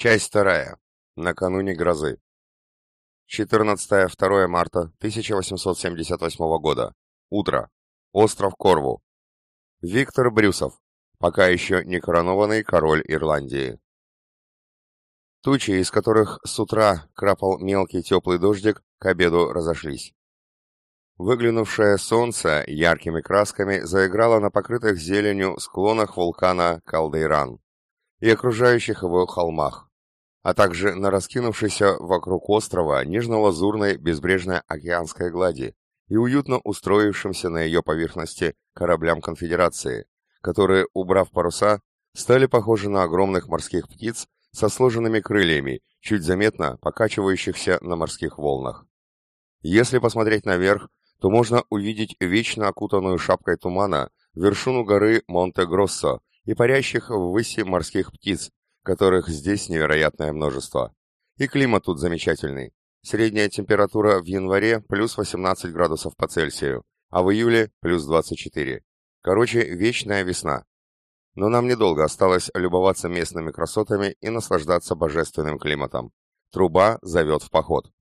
Часть вторая. Накануне грозы. 14-2 марта 1878 года. Утро. Остров Корву. Виктор Брюсов. Пока еще не коронованный король Ирландии. Тучи, из которых с утра крапал мелкий теплый дождик, к обеду разошлись. Выглянувшее солнце яркими красками заиграло на покрытых зеленью склонах вулкана Калдейран и окружающих его холмах а также на раскинувшейся вокруг острова нежно-лазурной безбрежной океанской глади и уютно устроившимся на ее поверхности кораблям конфедерации, которые, убрав паруса, стали похожи на огромных морских птиц со сложенными крыльями, чуть заметно покачивающихся на морских волнах. Если посмотреть наверх, то можно увидеть вечно окутанную шапкой тумана вершину горы Монте-Гроссо и парящих ввыси морских птиц, которых здесь невероятное множество. И климат тут замечательный. Средняя температура в январе плюс 18 градусов по Цельсию, а в июле плюс 24. Короче, вечная весна. Но нам недолго осталось любоваться местными красотами и наслаждаться божественным климатом. Труба зовет в поход.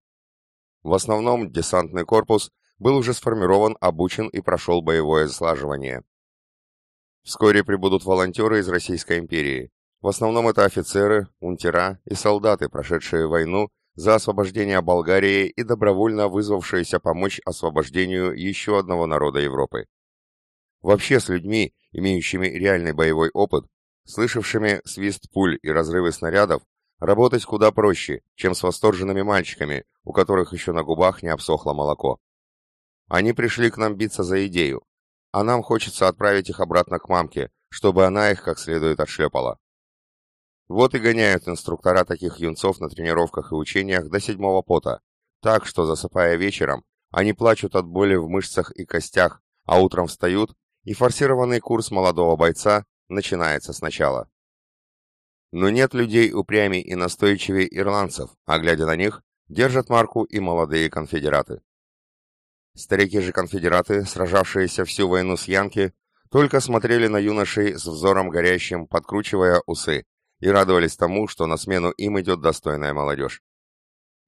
В основном десантный корпус был уже сформирован, обучен и прошел боевое слаживание. Вскоре прибудут волонтеры из Российской империи. В основном это офицеры, унтера и солдаты, прошедшие войну за освобождение Болгарии и добровольно вызвавшиеся помочь освобождению еще одного народа Европы. Вообще с людьми, имеющими реальный боевой опыт, слышавшими свист пуль и разрывы снарядов, работать куда проще, чем с восторженными мальчиками, у которых еще на губах не обсохло молоко. Они пришли к нам биться за идею, а нам хочется отправить их обратно к мамке, чтобы она их как следует отшлепала. Вот и гоняют инструктора таких юнцов на тренировках и учениях до седьмого пота, так что, засыпая вечером, они плачут от боли в мышцах и костях, а утром встают, и форсированный курс молодого бойца начинается сначала. Но нет людей упрямей и настойчивее ирландцев, а глядя на них, держат марку и молодые конфедераты. Старики же конфедераты, сражавшиеся всю войну с Янки, только смотрели на юношей с взором горящим, подкручивая усы, и радовались тому, что на смену им идет достойная молодежь.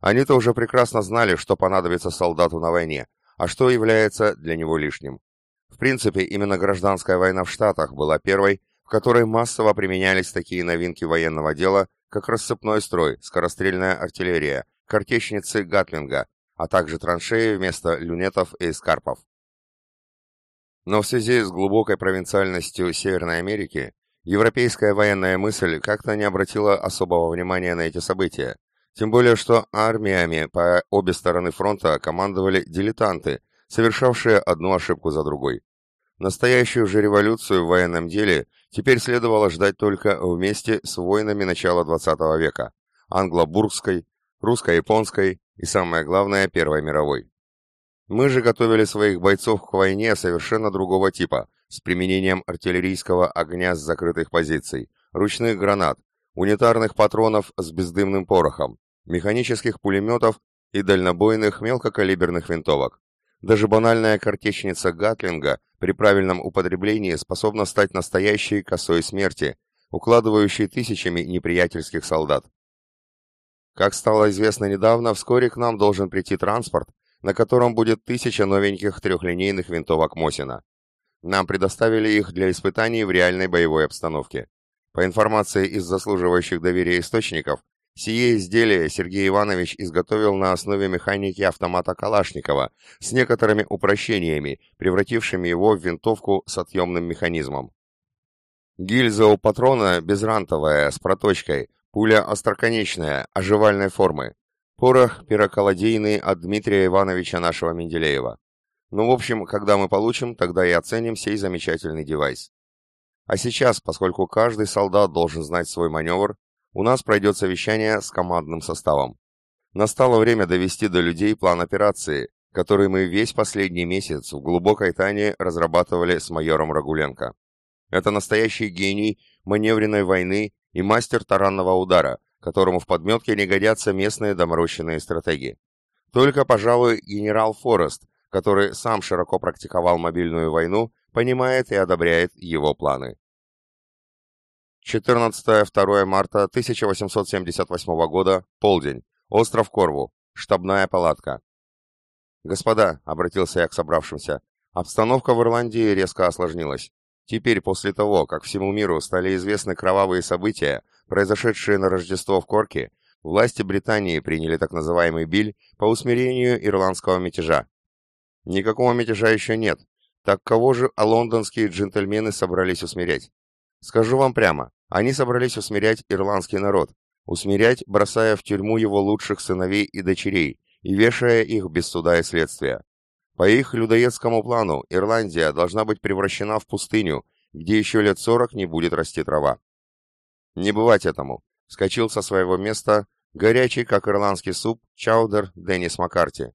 Они-то уже прекрасно знали, что понадобится солдату на войне, а что является для него лишним. В принципе, именно гражданская война в Штатах была первой, в которой массово применялись такие новинки военного дела, как рассыпной строй, скорострельная артиллерия, картечницы Гатлинга, а также траншеи вместо люнетов и эскарпов. Но в связи с глубокой провинциальностью Северной Америки Европейская военная мысль как-то не обратила особого внимания на эти события, тем более что армиями по обе стороны фронта командовали дилетанты, совершавшие одну ошибку за другой. Настоящую же революцию в военном деле теперь следовало ждать только вместе с войнами начала XX века, англо-бургской, русско-японской и, самое главное, Первой мировой. Мы же готовили своих бойцов к войне совершенно другого типа, с применением артиллерийского огня с закрытых позиций, ручных гранат, унитарных патронов с бездымным порохом, механических пулеметов и дальнобойных мелкокалиберных винтовок. Даже банальная картечница Гатлинга при правильном употреблении способна стать настоящей косой смерти, укладывающей тысячами неприятельских солдат. Как стало известно недавно, вскоре к нам должен прийти транспорт, на котором будет тысяча новеньких трехлинейных винтовок Мосина. Нам предоставили их для испытаний в реальной боевой обстановке. По информации из заслуживающих доверия источников, сие изделие Сергей Иванович изготовил на основе механики автомата Калашникова с некоторыми упрощениями, превратившими его в винтовку с отъемным механизмом. Гильза у патрона безрантовая, с проточкой, пуля остроконечная, оживальной формы. Порох пироколодейный от Дмитрия Ивановича нашего Менделеева. Ну, в общем, когда мы получим, тогда и оценим сей замечательный девайс. А сейчас, поскольку каждый солдат должен знать свой маневр, у нас пройдет совещание с командным составом. Настало время довести до людей план операции, который мы весь последний месяц в глубокой тайне разрабатывали с майором Рагуленко. Это настоящий гений маневренной войны и мастер таранного удара, которому в подметке не годятся местные доморощенные стратегии. Только, пожалуй, генерал Форест который сам широко практиковал мобильную войну, понимает и одобряет его планы. 14-2 марта 1878 года, полдень, остров Корву, штабная палатка. «Господа», — обратился я к собравшимся, — «обстановка в Ирландии резко осложнилась. Теперь, после того, как всему миру стали известны кровавые события, произошедшие на Рождество в Корке, власти Британии приняли так называемый биль по усмирению ирландского мятежа. Никакого мятежа еще нет. Так кого же лондонские джентльмены собрались усмирять? Скажу вам прямо, они собрались усмирять ирландский народ, усмирять, бросая в тюрьму его лучших сыновей и дочерей и вешая их без суда и следствия. По их людоедскому плану Ирландия должна быть превращена в пустыню, где еще лет сорок не будет расти трава. Не бывать этому. Скочил со своего места горячий, как ирландский суп, чаудер Деннис Маккарти.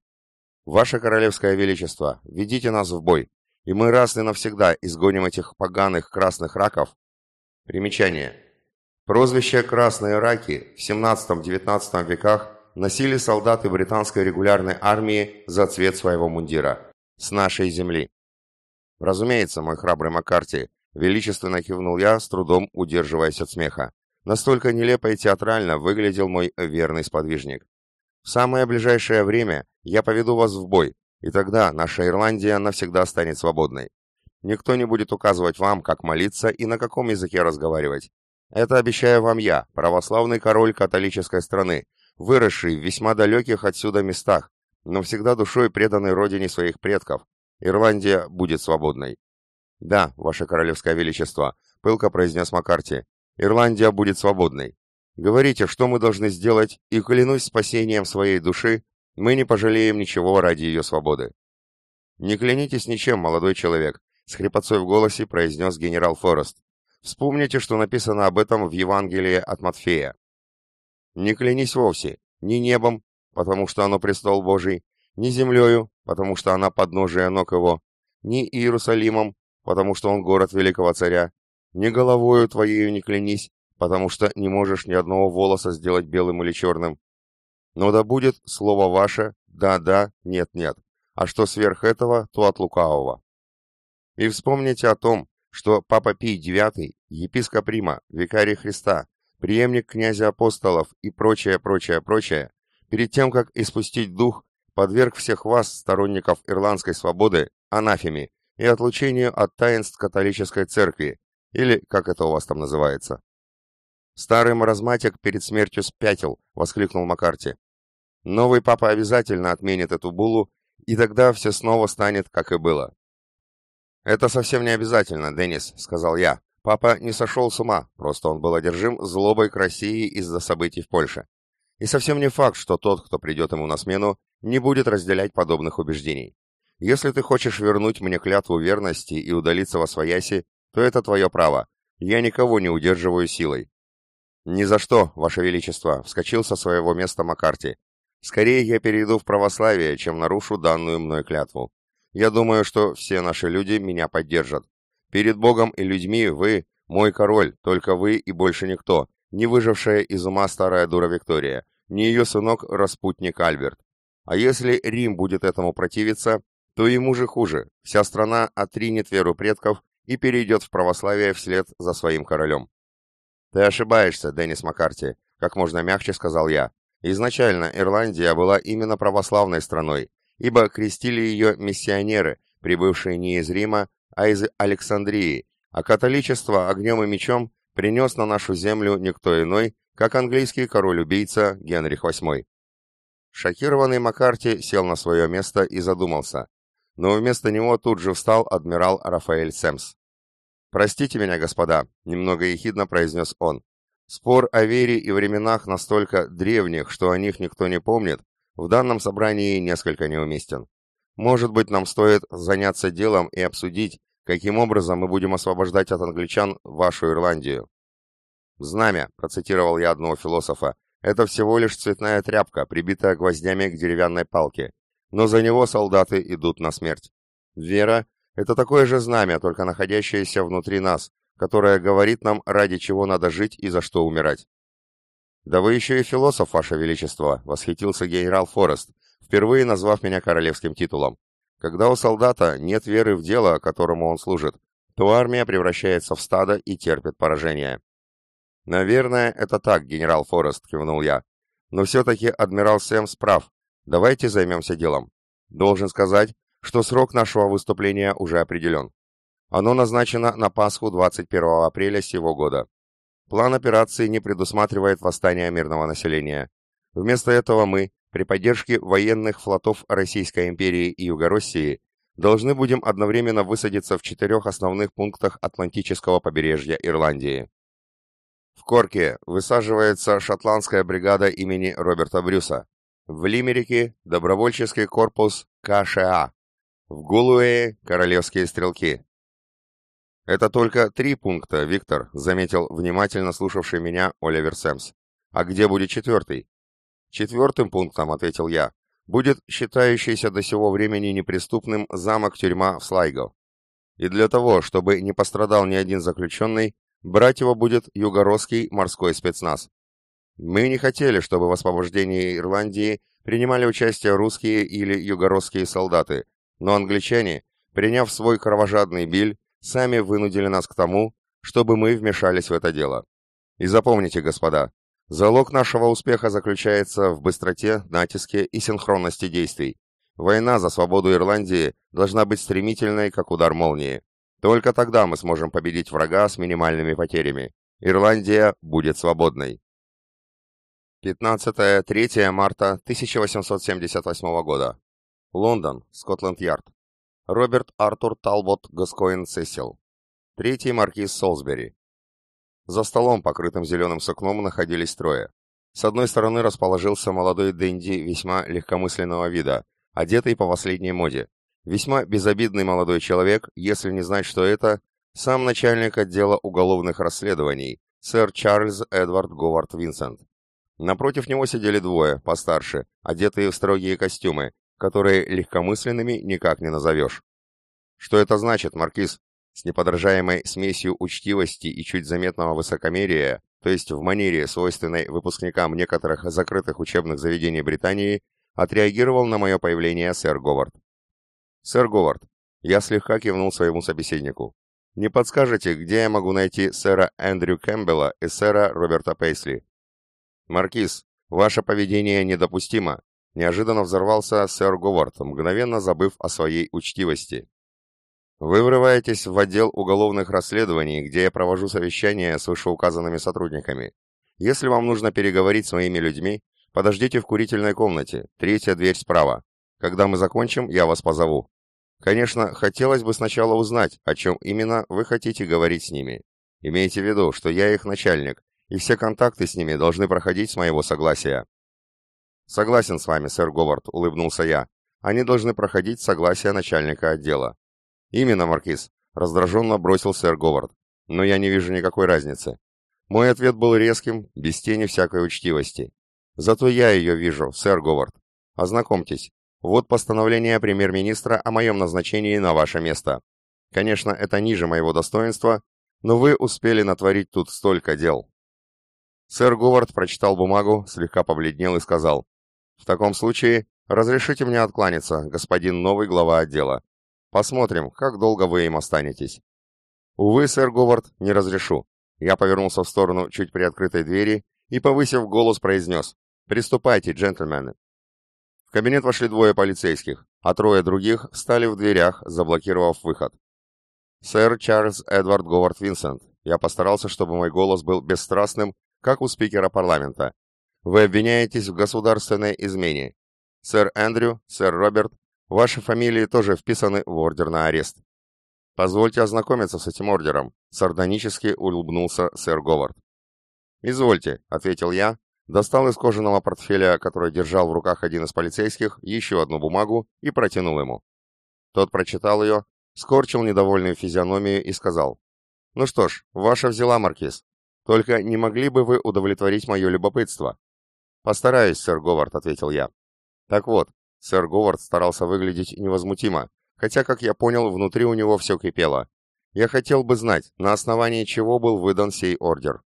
«Ваше Королевское Величество, ведите нас в бой, и мы раз и навсегда изгоним этих поганых красных раков». Примечание. Прозвище «красные раки» в 17-19 веках носили солдаты британской регулярной армии за цвет своего мундира. С нашей земли. Разумеется, мой храбрый Маккарти, величественно кивнул я, с трудом удерживаясь от смеха. Настолько нелепо и театрально выглядел мой верный сподвижник. В самое ближайшее время я поведу вас в бой, и тогда наша Ирландия навсегда станет свободной. Никто не будет указывать вам, как молиться и на каком языке разговаривать. Это обещаю вам я, православный король католической страны, выросший в весьма далеких отсюда местах, но всегда душой преданной родине своих предков. Ирландия будет свободной. Да, ваше королевское величество, пылко произнес Маккарти. Ирландия будет свободной. Говорите, что мы должны сделать, и клянусь спасением своей души, мы не пожалеем ничего ради ее свободы. Не клянитесь ничем, молодой человек, с хрипотцой в голосе произнес генерал Форест. Вспомните, что написано об этом в Евангелии от Матфея. Не клянись вовсе, ни небом, потому что оно престол Божий, ни землею, потому что она подножие ног его, ни Иерусалимом, потому что он город великого царя, ни головою твоею не клянись, потому что не можешь ни одного волоса сделать белым или черным. Но да будет слово ваше «да-да», «нет-нет», а что сверх этого, то от лукавого. И вспомните о том, что Папа Пий IX, епископ Рима, викарий Христа, преемник князя апостолов и прочее, прочее, прочее, перед тем, как испустить дух, подверг всех вас, сторонников ирландской свободы, анафеме и отлучению от таинств католической церкви, или как это у вас там называется. «Старый маразматик перед смертью спятил», — воскликнул Маккарти. «Новый папа обязательно отменит эту буллу, и тогда все снова станет, как и было». «Это совсем не обязательно, Деннис», — сказал я. Папа не сошел с ума, просто он был одержим злобой к России из-за событий в Польше. И совсем не факт, что тот, кто придет ему на смену, не будет разделять подобных убеждений. Если ты хочешь вернуть мне клятву верности и удалиться во свояси, то это твое право. Я никого не удерживаю силой. «Ни за что, Ваше Величество!» — вскочил со своего места Маккарти. «Скорее я перейду в православие, чем нарушу данную мной клятву. Я думаю, что все наши люди меня поддержат. Перед Богом и людьми вы, мой король, только вы и больше никто, не выжившая из ума старая дура Виктория, не ее сынок распутник Альберт. А если Рим будет этому противиться, то ему же хуже, вся страна отринет веру предков и перейдет в православие вслед за своим королем. «Ты ошибаешься, Деннис Маккарти», — как можно мягче сказал я. Изначально Ирландия была именно православной страной, ибо крестили ее миссионеры, прибывшие не из Рима, а из Александрии, а католичество огнем и мечом принес на нашу землю никто иной, как английский король-убийца Генрих VIII. Шокированный Маккарти сел на свое место и задумался, но вместо него тут же встал адмирал Рафаэль Сэмс. «Простите меня, господа», — немного ехидно произнес он. «Спор о вере и временах настолько древних, что о них никто не помнит, в данном собрании несколько неуместен. Может быть, нам стоит заняться делом и обсудить, каким образом мы будем освобождать от англичан вашу Ирландию. «Знамя», — процитировал я одного философа, — «это всего лишь цветная тряпка, прибитая гвоздями к деревянной палке, но за него солдаты идут на смерть. Вера — это такое же знамя, только находящееся внутри нас, которое говорит нам, ради чего надо жить и за что умирать». «Да вы еще и философ, ваше величество», — восхитился генерал Форест, впервые назвав меня королевским титулом. Когда у солдата нет веры в дело, которому он служит, то армия превращается в стадо и терпит поражение. «Наверное, это так, генерал Форест», — кивнул я. «Но все-таки адмирал Сэмс прав. Давайте займемся делом. Должен сказать, что срок нашего выступления уже определен. Оно назначено на Пасху 21 апреля сего года. План операции не предусматривает восстания мирного населения. Вместо этого мы, при поддержке военных флотов Российской империи и Югороссии, должны будем одновременно высадиться в четырех основных пунктах Атлантического побережья Ирландии. В Корке высаживается шотландская бригада имени Роберта Брюса. В Лимерике – добровольческий корпус КША. В Гулуэе – королевские стрелки. «Это только три пункта, Виктор», — заметил внимательно слушавший меня Оливер Сэмс. «А где будет четвертый?» «Четвертым пунктом», — ответил я, — «будет считающийся до сего времени неприступным замок-тюрьма в Слайго. И для того, чтобы не пострадал ни один заключенный, брать его будет югородский морской спецназ. Мы не хотели, чтобы в освобождении Ирландии принимали участие русские или югородские солдаты, но англичане, приняв свой кровожадный биль, сами вынудили нас к тому, чтобы мы вмешались в это дело. И запомните, господа, залог нашего успеха заключается в быстроте, натиске и синхронности действий. Война за свободу Ирландии должна быть стремительной, как удар молнии. Только тогда мы сможем победить врага с минимальными потерями. Ирландия будет свободной. 15-3 марта 1878 года. Лондон, Скотланд-Ярд. Роберт Артур Талбот Гаскоин Сесил. Третий маркиз Солсбери. За столом, покрытым зеленым сукном, находились трое. С одной стороны расположился молодой Дэнди весьма легкомысленного вида, одетый по последней моде. Весьма безобидный молодой человек, если не знать, что это, сам начальник отдела уголовных расследований, сэр Чарльз Эдвард Говард Винсент. Напротив него сидели двое, постарше, одетые в строгие костюмы, которые легкомысленными никак не назовешь. Что это значит, Маркиз? С неподражаемой смесью учтивости и чуть заметного высокомерия, то есть в манере, свойственной выпускникам некоторых закрытых учебных заведений Британии, отреагировал на мое появление сэр Говард. «Сэр Говард», я слегка кивнул своему собеседнику. «Не подскажете, где я могу найти сэра Эндрю Кэмпбелла и сэра Роберта Пейсли?» «Маркиз, ваше поведение недопустимо. Неожиданно взорвался сэр Говард, мгновенно забыв о своей учтивости. «Вы врываетесь в отдел уголовных расследований, где я провожу совещание с вышеуказанными сотрудниками. Если вам нужно переговорить с моими людьми, подождите в курительной комнате, третья дверь справа. Когда мы закончим, я вас позову. Конечно, хотелось бы сначала узнать, о чем именно вы хотите говорить с ними. Имейте в виду, что я их начальник, и все контакты с ними должны проходить с моего согласия. «Согласен с вами, сэр Говард», — улыбнулся я. «Они должны проходить согласие начальника отдела». «Именно, Маркиз», — раздраженно бросил сэр Говард. «Но я не вижу никакой разницы». Мой ответ был резким, без тени всякой учтивости. «Зато я ее вижу, сэр Говард. Ознакомьтесь. Вот постановление премьер-министра о моем назначении на ваше место. Конечно, это ниже моего достоинства, но вы успели натворить тут столько дел». Сэр Говард прочитал бумагу, слегка побледнел и сказал, в таком случае, разрешите мне откланяться, господин новый глава отдела. Посмотрим, как долго вы им останетесь. Увы, сэр Говард, не разрешу. Я повернулся в сторону чуть приоткрытой двери и, повысив голос, произнес. «Приступайте, джентльмены». В кабинет вошли двое полицейских, а трое других встали в дверях, заблокировав выход. «Сэр Чарльз Эдвард Говард Винсент». Я постарался, чтобы мой голос был бесстрастным, как у спикера парламента, вы обвиняетесь в государственной измене. Сэр Эндрю, сэр Роберт, ваши фамилии тоже вписаны в ордер на арест. Позвольте ознакомиться с этим ордером, сардонически улыбнулся сэр Говард. Извольте, ответил я, достал из кожаного портфеля, который держал в руках один из полицейских, еще одну бумагу и протянул ему. Тот прочитал ее, скорчил недовольную физиономию и сказал, «Ну что ж, ваша взяла, Маркиз. Только не могли бы вы удовлетворить мое любопытство? «Постараюсь, сэр Говард», — ответил я. Так вот, сэр Говард старался выглядеть невозмутимо, хотя, как я понял, внутри у него все кипело. Я хотел бы знать, на основании чего был выдан сей ордер.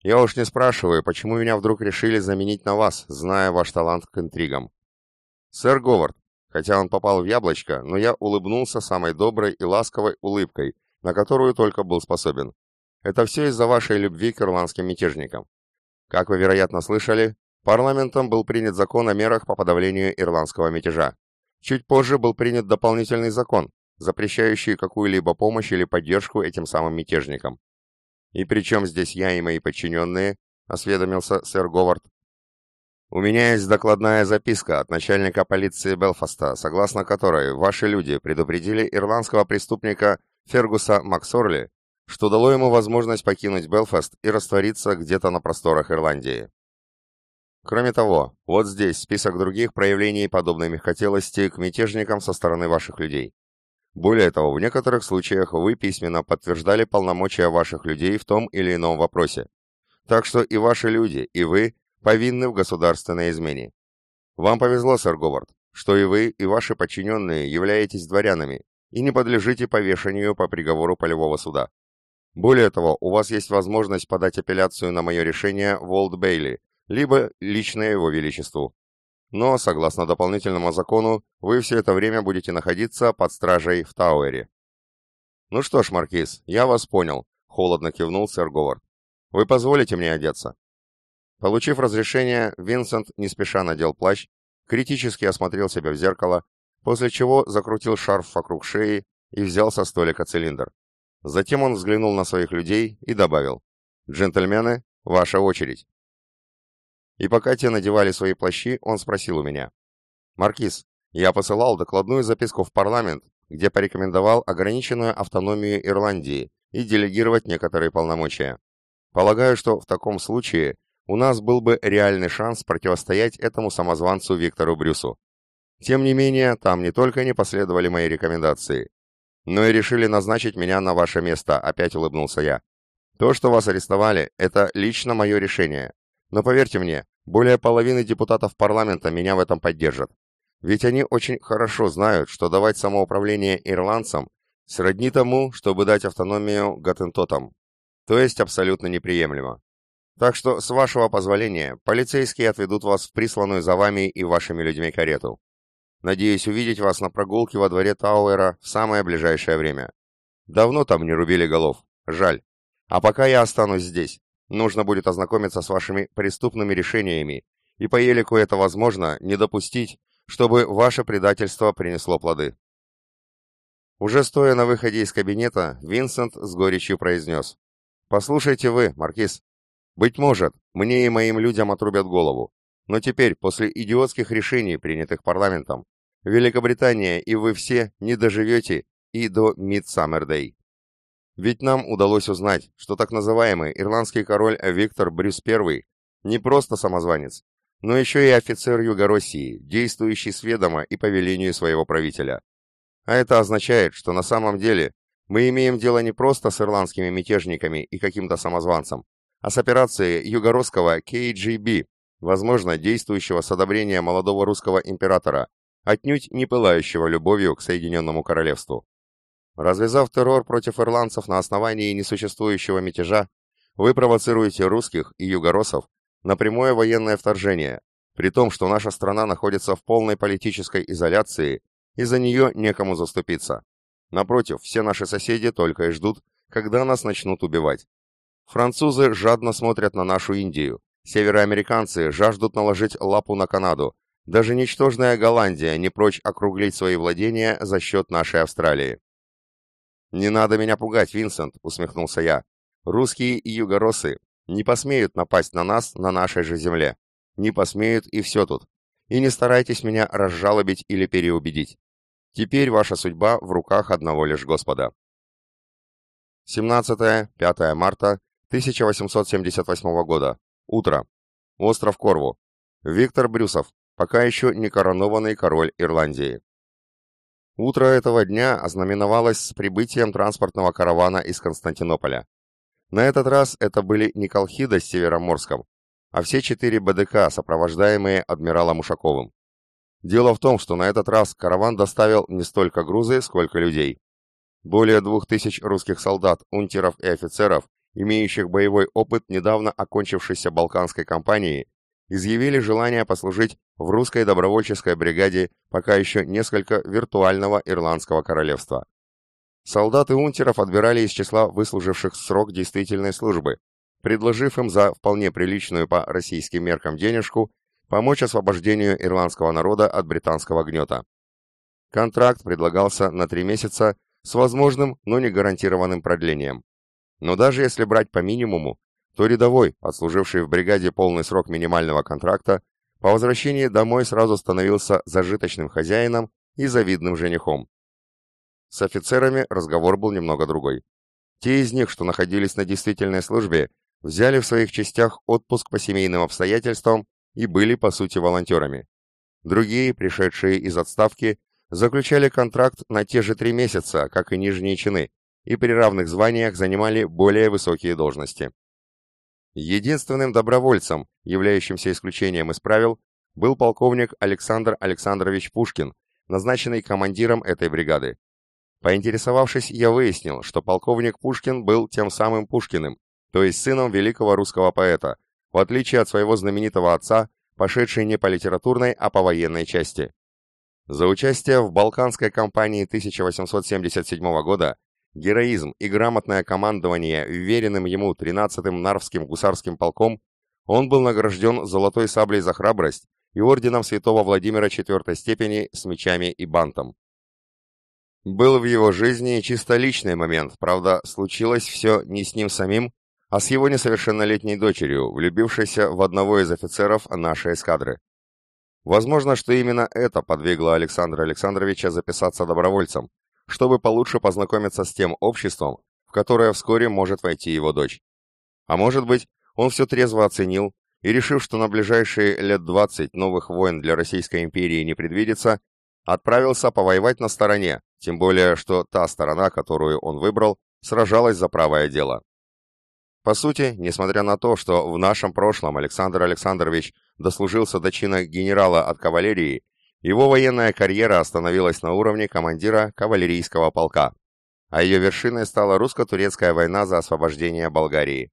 Я уж не спрашиваю, почему меня вдруг решили заменить на вас, зная ваш талант к интригам. Сэр Говард, хотя он попал в яблочко, но я улыбнулся самой доброй и ласковой улыбкой, на которую только был способен. Это все из-за вашей любви к ирландским мятежникам. Как вы, вероятно, слышали, парламентом был принят закон о мерах по подавлению ирландского мятежа. Чуть позже был принят дополнительный закон, запрещающий какую-либо помощь или поддержку этим самым мятежникам. «И при чем здесь я и мои подчиненные?» — осведомился сэр Говард. «У меня есть докладная записка от начальника полиции Белфаста, согласно которой ваши люди предупредили ирландского преступника Фергуса Максорли, что дало ему возможность покинуть Белфаст и раствориться где-то на просторах Ирландии. Кроме того, вот здесь список других проявлений подобной мягкотелости к мятежникам со стороны ваших людей. Более того, в некоторых случаях вы письменно подтверждали полномочия ваших людей в том или ином вопросе. Так что и ваши люди, и вы повинны в государственной измене. Вам повезло, сэр Говард, что и вы, и ваши подчиненные являетесь дворянами и не подлежите повешению по приговору полевого суда. Более того, у вас есть возможность подать апелляцию на мое решение в Олд Бейли, либо лично его величеству. Но, согласно дополнительному закону, вы все это время будете находиться под стражей в Тауэре. «Ну что ж, Маркиз, я вас понял», — холодно кивнул сэр Говард. «Вы позволите мне одеться?» Получив разрешение, Винсент не спеша надел плащ, критически осмотрел себя в зеркало, после чего закрутил шарф вокруг шеи и взял со столика цилиндр. Затем он взглянул на своих людей и добавил, «Джентльмены, ваша очередь». И пока те надевали свои плащи, он спросил у меня, «Маркиз, я посылал докладную записку в парламент, где порекомендовал ограниченную автономию Ирландии и делегировать некоторые полномочия. Полагаю, что в таком случае у нас был бы реальный шанс противостоять этому самозванцу Виктору Брюсу. Тем не менее, там не только не последовали мои рекомендации, но и решили назначить меня на ваше место, опять улыбнулся я. То, что вас арестовали, это лично мое решение. Но поверьте мне, более половины депутатов парламента меня в этом поддержат. Ведь они очень хорошо знают, что давать самоуправление ирландцам сродни тому, чтобы дать автономию гатентотам. То есть абсолютно неприемлемо. Так что, с вашего позволения, полицейские отведут вас в присланную за вами и вашими людьми карету. Надеюсь увидеть вас на прогулке во дворе Тауэра в самое ближайшее время. Давно там не рубили голов. Жаль. А пока я останусь здесь. Нужно будет ознакомиться с вашими преступными решениями и по елику это возможно не допустить, чтобы ваше предательство принесло плоды. Уже стоя на выходе из кабинета, Винсент с горечью произнес. «Послушайте вы, Маркиз, быть может, мне и моим людям отрубят голову. Но теперь, после идиотских решений, принятых парламентом, Великобритания и вы все не доживете и до Мидсаммердей. Ведь нам удалось узнать, что так называемый ирландский король Виктор Брюс I не просто самозванец, но еще и офицер Юго-России, действующий с ведома и по велению своего правителя. А это означает, что на самом деле мы имеем дело не просто с ирландскими мятежниками и каким-то самозванцем, а с операцией югородского KGB, возможно, действующего с одобрения молодого русского императора, отнюдь не пылающего любовью к Соединенному Королевству. Развязав террор против ирландцев на основании несуществующего мятежа, вы провоцируете русских и югороссов на прямое военное вторжение, при том, что наша страна находится в полной политической изоляции, и за нее некому заступиться. Напротив, все наши соседи только и ждут, когда нас начнут убивать. Французы жадно смотрят на нашу Индию. Североамериканцы жаждут наложить лапу на Канаду. Даже ничтожная Голландия не прочь округлить свои владения за счет нашей Австралии. «Не надо меня пугать, Винсент», — усмехнулся я. «Русские и югороссы не посмеют напасть на нас на нашей же земле. Не посмеют и все тут. И не старайтесь меня разжалобить или переубедить. Теперь ваша судьба в руках одного лишь Господа». 17-5 марта 1878 года. Утро. Остров Корву. Виктор Брюсов, пока еще не коронованный король Ирландии. Утро этого дня ознаменовалось с прибытием транспортного каравана из Константинополя. На этот раз это были не Колхида с Североморском, а все четыре БДК, сопровождаемые адмиралом Ушаковым. Дело в том, что на этот раз караван доставил не столько грузы, сколько людей. Более двух тысяч русских солдат, унтеров и офицеров, имеющих боевой опыт недавно окончившейся Балканской кампании, изъявили желание послужить в русской добровольческой бригаде пока еще несколько виртуального Ирландского королевства. солдаты унтеров отбирали из числа выслуживших срок действительной службы, предложив им за вполне приличную по российским меркам денежку помочь освобождению ирландского народа от британского гнета. Контракт предлагался на три месяца с возможным, но не гарантированным продлением. Но даже если брать по минимуму, то рядовой, отслуживший в бригаде полный срок минимального контракта, по возвращении домой сразу становился зажиточным хозяином и завидным женихом. С офицерами разговор был немного другой. Те из них, что находились на действительной службе, взяли в своих частях отпуск по семейным обстоятельствам и были, по сути, волонтерами. Другие, пришедшие из отставки, заключали контракт на те же три месяца, как и нижние чины, и при равных званиях занимали более высокие должности. Единственным добровольцем, являющимся исключением из правил, был полковник Александр Александрович Пушкин, назначенный командиром этой бригады. Поинтересовавшись, я выяснил, что полковник Пушкин был тем самым Пушкиным, то есть сыном великого русского поэта, в отличие от своего знаменитого отца, пошедший не по литературной, а по военной части. За участие в Балканской кампании 1877 года героизм и грамотное командование уверенным ему 13-м Нарвским гусарским полком, он был награжден золотой саблей за храбрость и орденом святого Владимира IV степени с мечами и бантом. Был в его жизни чисто личный момент, правда, случилось все не с ним самим, а с его несовершеннолетней дочерью, влюбившейся в одного из офицеров нашей эскадры. Возможно, что именно это подвигло Александра Александровича записаться добровольцем, чтобы получше познакомиться с тем обществом, в которое вскоре может войти его дочь. А может быть, он все трезво оценил и, решив, что на ближайшие лет 20 новых войн для Российской империи не предвидится, отправился повоевать на стороне, тем более, что та сторона, которую он выбрал, сражалась за правое дело. По сути, несмотря на то, что в нашем прошлом Александр Александрович дослужился до чина генерала от кавалерии его военная карьера остановилась на уровне командира кавалерийского полка, а ее вершиной стала русско-турецкая война за освобождение Болгарии.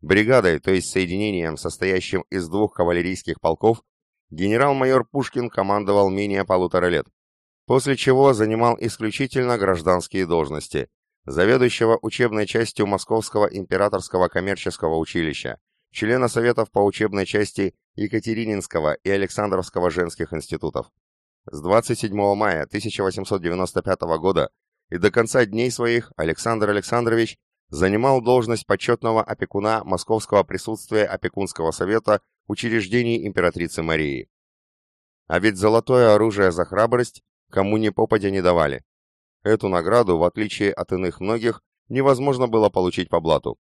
Бригадой, то есть соединением, состоящим из двух кавалерийских полков, генерал-майор Пушкин командовал менее полутора лет, после чего занимал исключительно гражданские должности, заведующего учебной частью Московского императорского коммерческого училища, члена Советов по учебной части Екатерининского и Александровского женских институтов. С 27 мая 1895 года и до конца дней своих Александр Александрович занимал должность почетного опекуна Московского присутствия опекунского совета учреждений императрицы Марии. А ведь золотое оружие за храбрость кому ни попадя не давали. Эту награду, в отличие от иных многих, невозможно было получить по блату.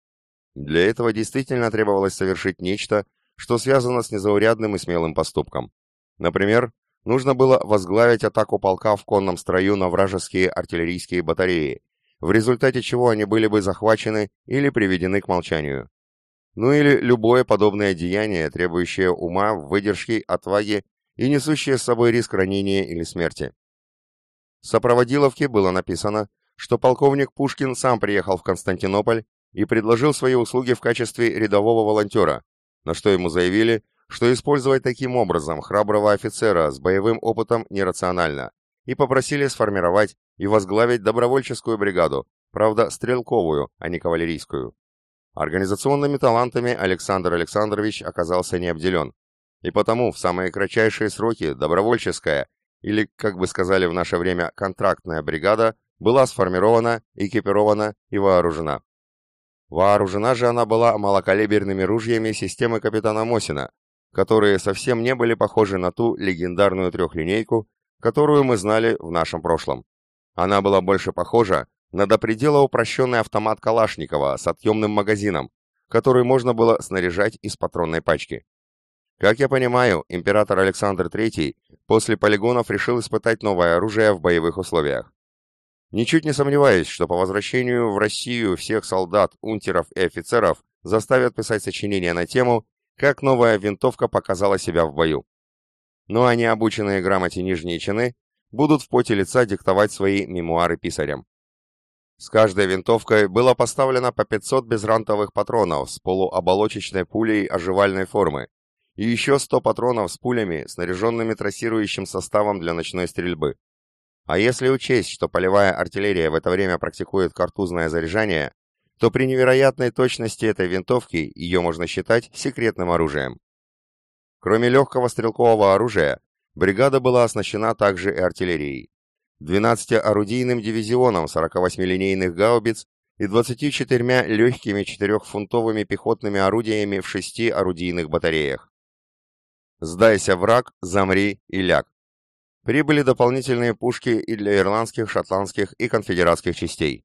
Для этого действительно требовалось совершить нечто, что связано с незаурядным и смелым поступком. Например, нужно было возглавить атаку полка в конном строю на вражеские артиллерийские батареи, в результате чего они были бы захвачены или приведены к молчанию. Ну или любое подобное деяние, требующее ума, выдержки, отваги и несущее с собой риск ранения или смерти. В сопроводиловке было написано, что полковник Пушкин сам приехал в Константинополь и предложил свои услуги в качестве рядового волонтера, на что ему заявили, что использовать таким образом храброго офицера с боевым опытом нерационально, и попросили сформировать и возглавить добровольческую бригаду, правда, стрелковую, а не кавалерийскую. Организационными талантами Александр Александрович оказался не обделен, и потому в самые кратчайшие сроки добровольческая, или, как бы сказали в наше время, контрактная бригада, была сформирована, экипирована и вооружена. Вооружена же она была малокалиберными ружьями системы капитана Мосина, которые совсем не были похожи на ту легендарную трехлинейку, которую мы знали в нашем прошлом. Она была больше похожа на до предела упрощенный автомат Калашникова с отъемным магазином, который можно было снаряжать из патронной пачки. Как я понимаю, император Александр III после полигонов решил испытать новое оружие в боевых условиях. Ничуть не сомневаюсь, что по возвращению в Россию всех солдат, унтеров и офицеров заставят писать сочинения на тему, как новая винтовка показала себя в бою. Ну а необученные грамоте нижние чины будут в поте лица диктовать свои мемуары писарям. С каждой винтовкой было поставлено по 500 безрантовых патронов с полуоболочечной пулей оживальной формы и еще 100 патронов с пулями, снаряженными трассирующим составом для ночной стрельбы. А если учесть, что полевая артиллерия в это время практикует картузное заряжание, то при невероятной точности этой винтовки ее можно считать секретным оружием. Кроме легкого стрелкового оружия, бригада была оснащена также и артиллерией. 12-орудийным дивизионом 48-линейных гаубиц и 24 легкими четырехфунтовыми пехотными орудиями в шести орудийных батареях. «Сдайся, враг, замри и ляг». Прибыли дополнительные пушки и для ирландских, шотландских и конфедератских частей.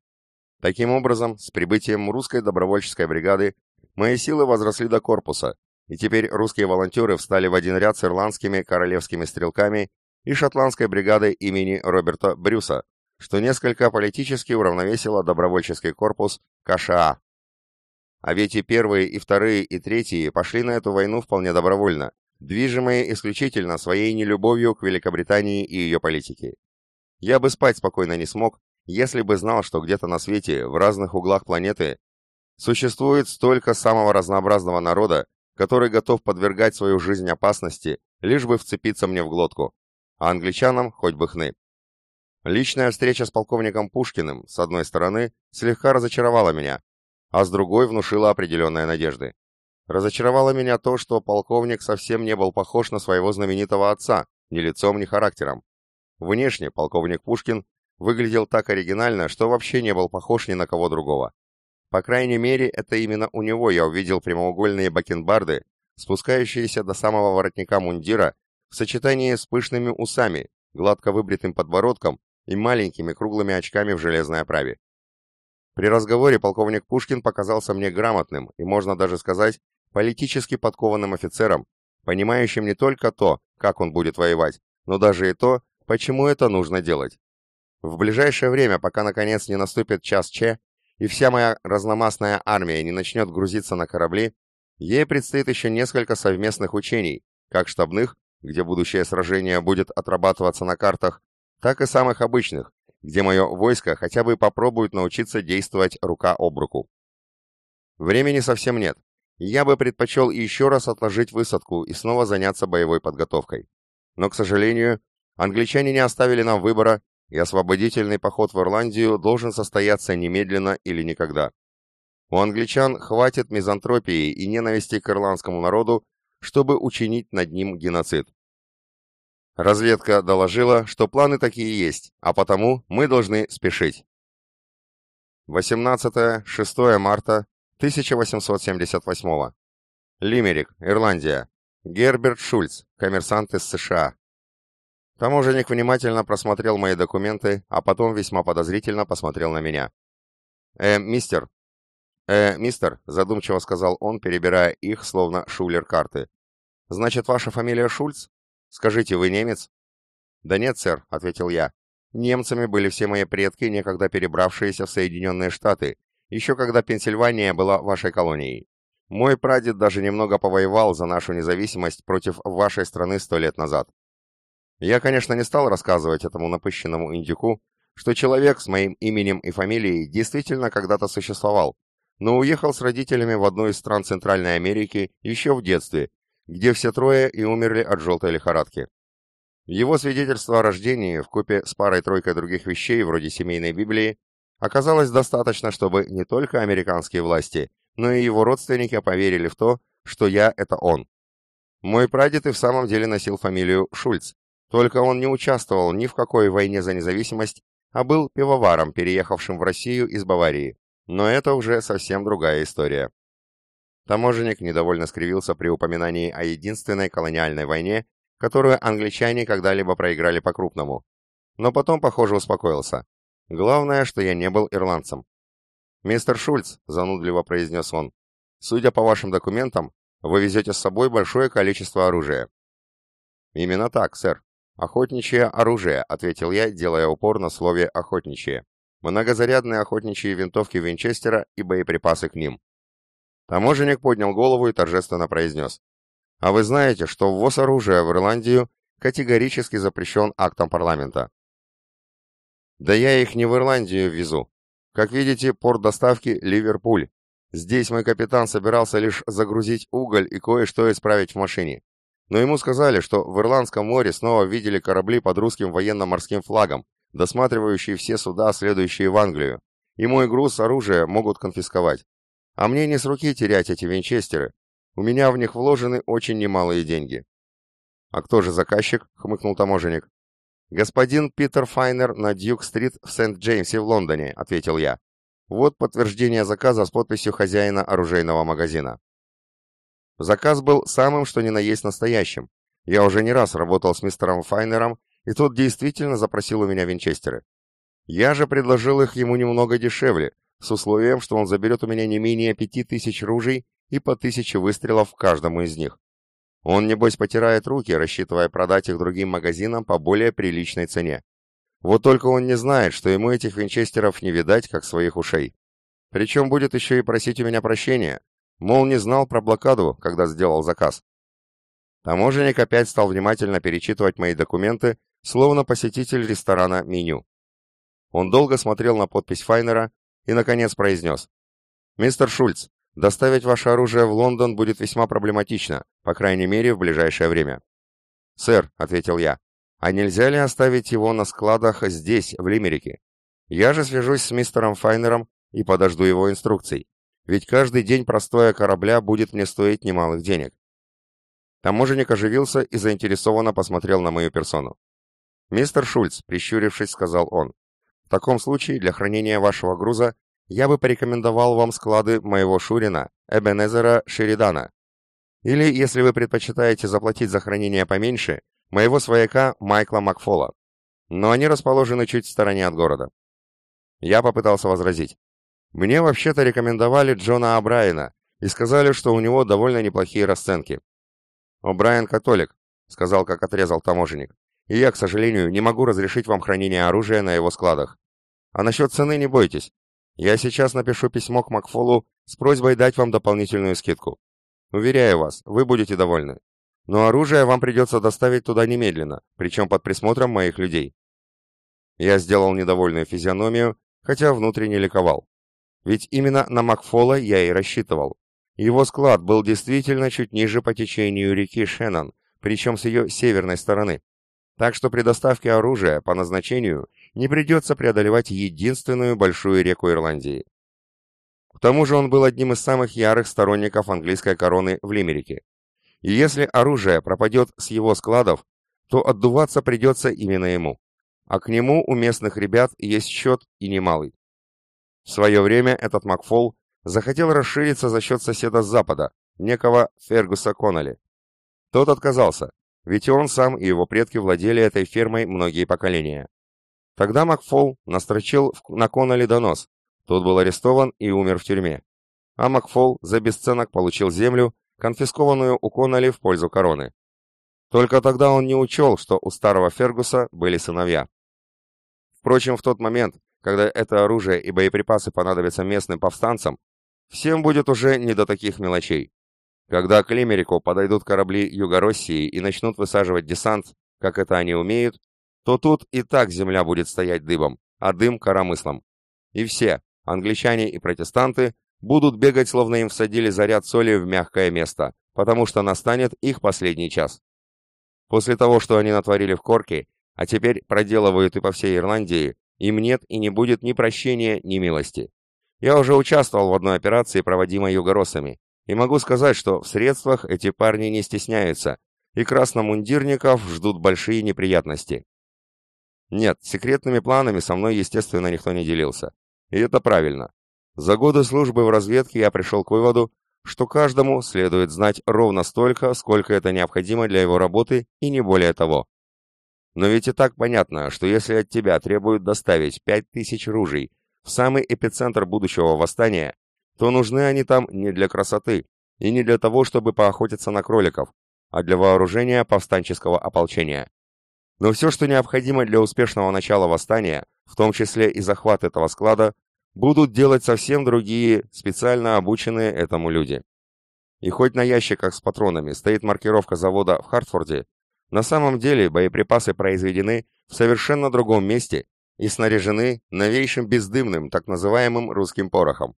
Таким образом, с прибытием русской добровольческой бригады мои силы возросли до корпуса, и теперь русские волонтеры встали в один ряд с ирландскими королевскими стрелками и шотландской бригадой имени Роберта Брюса, что несколько политически уравновесило добровольческий корпус КША. А ведь и первые, и вторые, и третьи пошли на эту войну вполне добровольно, движимые исключительно своей нелюбовью к Великобритании и ее политике. Я бы спать спокойно не смог, если бы знал, что где-то на свете, в разных углах планеты, существует столько самого разнообразного народа, который готов подвергать свою жизнь опасности, лишь бы вцепиться мне в глотку, а англичанам хоть бы хны. Личная встреча с полковником Пушкиным, с одной стороны, слегка разочаровала меня, а с другой внушила определенные надежды. Разочаровало меня то, что полковник совсем не был похож на своего знаменитого отца, ни лицом, ни характером. Внешне полковник Пушкин выглядел так оригинально, что вообще не был похож ни на кого другого. По крайней мере, это именно у него я увидел прямоугольные бакенбарды, спускающиеся до самого воротника мундира, в сочетании с пышными усами, гладко выбритым подбородком и маленькими круглыми очками в железной оправе. При разговоре полковник Пушкин показался мне грамотным и, можно даже сказать, политически подкованным офицером, понимающим не только то, как он будет воевать, но даже и то, почему это нужно делать. В ближайшее время, пока наконец не наступит час Че, и вся моя разномастная армия не начнет грузиться на корабли, ей предстоит еще несколько совместных учений, как штабных, где будущее сражение будет отрабатываться на картах, так и самых обычных, где мое войско хотя бы попробует научиться действовать рука об руку. Времени совсем нет. Я бы предпочел еще раз отложить высадку и снова заняться боевой подготовкой. Но, к сожалению, англичане не оставили нам выбора и освободительный поход в Ирландию должен состояться немедленно или никогда. У англичан хватит мизантропии и ненависти к ирландскому народу, чтобы учинить над ним геноцид. Разведка доложила, что планы такие есть, а потому мы должны спешить. 18-6 марта 1878. Лимерик, Ирландия. Герберт Шульц, коммерсант из США. Таможенник внимательно просмотрел мои документы, а потом весьма подозрительно посмотрел на меня. «Э, мистер...» «Э, мистер», — задумчиво сказал он, перебирая их, словно шулер карты. «Значит, ваша фамилия Шульц? Скажите, вы немец?» «Да нет, сэр», — ответил я. «Немцами были все мои предки, некогда перебравшиеся в Соединенные Штаты, еще когда Пенсильвания была вашей колонией. Мой прадед даже немного повоевал за нашу независимость против вашей страны сто лет назад. Я, конечно, не стал рассказывать этому напыщенному индюку, что человек с моим именем и фамилией действительно когда-то существовал, но уехал с родителями в одну из стран Центральной Америки еще в детстве, где все трое и умерли от желтой лихорадки. Его свидетельство о рождении, вкупе с парой-тройкой других вещей, вроде семейной Библии, оказалось достаточно, чтобы не только американские власти, но и его родственники поверили в то, что я — это он. Мой прадед и в самом деле носил фамилию Шульц, только он не участвовал ни в какой войне за независимость, а был пивоваром, переехавшим в Россию из Баварии. Но это уже совсем другая история. Таможенник недовольно скривился при упоминании о единственной колониальной войне, которую англичане когда-либо проиграли по-крупному. Но потом, похоже, успокоился. Главное, что я не был ирландцем. «Мистер Шульц», — занудливо произнес он, — «судя по вашим документам, вы везете с собой большое количество оружия». «Именно так, сэр. «Охотничье оружие», — ответил я, делая упор на слове «охотничье». Многозарядные охотничьи винтовки Винчестера и боеприпасы к ним. Таможенник поднял голову и торжественно произнес. «А вы знаете, что ввоз оружия в Ирландию категорически запрещен актом парламента?» «Да я их не в Ирландию везу. Как видите, порт доставки — Ливерпуль. Здесь мой капитан собирался лишь загрузить уголь и кое-что исправить в машине. Но ему сказали, что в Ирландском море снова видели корабли под русским военно-морским флагом, досматривающий все суда, следующие в Англию, и мой груз оружия могут конфисковать. А мне не с руки терять эти винчестеры. У меня в них вложены очень немалые деньги. «А кто же заказчик?» — хмыкнул таможенник. «Господин Питер Файнер на Дьюк-стрит в Сент-Джеймсе в Лондоне», — ответил я. «Вот подтверждение заказа с подписью хозяина оружейного магазина». Заказ был самым что ни на есть настоящим. Я уже не раз работал с мистером Файнером, и тот действительно запросил у меня винчестеры. Я же предложил их ему немного дешевле, с условием, что он заберет у меня не менее пяти тысяч ружей и по тысяче выстрелов каждому из них. Он, небось, потирает руки, рассчитывая продать их другим магазинам по более приличной цене. Вот только он не знает, что ему этих винчестеров не видать, как своих ушей. Причем будет еще и просить у меня прощения, мол, не знал про блокаду, когда сделал заказ. Таможенник опять стал внимательно перечитывать мои документы, словно посетитель ресторана меню. Он долго смотрел на подпись Файнера и, наконец, произнес. «Мистер Шульц, Доставить ваше оружие в Лондон будет весьма проблематично, по крайней мере, в ближайшее время. «Сэр», — ответил я, — «а нельзя ли оставить его на складах здесь, в Лимерике? Я же свяжусь с мистером Файнером и подожду его инструкций, ведь каждый день простоя корабля будет мне стоить немалых денег». Таможенник оживился и заинтересованно посмотрел на мою персону. «Мистер Шульц», — прищурившись, сказал он, — «в таком случае для хранения вашего груза я бы порекомендовал вам склады моего Шурина, Эбенезера Шеридана. Или, если вы предпочитаете заплатить за хранение поменьше, моего свояка Майкла Макфола. Но они расположены чуть в стороне от города. Я попытался возразить. Мне вообще-то рекомендовали Джона О'Брайена и сказали, что у него довольно неплохие расценки. «О'Брайен католик», — сказал, как отрезал таможенник. «И я, к сожалению, не могу разрешить вам хранение оружия на его складах. А насчет цены не бойтесь. Я сейчас напишу письмо к Макфолу с просьбой дать вам дополнительную скидку. Уверяю вас, вы будете довольны. Но оружие вам придется доставить туда немедленно, причем под присмотром моих людей. Я сделал недовольную физиономию, хотя внутренне ликовал. Ведь именно на Макфола я и рассчитывал. Его склад был действительно чуть ниже по течению реки Шеннон, причем с ее северной стороны. Так что при доставке оружия по назначению не придется преодолевать единственную большую реку Ирландии. К тому же он был одним из самых ярых сторонников английской короны в Лимерике. И если оружие пропадет с его складов, то отдуваться придется именно ему. А к нему у местных ребят есть счет и немалый. В свое время этот Макфол захотел расшириться за счет соседа с запада, некого Фергуса Коннелли. Тот отказался, ведь он сам и его предки владели этой фермой многие поколения. Тогда Макфол настрочил на Коннелли донос. Тот был арестован и умер в тюрьме. А Макфол за бесценок получил землю, конфискованную у Коннелли в пользу короны. Только тогда он не учел, что у старого Фергуса были сыновья. Впрочем, в тот момент, когда это оружие и боеприпасы понадобятся местным повстанцам, всем будет уже не до таких мелочей. Когда к Лимерику подойдут корабли Юго-России и начнут высаживать десант, как это они умеют, то тут и так земля будет стоять дыбом, а дым коромыслом. И все, англичане и протестанты, будут бегать, словно им всадили заряд соли в мягкое место, потому что настанет их последний час. После того, что они натворили в Корке, а теперь проделывают и по всей Ирландии, им нет и не будет ни прощения, ни милости. Я уже участвовал в одной операции, проводимой югороссами, и могу сказать, что в средствах эти парни не стесняются, и красномундирников ждут большие неприятности. Нет, секретными планами со мной, естественно, никто не делился. И это правильно. За годы службы в разведке я пришел к выводу, что каждому следует знать ровно столько, сколько это необходимо для его работы, и не более того. Но ведь и так понятно, что если от тебя требуют доставить пять тысяч ружей в самый эпицентр будущего восстания, то нужны они там не для красоты и не для того, чтобы поохотиться на кроликов, а для вооружения повстанческого ополчения. Но все, что необходимо для успешного начала восстания, в том числе и захват этого склада, будут делать совсем другие, специально обученные этому люди. И хоть на ящиках с патронами стоит маркировка завода в Хартфорде, на самом деле боеприпасы произведены в совершенно другом месте и снаряжены новейшим бездымным, так называемым русским порохом.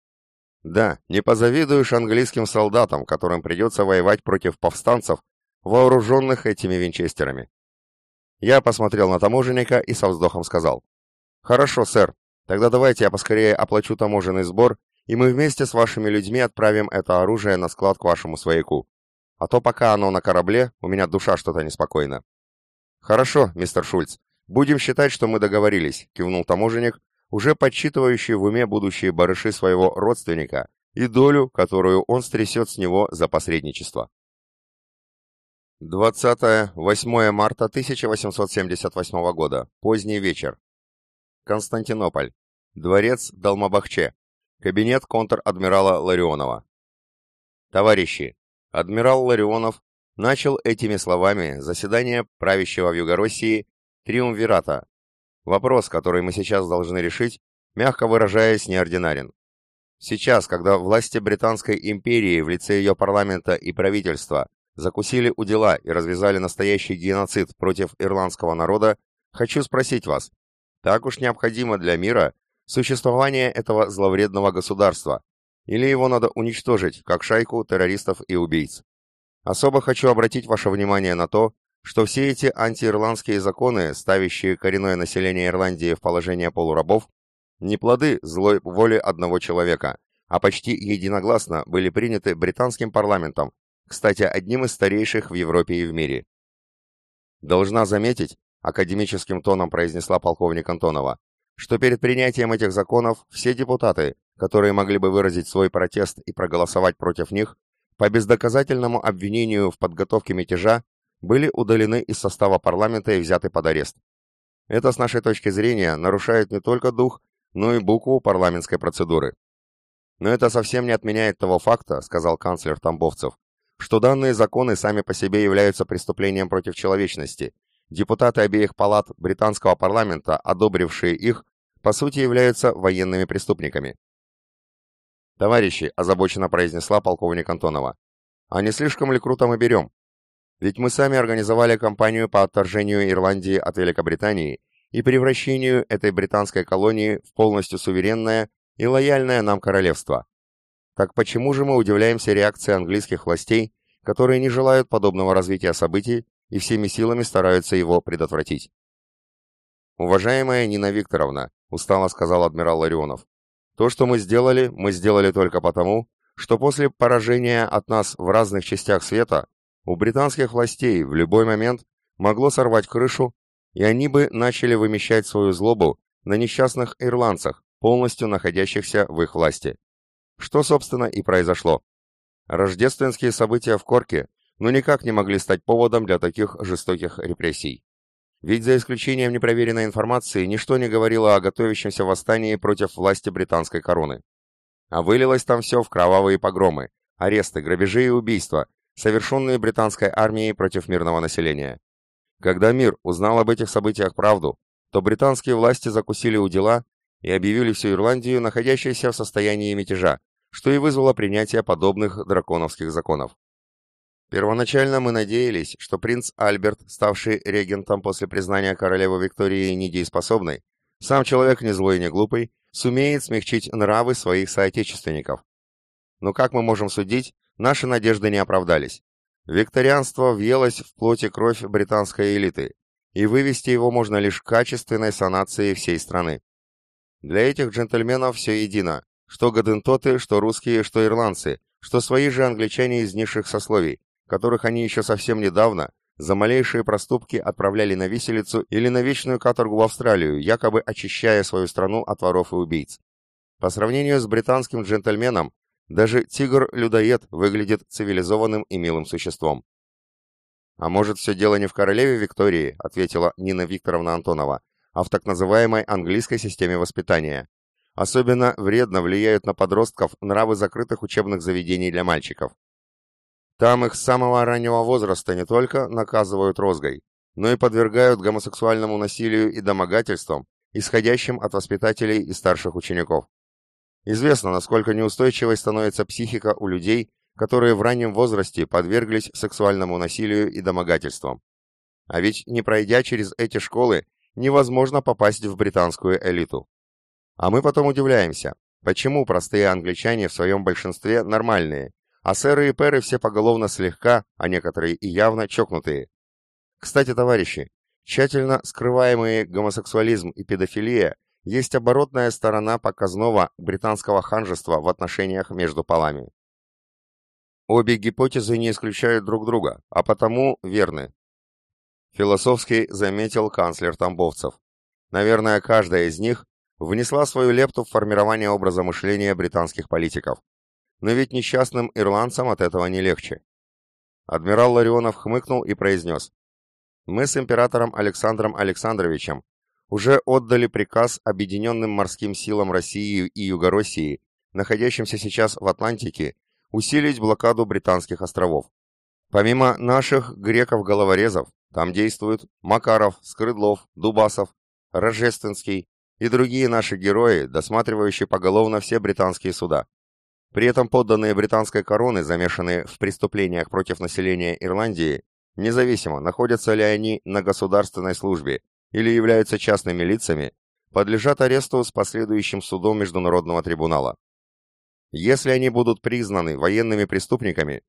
Да, не позавидуешь английским солдатам, которым придется воевать против повстанцев, вооруженных этими винчестерами. Я посмотрел на таможенника и со вздохом сказал. Хорошо, сэр. Тогда давайте я поскорее оплачу таможенный сбор, и мы вместе с вашими людьми отправим это оружие на склад к вашему свояку. А то пока оно на корабле, у меня душа что-то неспокойна. Хорошо, мистер Шульц. Будем считать, что мы договорились, кивнул таможенник, уже подсчитывающий в уме будущие барыши своего родственника и долю, которую он стрясет с него за посредничество. 20-8 марта 1878 года. Поздний вечер. Константинополь. Дворец Далмабахче. Кабинет контр-адмирала Ларионова. Товарищи, адмирал Ларионов начал этими словами заседание правящего в Югороссии Триумвирата. Вопрос, который мы сейчас должны решить, мягко выражаясь, неординарен. Сейчас, когда власти Британской империи в лице ее парламента и правительства закусили у дела и развязали настоящий геноцид против ирландского народа, хочу спросить вас, так уж необходимо для мира существование этого зловредного государства, или его надо уничтожить, как шайку террористов и убийц? Особо хочу обратить ваше внимание на то, что все эти антиирландские законы, ставящие коренное население Ирландии в положение полурабов, не плоды злой воли одного человека, а почти единогласно были приняты британским парламентом кстати, одним из старейших в Европе и в мире. Должна заметить, академическим тоном произнесла полковник Антонова, что перед принятием этих законов все депутаты, которые могли бы выразить свой протест и проголосовать против них, по бездоказательному обвинению в подготовке мятежа, были удалены из состава парламента и взяты под арест. Это, с нашей точки зрения, нарушает не только дух, но и букву парламентской процедуры. Но это совсем не отменяет того факта, сказал канцлер Тамбовцев, что данные законы сами по себе являются преступлением против человечности. Депутаты обеих палат британского парламента, одобрившие их, по сути являются военными преступниками. «Товарищи», – озабоченно произнесла полковник Антонова, – «а не слишком ли круто мы берем? Ведь мы сами организовали кампанию по отторжению Ирландии от Великобритании и превращению этой британской колонии в полностью суверенное и лояльное нам королевство. Так почему же мы удивляемся реакции английских властей, которые не желают подобного развития событий и всеми силами стараются его предотвратить? «Уважаемая Нина Викторовна», — устало сказал адмирал Ларионов, «то, что мы сделали, мы сделали только потому, что после поражения от нас в разных частях света у британских властей в любой момент могло сорвать крышу, и они бы начали вымещать свою злобу на несчастных ирландцах, полностью находящихся в их власти. Что, собственно, и произошло. Рождественские события в Корке ну никак не могли стать поводом для таких жестоких репрессий. Ведь за исключением непроверенной информации ничто не говорило о готовящемся восстании против власти британской короны. А вылилось там все в кровавые погромы, аресты, грабежи и убийства, совершенные британской армией против мирного населения. Когда мир узнал об этих событиях правду, то британские власти закусили у дела и объявили всю Ирландию находящейся в состоянии мятежа, что и вызвало принятие подобных драконовских законов. Первоначально мы надеялись, что принц Альберт, ставший регентом после признания королевы Виктории недееспособной, сам человек не злой и не глупый, сумеет смягчить нравы своих соотечественников. Но, как мы можем судить, наши надежды не оправдались. Викторианство въелось в плоть и кровь британской элиты, и вывести его можно лишь качественной санацией всей страны. Для этих джентльменов все едино, что гадентоты, что русские, что ирландцы, что свои же англичане из низших сословий, которых они еще совсем недавно за малейшие проступки отправляли на виселицу или на вечную каторгу в Австралию, якобы очищая свою страну от воров и убийц. По сравнению с британским джентльменом, даже тигр-людоед выглядит цивилизованным и милым существом. «А может, все дело не в королеве Виктории?» — ответила Нина Викторовна Антонова, «а в так называемой английской системе воспитания. Особенно вредно влияют на подростков нравы закрытых учебных заведений для мальчиков. Там их с самого раннего возраста не только наказывают розгой, но и подвергают гомосексуальному насилию и домогательствам, исходящим от воспитателей и старших учеников. Известно, насколько неустойчивой становится психика у людей, которые в раннем возрасте подверглись сексуальному насилию и домогательствам. А ведь не пройдя через эти школы, невозможно попасть в британскую элиту. А мы потом удивляемся, почему простые англичане в своем большинстве нормальные, а сэры и пэры все поголовно слегка, а некоторые и явно чокнутые. Кстати, товарищи, тщательно скрываемые гомосексуализм и педофилия есть оборотная сторона показного британского ханжества в отношениях между полами. Обе гипотезы не исключают друг друга, а потому верны. Философски заметил канцлер Тамбовцев. Наверное, каждая из них внесла свою лепту в формирование образа мышления британских политиков. Но ведь несчастным ирландцам от этого не легче. Адмирал Ларионов хмыкнул и произнес. «Мы с императором Александром Александровичем уже отдали приказ Объединенным морским силам России и Югороссии, находящимся сейчас в Атлантике, усилить блокаду британских островов. Помимо наших греков-головорезов, там действуют Макаров, Скрыдлов, Дубасов, Рожественский и другие наши герои, досматривающие поголовно все британские суда. При этом подданные британской короны, замешанные в преступлениях против населения Ирландии, независимо, находятся ли они на государственной службе или являются частными лицами, подлежат аресту с последующим судом Международного трибунала. Если они будут признаны военными преступниками,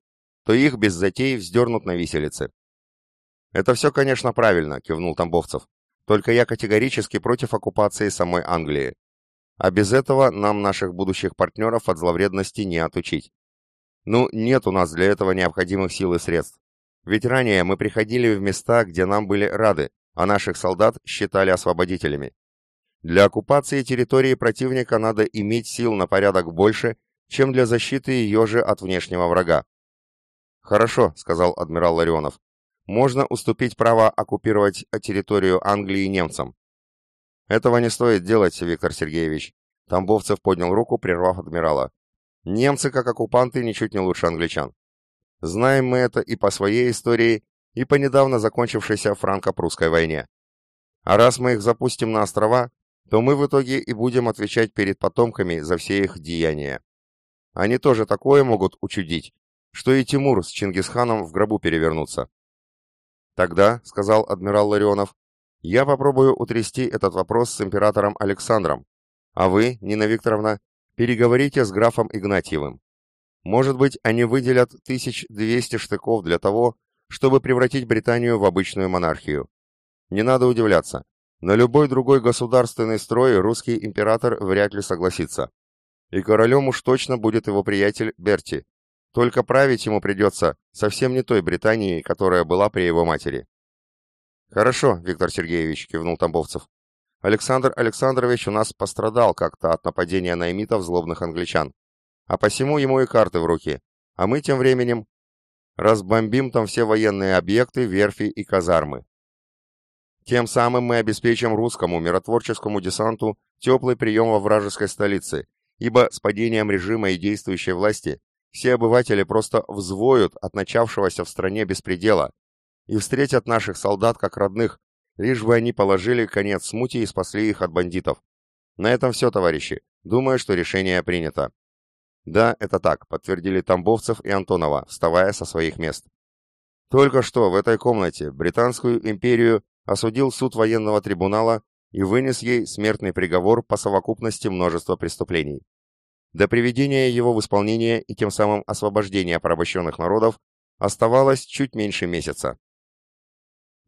то их без затей вздернут на виселице. «Это все, конечно, правильно», — кивнул Тамбовцев. «Только я категорически против оккупации самой Англии. А без этого нам наших будущих партнеров от зловредности не отучить. Ну, нет у нас для этого необходимых сил и средств. Ведь ранее мы приходили в места, где нам были рады, а наших солдат считали освободителями. Для оккупации территории противника надо иметь сил на порядок больше, чем для защиты ее же от внешнего врага. «Хорошо», — сказал адмирал Ларионов. «Можно уступить право оккупировать территорию Англии немцам». «Этого не стоит делать, Виктор Сергеевич», — Тамбовцев поднял руку, прервав адмирала. «Немцы, как оккупанты, ничуть не лучше англичан. Знаем мы это и по своей истории, и по недавно закончившейся франко-прусской войне. А раз мы их запустим на острова, то мы в итоге и будем отвечать перед потомками за все их деяния. Они тоже такое могут учудить, что и Тимур с Чингисханом в гробу перевернутся. Тогда, — сказал адмирал Ларионов, — я попробую утрясти этот вопрос с императором Александром, а вы, Нина Викторовна, переговорите с графом Игнатьевым. Может быть, они выделят 1200 штыков для того, чтобы превратить Британию в обычную монархию. Не надо удивляться. На любой другой государственный строй русский император вряд ли согласится. И королем уж точно будет его приятель Берти. Только править ему придется совсем не той Британией, которая была при его матери. «Хорошо, Виктор Сергеевич», — кивнул Тамбовцев. «Александр Александрович у нас пострадал как-то от нападения наймитов злобных англичан. А посему ему и карты в руки. А мы тем временем разбомбим там все военные объекты, верфи и казармы. Тем самым мы обеспечим русскому миротворческому десанту теплый прием во вражеской столице ибо с падением режима и действующей власти все обыватели просто взвоют от начавшегося в стране беспредела и встретят наших солдат как родных, лишь бы они положили конец смуте и спасли их от бандитов. На этом все, товарищи. Думаю, что решение принято. Да, это так, подтвердили Тамбовцев и Антонова, вставая со своих мест. Только что в этой комнате Британскую империю осудил суд военного трибунала и вынес ей смертный приговор по совокупности множества преступлений. До приведения его в исполнение и тем самым освобождения порабощенных народов оставалось чуть меньше месяца.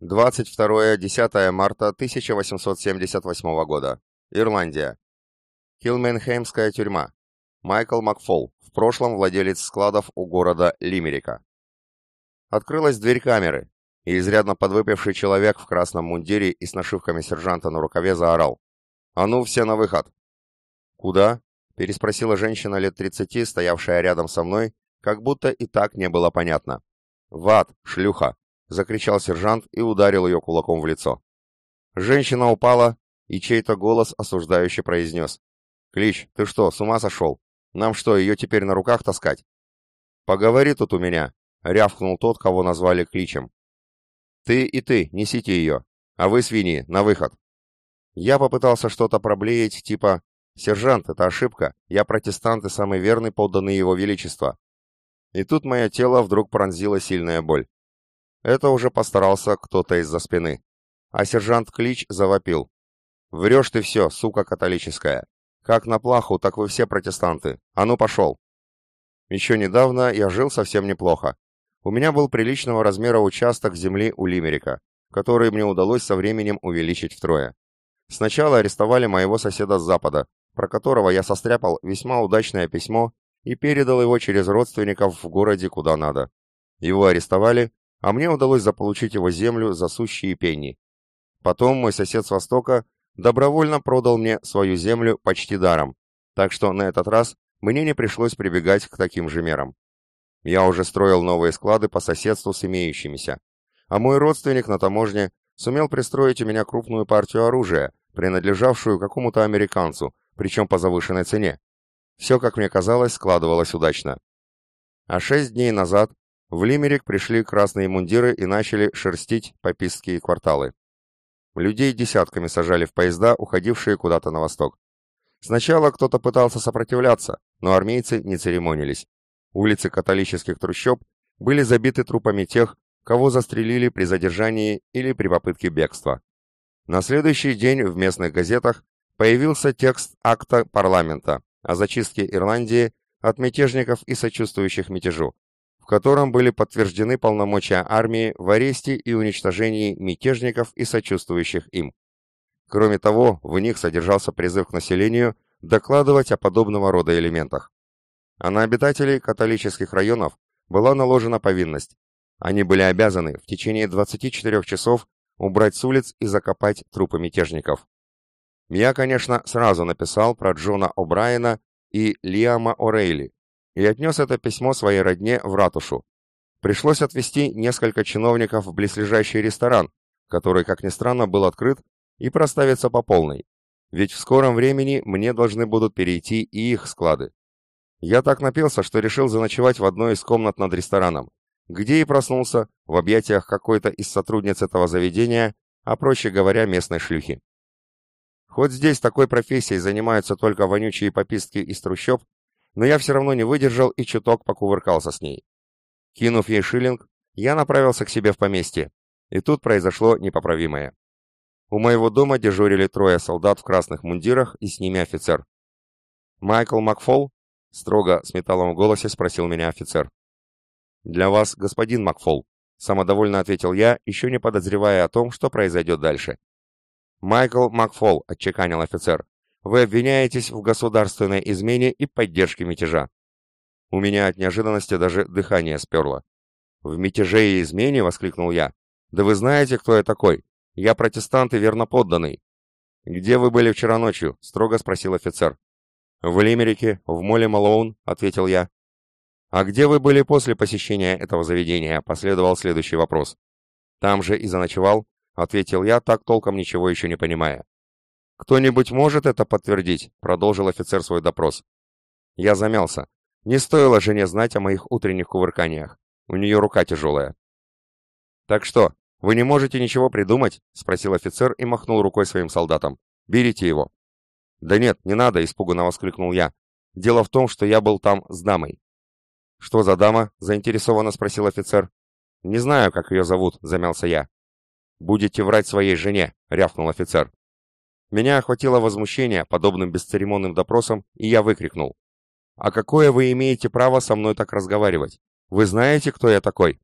22-10 марта 1878 года. Ирландия. Хилменхеймская тюрьма. Майкл Макфол, в прошлом владелец складов у города Лимерика. Открылась дверь камеры, и изрядно подвыпивший человек в красном мундире и с нашивками сержанта на рукаве заорал. «А ну, все на выход!» «Куда?» — переспросила женщина лет тридцати, стоявшая рядом со мной, как будто и так не было понятно. «В ад, шлюха!» — закричал сержант и ударил ее кулаком в лицо. Женщина упала, и чей-то голос осуждающе произнес. «Клич, ты что, с ума сошел? Нам что, ее теперь на руках таскать?» «Поговори тут у меня», — рявкнул тот, кого назвали Кличем. «Ты и ты, несите ее. А вы, свиньи, на выход». Я попытался что-то проблеять, типа «Сержант, это ошибка. Я протестант и самый верный подданный его величества». И тут мое тело вдруг пронзила сильная боль. Это уже постарался кто-то из-за спины. А сержант Клич завопил. «Врешь ты все, сука католическая. Как на плаху, так вы все протестанты. А ну пошел!» Еще недавно я жил совсем неплохо. У меня был приличного размера участок земли у Лимерика, который мне удалось со временем увеличить втрое. Сначала арестовали моего соседа с запада, про которого я состряпал весьма удачное письмо и передал его через родственников в городе куда надо. Его арестовали, а мне удалось заполучить его землю за сущие пенни. Потом мой сосед с востока добровольно продал мне свою землю почти даром, так что на этот раз мне не пришлось прибегать к таким же мерам. Я уже строил новые склады по соседству с имеющимися, а мой родственник на таможне сумел пристроить у меня крупную партию оружия, принадлежавшую какому-то американцу, причем по завышенной цене. Все, как мне казалось, складывалось удачно. А шесть дней назад в Лимерик пришли красные мундиры и начали шерстить попистские кварталы. Людей десятками сажали в поезда, уходившие куда-то на восток. Сначала кто-то пытался сопротивляться, но армейцы не церемонились. Улицы католических трущоб были забиты трупами тех, кого застрелили при задержании или при попытке бегства. На следующий день в местных газетах появился текст акта парламента о зачистке Ирландии от мятежников и сочувствующих мятежу, в котором были подтверждены полномочия армии в аресте и уничтожении мятежников и сочувствующих им. Кроме того, в них содержался призыв к населению докладывать о подобного рода элементах. А на обитателей католических районов была наложена повинность. Они были обязаны в течение 24 часов убрать с улиц и закопать трупы мятежников. Я, конечно, сразу написал про Джона О'Брайена и Лиама О'Рейли и отнес это письмо своей родне в ратушу. Пришлось отвезти несколько чиновников в близлежащий ресторан, который, как ни странно, был открыт, и проставиться по полной. Ведь в скором времени мне должны будут перейти и их склады. Я так напился, что решил заночевать в одной из комнат над рестораном, где и проснулся в объятиях какой-то из сотрудниц этого заведения, а проще говоря, местной шлюхи. Хоть здесь такой профессией занимаются только вонючие попистки из трущоб, но я все равно не выдержал и чуток покувыркался с ней. Кинув ей шиллинг, я направился к себе в поместье, и тут произошло непоправимое. У моего дома дежурили трое солдат в красных мундирах и с ними офицер. «Майкл Макфол?» — строго с металлом в голосе спросил меня офицер. «Для вас, господин Макфол», — самодовольно ответил я, еще не подозревая о том, что произойдет дальше. «Майкл Макфол», — отчеканил офицер, — «вы обвиняетесь в государственной измене и поддержке мятежа». У меня от неожиданности даже дыхание сперло. «В мятеже и измене?» — воскликнул я. «Да вы знаете, кто я такой? Я протестант и верноподданный». «Где вы были вчера ночью?» — строго спросил офицер. «В Лимерике, в моле Малоун», — ответил я. «А где вы были после посещения этого заведения?» — последовал следующий вопрос. «Там же и заночевал», — ответил я, так толком ничего еще не понимая. «Кто-нибудь может это подтвердить?» — продолжил офицер свой допрос. Я замялся. Не стоило жене знать о моих утренних кувырканиях. У нее рука тяжелая. «Так что, вы не можете ничего придумать?» — спросил офицер и махнул рукой своим солдатам. «Берите его». «Да нет, не надо», — испуганно воскликнул я. «Дело в том, что я был там с дамой». «Что за дама?» — заинтересованно спросил офицер. «Не знаю, как ее зовут», — замялся я. «Будете врать своей жене», — рявкнул офицер. Меня охватило возмущение подобным бесцеремонным допросом, и я выкрикнул. «А какое вы имеете право со мной так разговаривать? Вы знаете, кто я такой?»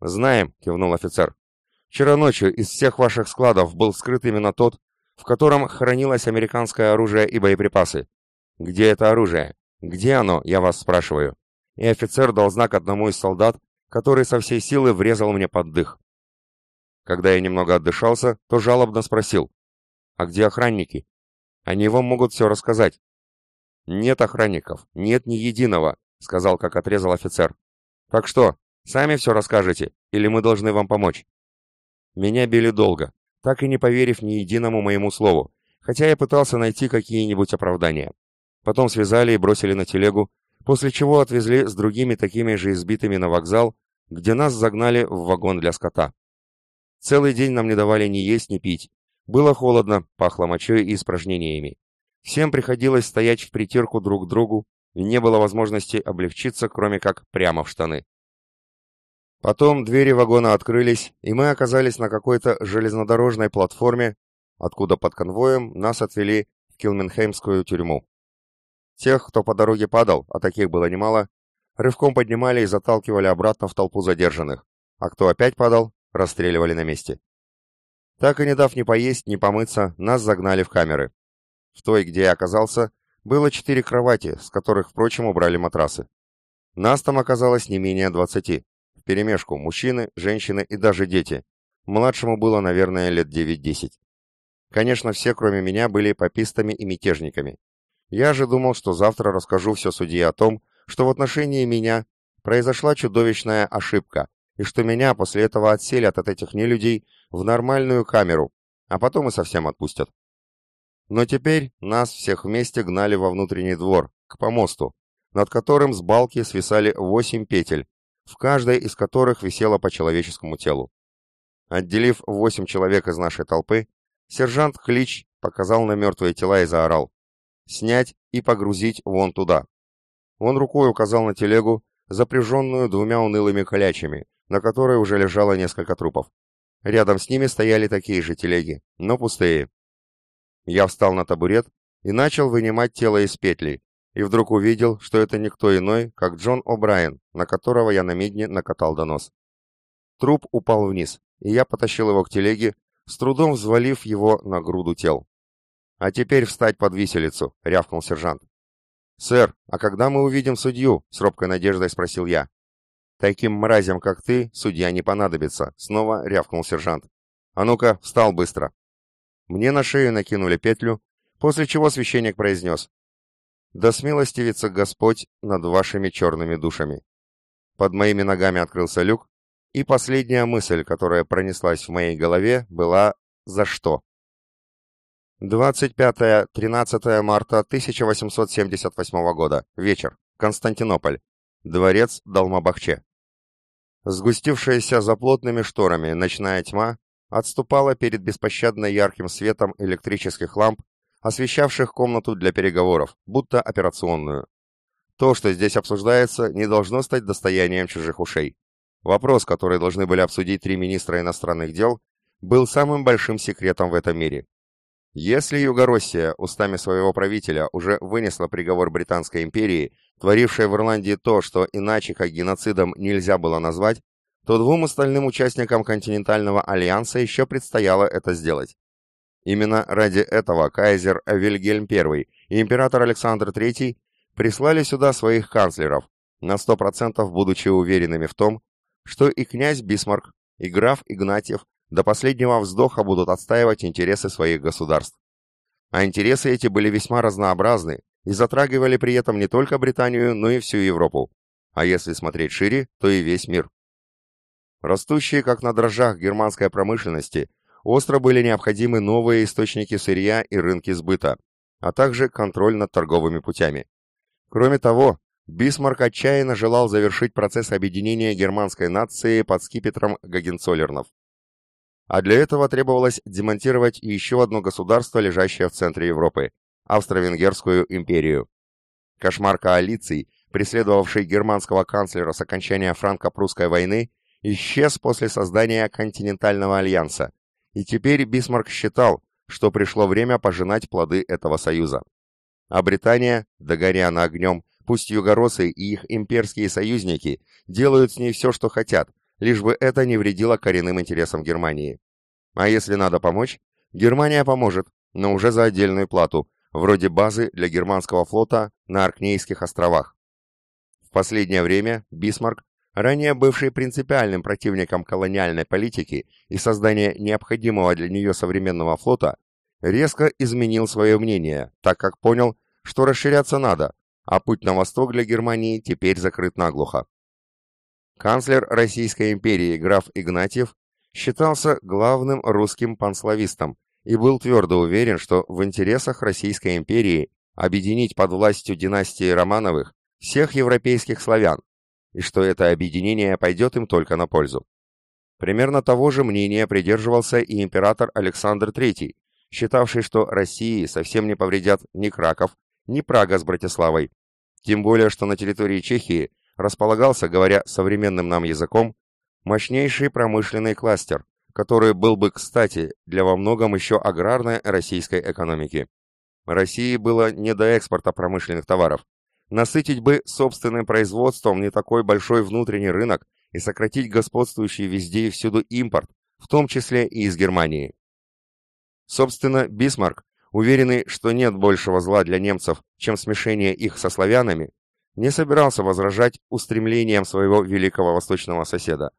«Знаем», — кивнул офицер. «Вчера ночью из всех ваших складов был скрыт именно тот, в котором хранилось американское оружие и боеприпасы. Где это оружие? Где оно, я вас спрашиваю?» И офицер дал знак одному из солдат, который со всей силы врезал мне под дых. Когда я немного отдышался, то жалобно спросил, «А где охранники? Они вам могут все рассказать». «Нет охранников, нет ни единого», — сказал, как отрезал офицер. «Так что, сами все расскажете, или мы должны вам помочь?» Меня били долго, так и не поверив ни единому моему слову, хотя я пытался найти какие-нибудь оправдания. Потом связали и бросили на телегу, после чего отвезли с другими такими же избитыми на вокзал, где нас загнали в вагон для скота. Целый день нам не давали ни есть, ни пить. Было холодно, пахло мочой и испражнениями. Всем приходилось стоять в притирку друг к другу, и не было возможности облегчиться, кроме как прямо в штаны. Потом двери вагона открылись, и мы оказались на какой-то железнодорожной платформе, откуда под конвоем нас отвели в Килменхеймскую тюрьму. Тех, кто по дороге падал, а таких было немало, рывком поднимали и заталкивали обратно в толпу задержанных, а кто опять падал, расстреливали на месте. Так и не дав ни поесть, ни помыться, нас загнали в камеры. В той, где я оказался, было четыре кровати, с которых, впрочем, убрали матрасы. Нас там оказалось не менее двадцати. Вперемешку мужчины, женщины и даже дети. Младшему было, наверное, лет девять-десять. Конечно, все, кроме меня, были попистами и мятежниками. Я же думал, что завтра расскажу все судье о том, что в отношении меня произошла чудовищная ошибка, и что меня после этого отселят от этих нелюдей в нормальную камеру, а потом и совсем отпустят. Но теперь нас всех вместе гнали во внутренний двор, к помосту, над которым с балки свисали восемь петель, в каждой из которых висело по человеческому телу. Отделив восемь человек из нашей толпы, сержант Клич показал на мертвые тела и заорал «Снять и погрузить вон туда». Он рукой указал на телегу, запряженную двумя унылыми колячами, на которой уже лежало несколько трупов. Рядом с ними стояли такие же телеги, но пустые. Я встал на табурет и начал вынимать тело из петли, и вдруг увидел, что это никто иной, как Джон О'Брайен, на которого я на медне накатал донос. Труп упал вниз, и я потащил его к телеге, с трудом взвалив его на груду тел. «А теперь встать под виселицу», — рявкнул сержант. «Сэр, а когда мы увидим судью?» — с робкой надеждой спросил я. «Таким мразям, как ты, судья не понадобится», — снова рявкнул сержант. «А ну-ка, встал быстро». Мне на шею накинули петлю, после чего священник произнес. «Да смилостивится Господь над вашими черными душами». Под моими ногами открылся люк, и последняя мысль, которая пронеслась в моей голове, была «За что?». 25-13 марта 1878 года. Вечер. Константинополь. Дворец Далмабахче. Сгустившаяся за плотными шторами ночная тьма отступала перед беспощадно ярким светом электрических ламп, освещавших комнату для переговоров, будто операционную. То, что здесь обсуждается, не должно стать достоянием чужих ушей. Вопрос, который должны были обсудить три министра иностранных дел, был самым большим секретом в этом мире. Если Югороссия устами своего правителя уже вынесла приговор Британской империи, творившей в Ирландии то, что иначе как геноцидом нельзя было назвать, то двум остальным участникам континентального альянса еще предстояло это сделать. Именно ради этого кайзер Вильгельм I и император Александр III прислали сюда своих канцлеров, на 100% будучи уверенными в том, что и князь Бисмарк, и граф Игнатьев до последнего вздоха будут отстаивать интересы своих государств. А интересы эти были весьма разнообразны и затрагивали при этом не только Британию, но и всю Европу. А если смотреть шире, то и весь мир. Растущие как на дрожжах германской промышленности, остро были необходимы новые источники сырья и рынки сбыта, а также контроль над торговыми путями. Кроме того, Бисмарк отчаянно желал завершить процесс объединения германской нации под скипетром Гагенцоллернов а для этого требовалось демонтировать еще одно государство, лежащее в центре Европы – Австро-Венгерскую империю. Кошмар коалиций, преследовавший германского канцлера с окончания франко-прусской войны, исчез после создания континентального альянса, и теперь Бисмарк считал, что пришло время пожинать плоды этого союза. А Британия, догоря на огнем, пусть югоросы и их имперские союзники делают с ней все, что хотят, лишь бы это не вредило коренным интересам Германии. А если надо помочь, Германия поможет, но уже за отдельную плату, вроде базы для германского флота на Аркнейских островах. В последнее время Бисмарк, ранее бывший принципиальным противником колониальной политики и создания необходимого для нее современного флота, резко изменил свое мнение, так как понял, что расширяться надо, а путь на восток для Германии теперь закрыт наглухо. Канцлер Российской империи граф Игнатьев считался главным русским панславистом и был твердо уверен, что в интересах Российской империи объединить под властью династии Романовых всех европейских славян, и что это объединение пойдет им только на пользу. Примерно того же мнения придерживался и император Александр III, считавший, что России совсем не повредят ни Краков, ни Прага с Братиславой, тем более, что на территории Чехии располагался, говоря современным нам языком, мощнейший промышленный кластер, который был бы кстати для во многом еще аграрной российской экономики. России было не до экспорта промышленных товаров. Насытить бы собственным производством не такой большой внутренний рынок и сократить господствующий везде и всюду импорт, в том числе и из Германии. Собственно, Бисмарк, уверенный, что нет большего зла для немцев, чем смешение их со славянами, не собирался возражать устремлениям своего великого восточного соседа.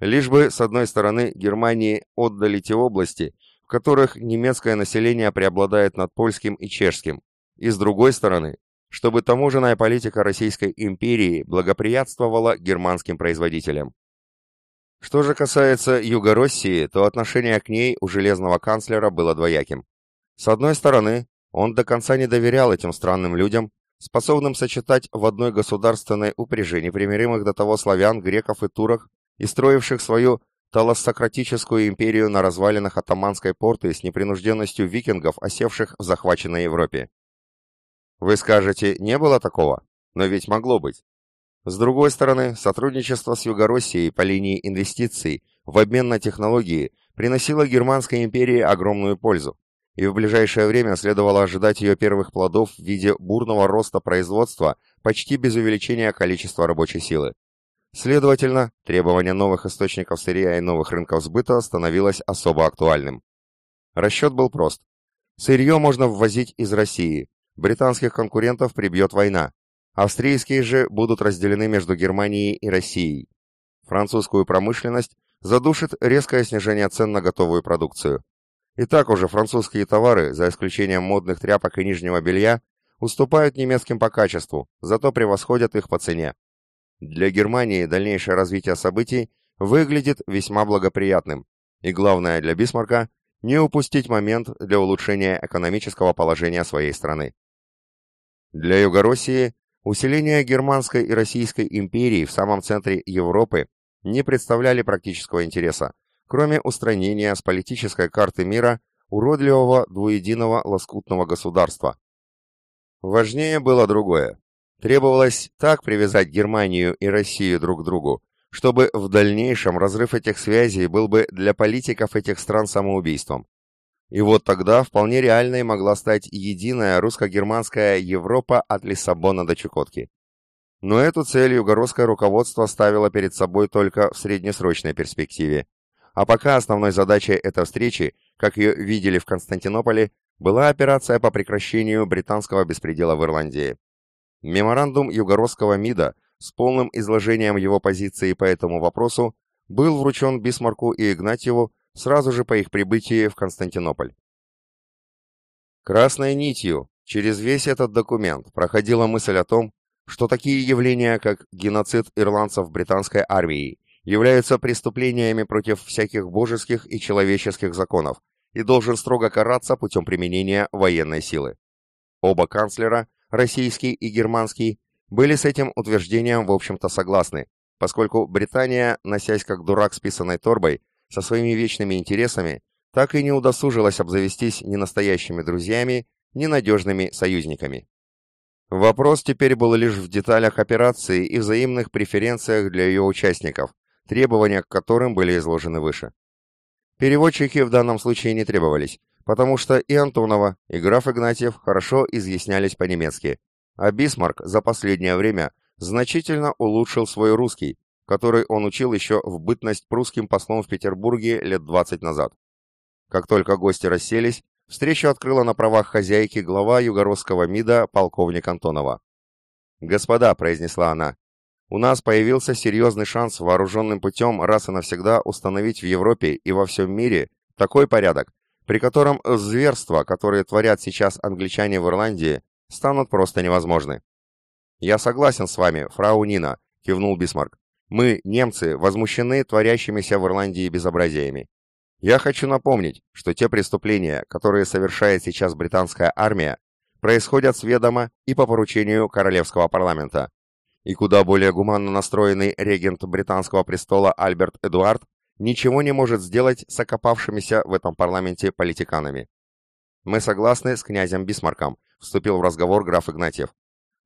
Лишь бы, с одной стороны, Германии отдали те области, в которых немецкое население преобладает над польским и чешским, и с другой стороны, чтобы таможенная политика Российской империи благоприятствовала германским производителям. Что же касается Юго-России, то отношение к ней у железного канцлера было двояким. С одной стороны, он до конца не доверял этим странным людям, способным сочетать в одной государственной упряжи непримиримых до того славян, греков и турок и строивших свою талассократическую империю на развалинах атаманской порты с непринужденностью викингов, осевших в захваченной Европе. Вы скажете, не было такого? Но ведь могло быть. С другой стороны, сотрудничество с Юго-Россией по линии инвестиций в обмен на технологии приносило Германской империи огромную пользу, и в ближайшее время следовало ожидать ее первых плодов в виде бурного роста производства почти без увеличения количества рабочей силы. Следовательно, требование новых источников сырья и новых рынков сбыта становилось особо актуальным. Расчет был прост. Сырье можно ввозить из России, Британских конкурентов прибьет война. Австрийские же будут разделены между Германией и Россией. Французскую промышленность задушит резкое снижение цен на готовую продукцию. И так уже французские товары, за исключением модных тряпок и нижнего белья, уступают немецким по качеству, зато превосходят их по цене. Для Германии дальнейшее развитие событий выглядит весьма благоприятным, и главное для Бисмарка – не упустить момент для улучшения экономического положения своей страны. Для Юго-России усиление Германской и Российской империи в самом центре Европы не представляли практического интереса, кроме устранения с политической карты мира уродливого двуединого лоскутного государства. Важнее было другое. Требовалось так привязать Германию и Россию друг к другу, чтобы в дальнейшем разрыв этих связей был бы для политиков этих стран самоубийством. И вот тогда вполне реальной могла стать единая русско-германская Европа от Лиссабона до Чукотки. Но эту цель югородское руководство ставило перед собой только в среднесрочной перспективе. А пока основной задачей этой встречи, как ее видели в Константинополе, была операция по прекращению британского беспредела в Ирландии. Меморандум югородского МИДа с полным изложением его позиции по этому вопросу был вручен Бисмарку и Игнатьеву сразу же по их прибытии в Константинополь. Красной нитью через весь этот документ проходила мысль о том, что такие явления, как геноцид ирландцев британской армией, являются преступлениями против всяких божеских и человеческих законов и должен строго караться путем применения военной силы. Оба канцлера, российский и германский, были с этим утверждением в общем-то согласны, поскольку Британия, носясь как дурак с писаной торбой, со своими вечными интересами так и не удосужилась обзавестись ни настоящими друзьями, ни надежными союзниками. Вопрос теперь был лишь в деталях операции и взаимных преференциях для ее участников, требования к которым были изложены выше. Переводчики в данном случае не требовались, потому что и Антонова, и граф Игнатьев хорошо изъяснялись по-немецки, а Бисмарк за последнее время значительно улучшил свой русский, который он учил еще в бытность прусским послом в Петербурге лет 20 назад. Как только гости расселись, встречу открыла на правах хозяйки глава югородского МИДа полковник Антонова. «Господа», — произнесла она, — «у нас появился серьезный шанс вооруженным путем раз и навсегда установить в Европе и во всем мире такой порядок, при котором зверства, которые творят сейчас англичане в Ирландии, станут просто невозможны». «Я согласен с вами, фрау Нина», — кивнул Бисмарк. Мы, немцы, возмущены творящимися в Ирландии безобразиями. Я хочу напомнить, что те преступления, которые совершает сейчас британская армия, происходят с ведома и по поручению Королевского парламента. И куда более гуманно настроенный регент британского престола Альберт Эдуард ничего не может сделать с окопавшимися в этом парламенте политиканами. Мы согласны с князем Бисмарком, вступил в разговор граф Игнатьев.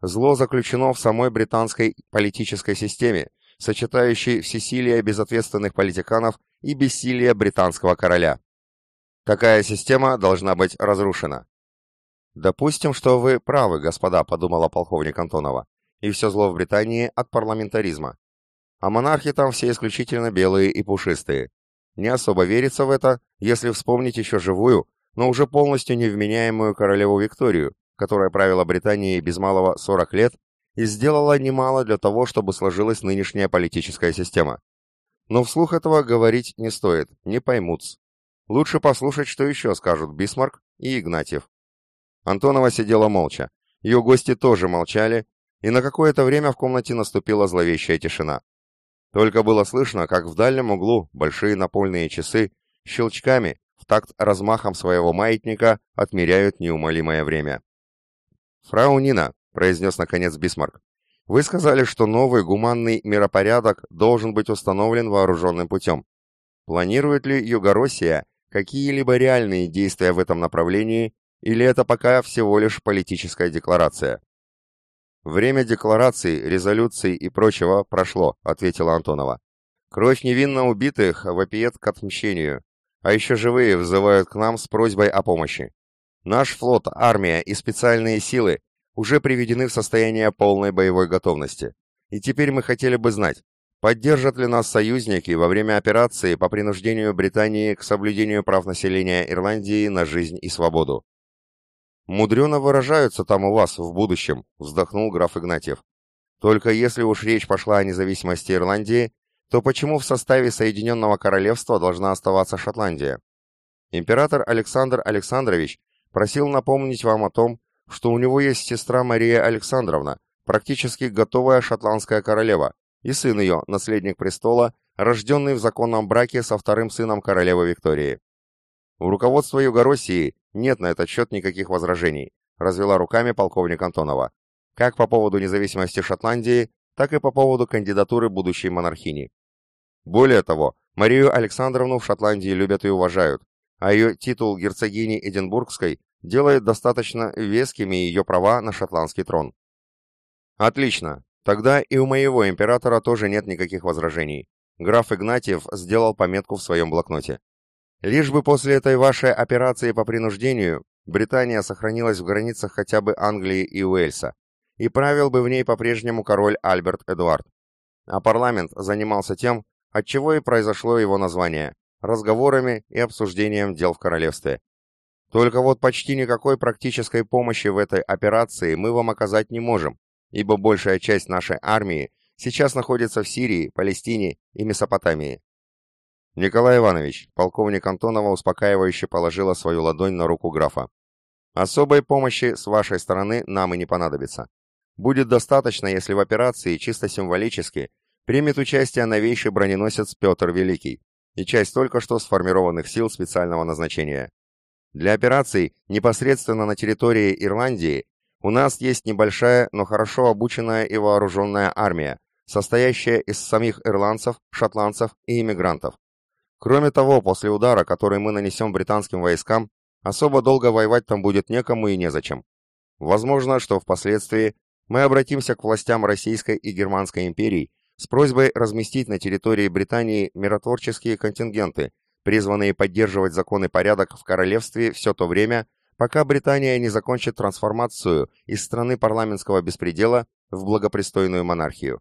Зло заключено в самой британской политической системе, сочетающий всесилие безответственных политиканов и бессилие британского короля. Такая система должна быть разрушена. «Допустим, что вы правы, господа», — подумала полковник Антонова, «и все зло в Британии от парламентаризма. А монархи там все исключительно белые и пушистые. Не особо верится в это, если вспомнить еще живую, но уже полностью невменяемую королеву Викторию, которая правила Британией без малого 40 лет и сделала немало для того, чтобы сложилась нынешняя политическая система. Но вслух этого говорить не стоит, не поймут. Лучше послушать, что еще скажут Бисмарк и Игнатьев. Антонова сидела молча. Ее гости тоже молчали, и на какое-то время в комнате наступила зловещая тишина. Только было слышно, как в дальнем углу большие напольные часы щелчками, в такт размахом своего маятника, отмеряют неумолимое время. «Фрау Нина», — произнес наконец Бисмарк, — «вы сказали, что новый гуманный миропорядок должен быть установлен вооруженным путем. Планирует ли Югороссия какие-либо реальные действия в этом направлении, или это пока всего лишь политическая декларация?» «Время деклараций, резолюций и прочего прошло», — ответила Антонова. «Кровь невинно убитых вопиет к отмщению, а еще живые взывают к нам с просьбой о помощи. Наш флот, армия и специальные силы уже приведены в состояние полной боевой готовности. И теперь мы хотели бы знать, поддержат ли нас союзники во время операции по принуждению Британии к соблюдению прав населения Ирландии на жизнь и свободу. «Мудрено выражаются там у вас в будущем», — вздохнул граф Игнатьев. «Только если уж речь пошла о независимости Ирландии, то почему в составе Соединенного Королевства должна оставаться Шотландия? Император Александр Александрович просил напомнить вам о том, что у него есть сестра Мария Александровна, практически готовая шотландская королева, и сын ее, наследник престола, рожденный в законном браке со вторым сыном королевы Виктории. У руководства Югороссии нет на этот счет никаких возражений, развела руками полковник Антонова. Как по поводу независимости Шотландии, так и по поводу кандидатуры будущей монархини. Более того, Марию Александровну в Шотландии любят и уважают, а ее титул герцогини Эдинбургской делает достаточно вескими ее права на шотландский трон. Отлично. Тогда и у моего императора тоже нет никаких возражений. Граф Игнатьев сделал пометку в своем блокноте. Лишь бы после этой вашей операции по принуждению Британия сохранилась в границах хотя бы Англии и Уэльса, и правил бы в ней по-прежнему король Альберт Эдуард. А парламент занимался тем, от чего и произошло его название – разговорами и обсуждением дел в королевстве. Только вот почти никакой практической помощи в этой операции мы вам оказать не можем, ибо большая часть нашей армии сейчас находится в Сирии, Палестине и Месопотамии. «Николай Иванович», — полковник Антонова успокаивающе положила свою ладонь на руку графа. «Особой помощи с вашей стороны нам и не понадобится. Будет достаточно, если в операции чисто символически примет участие новейший броненосец Петр Великий и часть только что сформированных сил специального назначения. Для операций непосредственно на территории Ирландии у нас есть небольшая, но хорошо обученная и вооруженная армия, состоящая из самих ирландцев, шотландцев и иммигрантов. Кроме того, после удара, который мы нанесем британским войскам, особо долго воевать там будет некому и незачем. Возможно, что впоследствии мы обратимся к властям Российской и Германской империй с просьбой разместить на территории Британии миротворческие контингенты, призванные поддерживать закон и порядок в королевстве все то время, пока Британия не закончит трансформацию из страны парламентского беспредела в благопристойную монархию.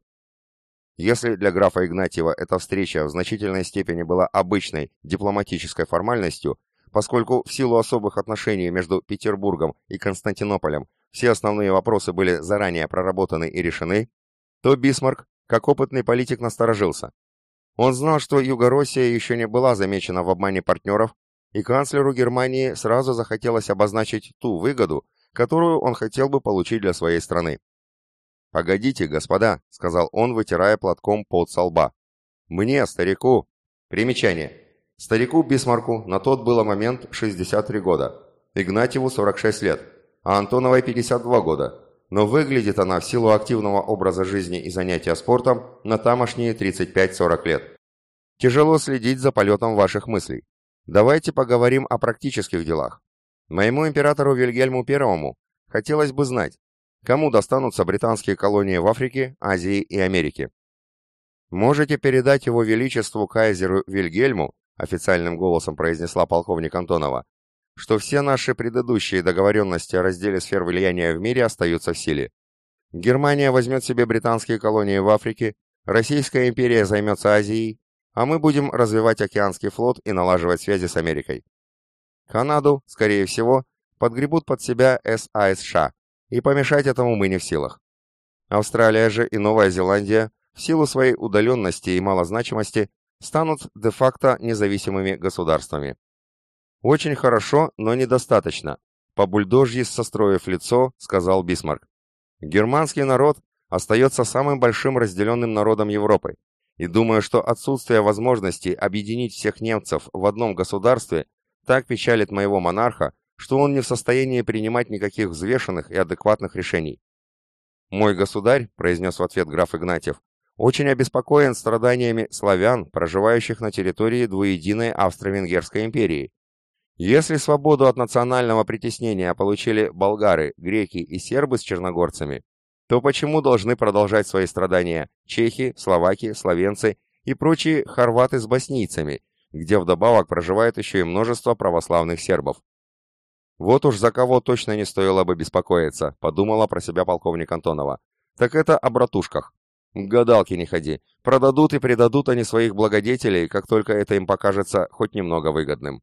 Если для графа Игнатьева эта встреча в значительной степени была обычной дипломатической формальностью, поскольку в силу особых отношений между Петербургом и Константинополем все основные вопросы были заранее проработаны и решены, то Бисмарк, как опытный политик, насторожился. Он знал, что Юго-Россия еще не была замечена в обмане партнеров, и канцлеру Германии сразу захотелось обозначить ту выгоду, которую он хотел бы получить для своей страны. «Погодите, господа», — сказал он, вытирая платком пот со лба. «Мне, старику...» Примечание. Старику Бисмарку на тот было момент 63 года, Игнатьеву 46 лет, а Антоновой 52 года, но выглядит она в силу активного образа жизни и занятия спортом на тамошние 35-40 лет. Тяжело следить за полетом ваших мыслей. Давайте поговорим о практических делах. Моему императору Вильгельму I хотелось бы знать, Кому достанутся британские колонии в Африке, Азии и Америке? Можете передать его величеству кайзеру Вильгельму, официальным голосом произнесла полковник Антонова, что все наши предыдущие договоренности о разделе сфер влияния в мире остаются в силе. Германия возьмет себе британские колонии в Африке, Российская империя займется Азией, а мы будем развивать океанский флот и налаживать связи с Америкой. Канаду, скорее всего, подгребут под себя САСШ, и помешать этому мы не в силах. Австралия же и Новая Зеландия в силу своей удаленности и малозначимости станут де-факто независимыми государствами. Очень хорошо, но недостаточно. По бульдожьи состроив лицо, сказал Бисмарк. Германский народ остается самым большим разделенным народом Европы, и думаю, что отсутствие возможности объединить всех немцев в одном государстве так печалит моего монарха, что он не в состоянии принимать никаких взвешенных и адекватных решений. «Мой государь», — произнес в ответ граф Игнатьев, очень обеспокоен страданиями славян, проживающих на территории двуединой Австро-Венгерской империи. Если свободу от национального притеснения получили болгары, греки и сербы с черногорцами, то почему должны продолжать свои страдания чехи, словаки, словенцы и прочие хорваты с боснийцами, где вдобавок проживает еще и множество православных сербов? Вот уж за кого точно не стоило бы беспокоиться, подумала про себя полковник Антонова. Так это о братушках. Гадалки не ходи. Продадут и предадут они своих благодетелей, как только это им покажется хоть немного выгодным.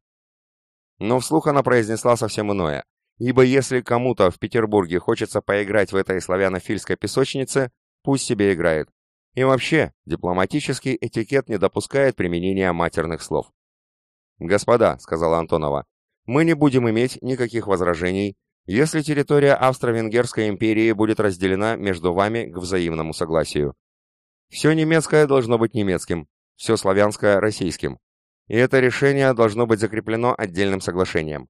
Но вслух она произнесла совсем иное. Ибо если кому-то в Петербурге хочется поиграть в этой славянофильской песочнице, пусть себе играет. И вообще, дипломатический этикет не допускает применения матерных слов. «Господа», — сказала Антонова, — «мы не будем иметь никаких возражений если территория Австро-Венгерской империи будет разделена между вами к взаимному согласию. Все немецкое должно быть немецким, все славянское – российским. И это решение должно быть закреплено отдельным соглашением.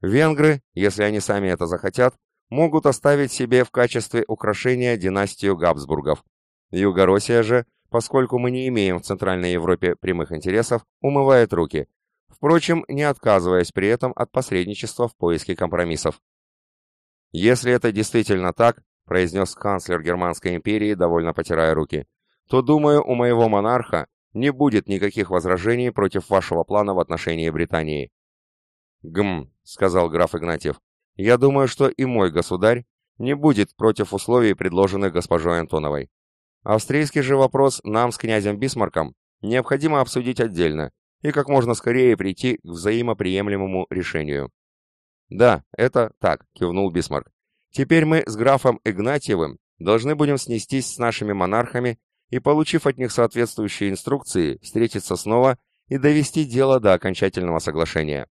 Венгры, если они сами это захотят, могут оставить себе в качестве украшения династию Габсбургов. Югороссия же, поскольку мы не имеем в Центральной Европе прямых интересов, умывает руки, впрочем, не отказываясь при этом от посредничества в поиске компромиссов. «Если это действительно так», — произнес канцлер Германской империи, довольно потирая руки, «то, думаю, у моего монарха не будет никаких возражений против вашего плана в отношении Британии». «Гм», — сказал граф Игнатьев, «я думаю, что и мой государь не будет против условий, предложенных госпожой Антоновой. Австрийский же вопрос нам с князем Бисмарком необходимо обсудить отдельно и как можно скорее прийти к взаимоприемлемому решению. «Да, это так», — кивнул Бисмарк. «Теперь мы с графом Игнатьевым должны будем снестись с нашими монархами и, получив от них соответствующие инструкции, встретиться снова и довести дело до окончательного соглашения».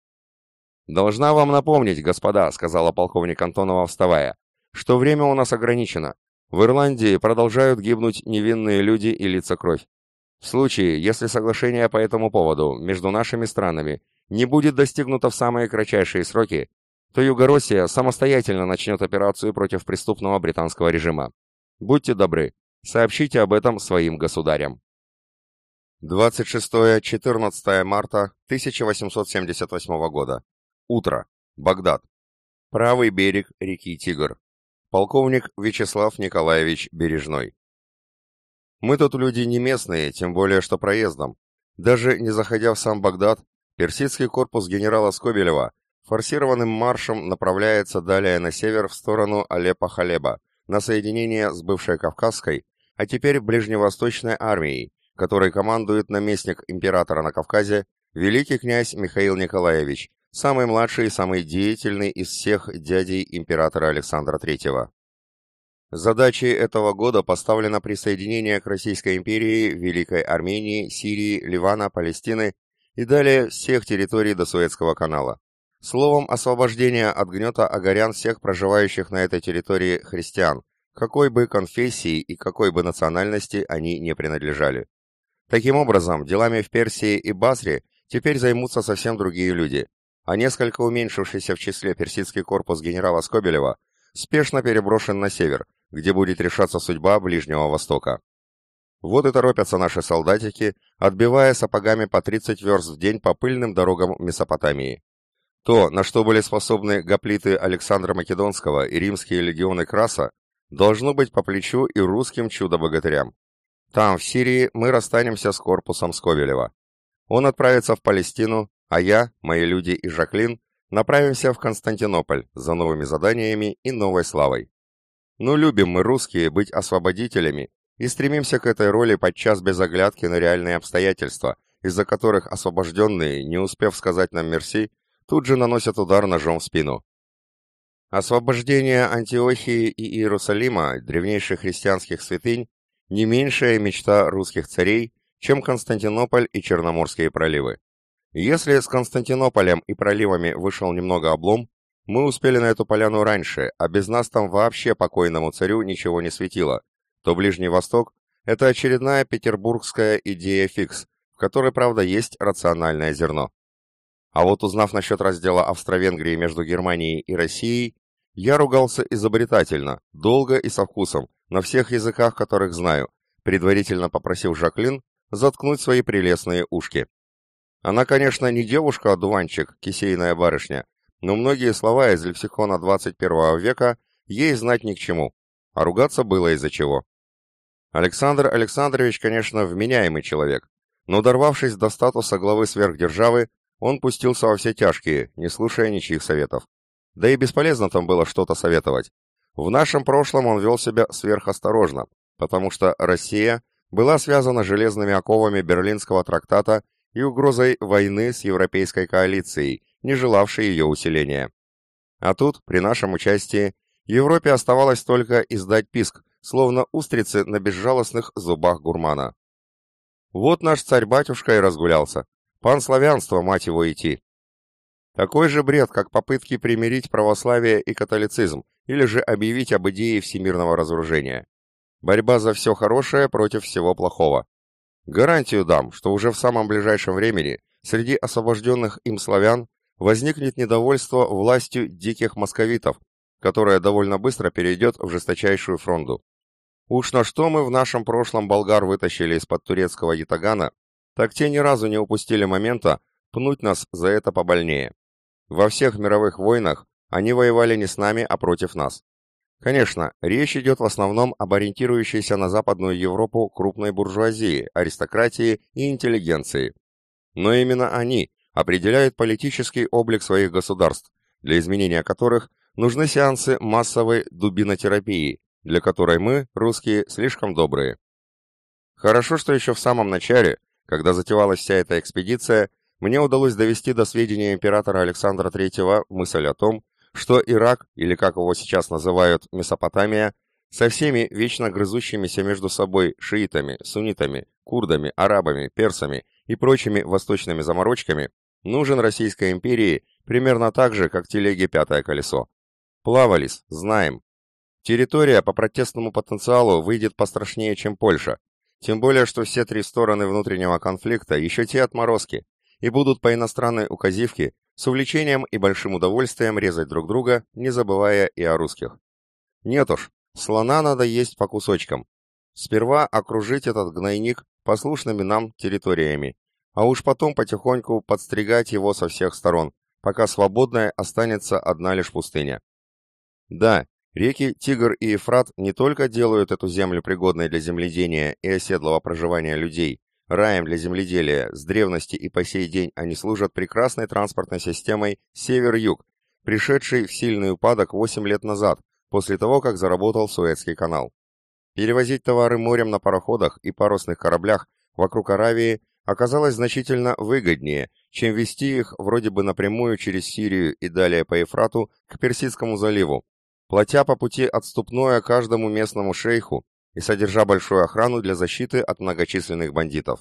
«Должна вам напомнить, господа», — сказала полковник Антонова, вставая, «что время у нас ограничено. В Ирландии продолжают гибнуть невинные люди и лица кровь. В случае, если соглашение по этому поводу между нашими странами не будет достигнуто в самые кратчайшие сроки, то Югороссия самостоятельно начнет операцию против преступного британского режима. Будьте добры, сообщите об этом своим государям. 26-14 марта 1878 года. Утро. Багдад. Правый берег реки Тигр. Полковник Вячеслав Николаевич Бережной. Мы тут люди не местные, тем более что проездом. Даже не заходя в сам Багдад, персидский корпус генерала Скобелева форсированным маршем направляется далее на север в сторону Алеппо-Халеба, на соединение с бывшей Кавказской, а теперь Ближневосточной армией, которой командует наместник императора на Кавказе, великий князь Михаил Николаевич, самый младший и самый деятельный из всех дядей императора Александра III. Задачей этого года поставлено присоединение к Российской империи Великой Армении, Сирии, Ливана, Палестины и далее всех территорий до Суэцкого канала. Словом, освобождение от гнета агарян всех проживающих на этой территории христиан, какой бы конфессии и какой бы национальности они не принадлежали. Таким образом, делами в Персии и Басре теперь займутся совсем другие люди, а несколько уменьшившийся в числе персидский корпус генерала Скобелева спешно переброшен на север, где будет решаться судьба Ближнего Востока. Вот и торопятся наши солдатики, отбивая сапогами по 30 верст в день по пыльным дорогам Месопотамии. То, на что были способны гоплиты Александра Македонского и римские легионы Краса, должно быть по плечу и русским чудо-богатырям. Там, в Сирии, мы расстанемся с корпусом Сковелева. Он отправится в Палестину, а я, мои люди и Жаклин направимся в Константинополь за новыми заданиями и новой славой. Но любим мы, русские, быть освободителями и стремимся к этой роли подчас без оглядки на реальные обстоятельства, из-за которых освобожденные, не успев сказать нам мерси, тут же наносят удар ножом в спину. Освобождение Антиохии и Иерусалима, древнейших христианских святынь, не меньшая мечта русских царей, чем Константинополь и Черноморские проливы. Если с Константинополем и проливами вышел немного облом, мы успели на эту поляну раньше, а без нас там вообще покойному царю ничего не светило, то Ближний Восток – это очередная петербургская идея фикс, в которой, правда, есть рациональное зерно. А вот узнав насчет раздела Австро-Венгрии между Германией и Россией, я ругался изобретательно, долго и со вкусом, на всех языках, которых знаю, предварительно попросив Жаклин заткнуть свои прелестные ушки. Она, конечно, не девушка-одуванчик, кисейная барышня, но многие слова из лексикона 21 века ей знать ни к чему, а ругаться было из-за чего. Александр Александрович, конечно, вменяемый человек, но дорвавшись до статуса главы сверхдержавы, он пустился во все тяжкие, не слушая ничьих советов. Да и бесполезно там было что-то советовать. В нашем прошлом он вел себя сверхосторожно, потому что Россия была связана железными оковами Берлинского трактата и угрозой войны с европейской коалицией, не желавшей ее усиления. А тут, при нашем участии, Европе оставалось только издать писк, словно устрицы на безжалостных зубах гурмана. Вот наш царь-батюшка и разгулялся. Пан славянство, мать его, идти. Такой же бред, как попытки примирить православие и католицизм, или же объявить об идее всемирного разоружения. Борьба за все хорошее против всего плохого. Гарантию дам, что уже в самом ближайшем времени среди освобожденных им славян возникнет недовольство властью диких московитов, которое довольно быстро перейдет в жесточайшую фронту. Уж на что мы в нашем прошлом болгар вытащили из-под турецкого ятагана, так те ни разу не упустили момента пнуть нас за это побольнее. Во всех мировых войнах они воевали не с нами, а против нас. Конечно, речь идет в основном об ориентирующейся на Западную Европу крупной буржуазии, аристократии и интеллигенции. Но именно они, определяет политический облик своих государств, для изменения которых нужны сеансы массовой дубинотерапии, для которой мы, русские, слишком добрые. Хорошо, что еще в самом начале, когда затевалась вся эта экспедиция, мне удалось довести до сведения императора Александра III мысль о том, что Ирак, или как его сейчас называют Месопотамия, со всеми вечно грызущимися между собой шиитами, суннитами, курдами, арабами, персами и прочими восточными заморочками, нужен Российской империи примерно так же, как телеге пятое колесо. Плавались, знаем. Территория по протестному потенциалу выйдет пострашнее, чем Польша. Тем более, что все три стороны внутреннего конфликта еще те отморозки, и будут по иностранной указивке с увлечением и большим удовольствием резать друг друга, не забывая и о русских. Нет уж, слона надо есть по кусочкам. Сперва окружить этот гнойник послушными нам территориями, а уж потом потихоньку подстригать его со всех сторон, пока свободной останется одна лишь пустыня. Да, реки Тигр и Ефрат не только делают эту землю пригодной для земледения и оседлого проживания людей, раем для земледелия, с древности и по сей день они служат прекрасной транспортной системой север-юг, пришедшей в сильный упадок 8 лет назад, после того, как заработал Суэцкий канал. Перевозить товары морем на пароходах и парусных кораблях вокруг Аравии оказалось значительно выгоднее, чем вести их вроде бы напрямую через Сирию и далее по Ефрату к Персидскому заливу, платя по пути отступное каждому местному шейху и содержа большую охрану для защиты от многочисленных бандитов.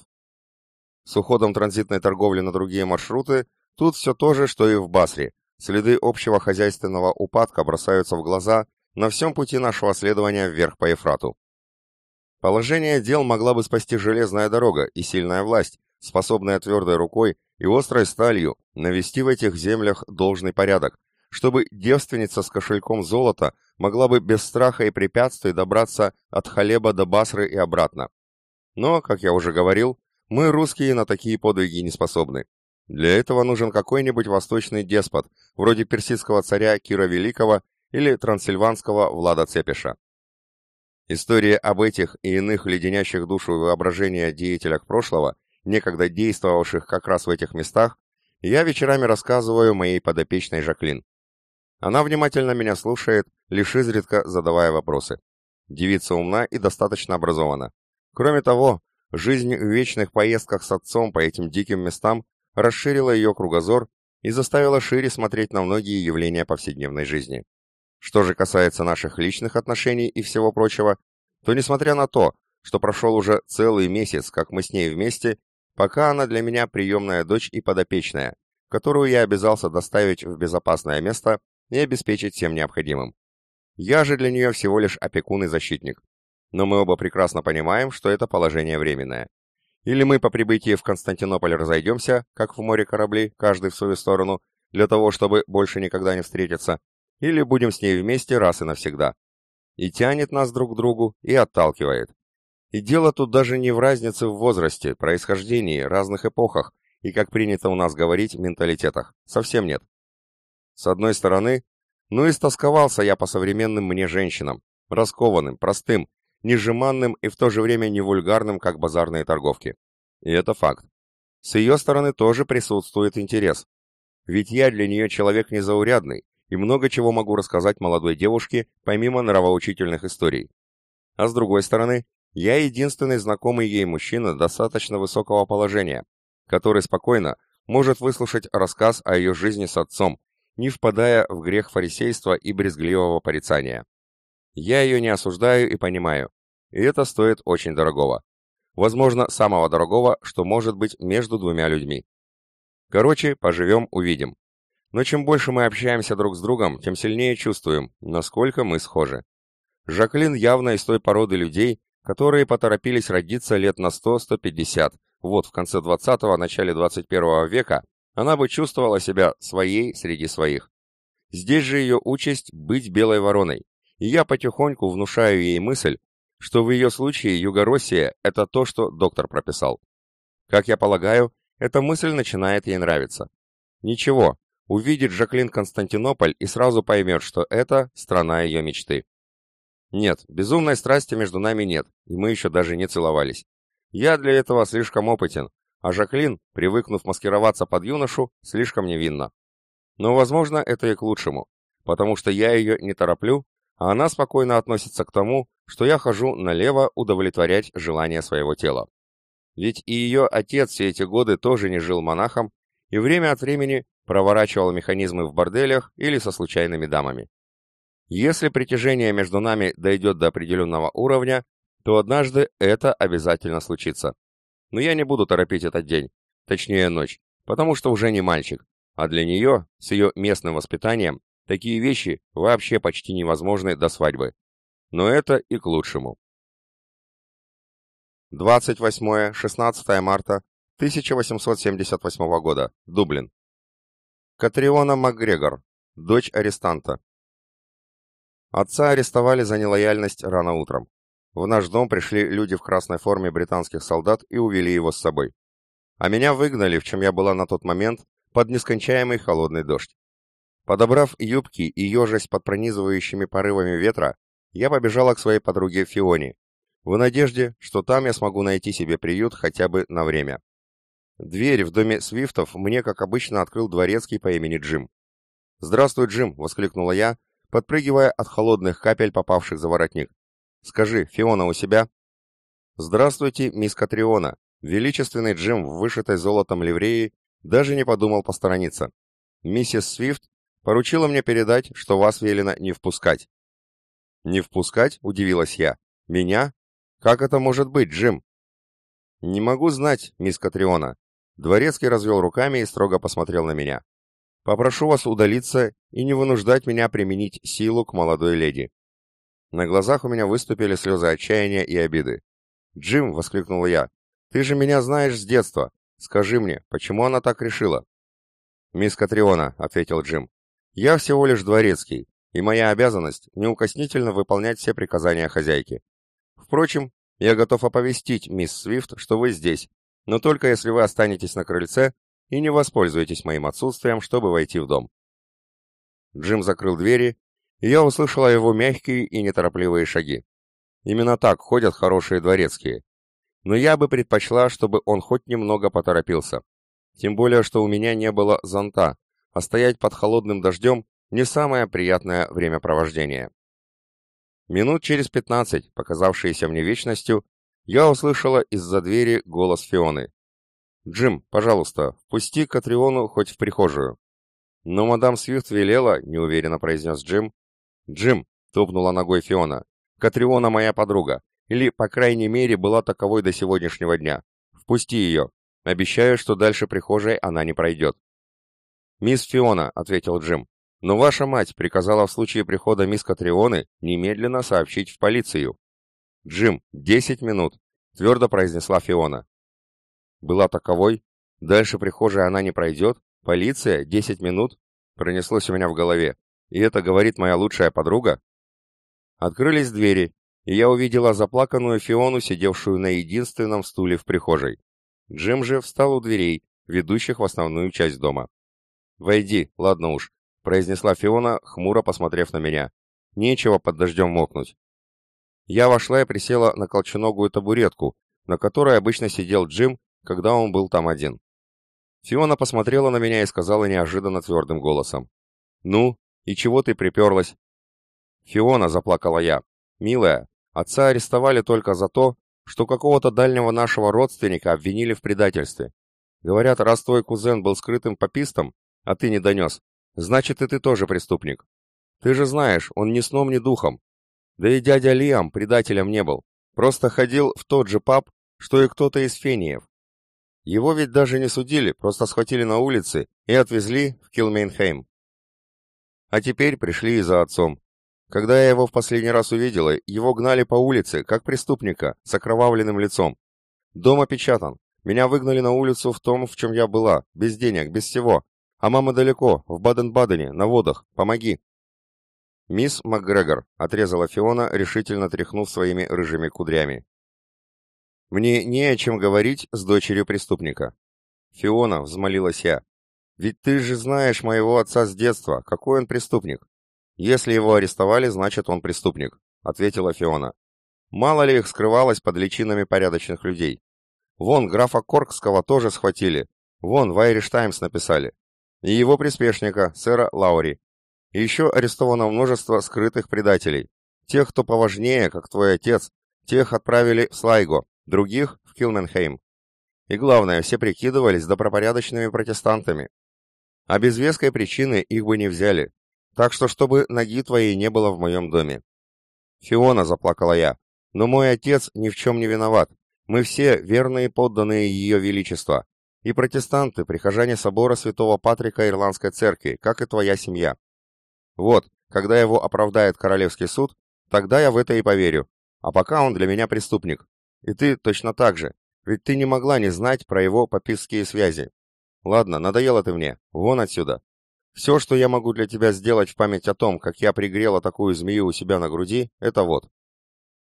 С уходом транзитной торговли на другие маршруты тут все то же, что и в Басре. Следы общего хозяйственного упадка бросаются в глаза на всем пути нашего следования вверх по Ефрату. Положение дел могла бы спасти железная дорога и сильная власть, способная твердой рукой и острой сталью навести в этих землях должный порядок, чтобы девственница с кошельком золота могла бы без страха и препятствий добраться от Халеба до Басры и обратно. Но, как я уже говорил, мы, русские, на такие подвиги не способны. Для этого нужен какой-нибудь восточный деспот, вроде персидского царя Кира Великого или трансильванского Влада Цепиша. Истории об этих и иных леденящих душу воображения деятелях прошлого, некогда действовавших как раз в этих местах, я вечерами рассказываю моей подопечной Жаклин. Она внимательно меня слушает, лишь изредка задавая вопросы. Девица умна и достаточно образована. Кроме того, жизнь в вечных поездках с отцом по этим диким местам расширила ее кругозор и заставила шире смотреть на многие явления повседневной жизни. Что же касается наших личных отношений и всего прочего, то несмотря на то, что прошел уже целый месяц, как мы с ней вместе, пока она для меня приемная дочь и подопечная, которую я обязался доставить в безопасное место и обеспечить всем необходимым. Я же для нее всего лишь опекун и защитник. Но мы оба прекрасно понимаем, что это положение временное. Или мы по прибытии в Константинополь разойдемся, как в море корабли, каждый в свою сторону, для того, чтобы больше никогда не встретиться, или будем с ней вместе раз и навсегда. И тянет нас друг к другу, и отталкивает. И дело тут даже не в разнице в возрасте, происхождении, разных эпохах и, как принято у нас говорить, менталитетах. Совсем нет. С одной стороны, ну и стосковался я по современным мне женщинам, раскованным, простым, нежеманным и в то же время не вульгарным, как базарные торговки. И это факт. С ее стороны тоже присутствует интерес. Ведь я для нее человек незаурядный, и много чего могу рассказать молодой девушке, помимо нравоучительных историй. А с другой стороны, я единственный знакомый ей мужчина достаточно высокого положения, который спокойно может выслушать рассказ о ее жизни с отцом, не впадая в грех фарисейства и брезгливого порицания. Я ее не осуждаю и понимаю, и это стоит очень дорогого. Возможно, самого дорогого, что может быть между двумя людьми. Короче, поживем, увидим. Но чем больше мы общаемся друг с другом, тем сильнее чувствуем, насколько мы схожи. Жаклин явно из той породы людей, которые поторопились родиться лет на 100-150. Вот, в конце 20-го, начале 21 века она бы чувствовала себя своей среди своих. Здесь же ее участь быть белой вороной, и я потихоньку внушаю ей мысль, что в ее случае Югороссия – это то, что доктор прописал. Как я полагаю, эта мысль начинает ей нравиться. Ничего, увидит Жаклин Константинополь и сразу поймет, что это страна ее мечты. Нет, безумной страсти между нами нет, и мы еще даже не целовались. Я для этого слишком опытен, а Жаклин, привыкнув маскироваться под юношу, слишком невинна. Но, возможно, это и к лучшему, потому что я ее не тороплю, а она спокойно относится к тому, что я хожу налево удовлетворять желания своего тела. Ведь и ее отец все эти годы тоже не жил монахом и время от времени проворачивал механизмы в борделях или со случайными дамами. Если притяжение между нами дойдет до определенного уровня, то однажды это обязательно случится. Но я не буду торопить этот день, точнее ночь, потому что уже не мальчик, а для нее, с ее местным воспитанием, такие вещи вообще почти невозможны до свадьбы. Но это и к лучшему. 28-16 марта 1878 года. Дублин. Катриона МакГрегор, дочь арестанта, Отца арестовали за нелояльность рано утром. В наш дом пришли люди в красной форме британских солдат и увели его с собой. А меня выгнали, в чем я была на тот момент, под нескончаемый холодный дождь. Подобрав юбки и ежась под пронизывающими порывами ветра, я побежала к своей подруге Фионе, в надежде, что там я смогу найти себе приют хотя бы на время. Дверь в доме Свифтов мне, как обычно, открыл дворецкий по имени Джим. «Здравствуй, Джим!» — воскликнула я, подпрыгивая от холодных капель, попавших за воротник. «Скажи, Фиона у себя?» «Здравствуйте, мисс Катриона!» Величественный Джим в вышитой золотом ливреи даже не подумал посторониться. «Миссис Свифт поручила мне передать, что вас велено не впускать». «Не впускать?» — удивилась я. «Меня? Как это может быть, Джим?» «Не могу знать, мисс Катриона». Дворецкий развел руками и строго посмотрел на меня. Попрошу вас удалиться и не вынуждать меня применить силу к молодой леди». На глазах у меня выступили слезы отчаяния и обиды. «Джим!» — воскликнул я. «Ты же меня знаешь с детства. Скажи мне, почему она так решила?» «Мисс Катриона», — ответил Джим, — «я всего лишь дворецкий, и моя обязанность неукоснительно выполнять все приказания хозяйки. Впрочем, я готов оповестить мисс Свифт, что вы здесь, но только если вы останетесь на крыльце и не воспользуйтесь моим отсутствием, чтобы войти в дом». Джим закрыл двери, и я услышала его мягкие и неторопливые шаги. Именно так ходят хорошие дворецкие. Но я бы предпочла, чтобы он хоть немного поторопился. Тем более, что у меня не было зонта, а стоять под холодным дождем не самое приятное времяпровождение. Минут через пятнадцать, показавшиеся мне вечностью, я услышала из-за двери голос Фионы. «Джим, пожалуйста, впусти Катриону хоть в прихожую». «Но мадам Свифт велела», — неуверенно произнес Джим. «Джим», — топнула ногой Фиона, — «Катриона моя подруга, или, по крайней мере, была таковой до сегодняшнего дня. Впусти ее. Обещаю, что дальше прихожей она не пройдет». «Мисс Фиона», — ответил Джим, — «но ваша мать приказала в случае прихода мисс Катрионы немедленно сообщить в полицию». «Джим, десять минут», — твердо произнесла Фиона. «Была таковой? Дальше прихожей она не пройдет? Полиция? Десять минут?» Пронеслось у меня в голове. «И это говорит моя лучшая подруга?» Открылись двери, и я увидела заплаканную Фиону, сидевшую на единственном стуле в прихожей. Джим же встал у дверей, ведущих в основную часть дома. «Войди, ладно уж», — произнесла Фиона, хмуро посмотрев на меня. «Нечего под дождем мокнуть». Я вошла и присела на колченогую табуретку, на которой обычно сидел Джим, когда он был там один. Фиона посмотрела на меня и сказала неожиданно твердым голосом. «Ну, и чего ты приперлась?» «Фиона», — заплакала я, — «милая, отца арестовали только за то, что какого-то дальнего нашего родственника обвинили в предательстве. Говорят, раз твой кузен был скрытым попистом, а ты не донес, значит и ты тоже преступник. Ты же знаешь, он ни сном, ни духом. Да и дядя Лиам предателем не был, просто ходил в тот же паб, что и кто-то из фениев. Его ведь даже не судили, просто схватили на улице и отвезли в Килмейнхейм. А теперь пришли и за отцом. Когда я его в последний раз увидела, его гнали по улице, как преступника, с окровавленным лицом. Дом опечатан. Меня выгнали на улицу в том, в чем я была, без денег, без всего. А мама далеко, в Баден-Бадене, на водах. Помоги. Мисс МакГрегор, отрезала Фиона, решительно тряхнув своими рыжими кудрями. Мне не о чем говорить с дочерью преступника. Фиона, взмолилась я, ведь ты же знаешь моего отца с детства, какой он преступник. Если его арестовали, значит он преступник, ответила Фиона. Мало ли их скрывалось под личинами порядочных людей. Вон, графа Коркского тоже схватили. Вон, в Irish Times написали. И его приспешника, сэра Лаури. И еще арестовано множество скрытых предателей. Тех, кто поважнее, как твой отец, тех отправили в Слайго, других — в Килменхейм. И главное, все прикидывались добропорядочными протестантами. А без веской причины их бы не взяли. Так что, чтобы ноги твоей не было в моем доме. Фиона, заплакала я, но мой отец ни в чем не виноват. Мы все верные подданные Ее Величества. И протестанты, прихожане собора святого Патрика Ирландской церкви, как и твоя семья. Вот, когда его оправдает Королевский суд, тогда я в это и поверю. А пока он для меня преступник. И ты точно так же, ведь ты не могла не знать про его попистские связи. Ладно, надоело ты мне, вон отсюда. Все, что я могу для тебя сделать в память о том, как я пригрела такую змею у себя на груди, это вот.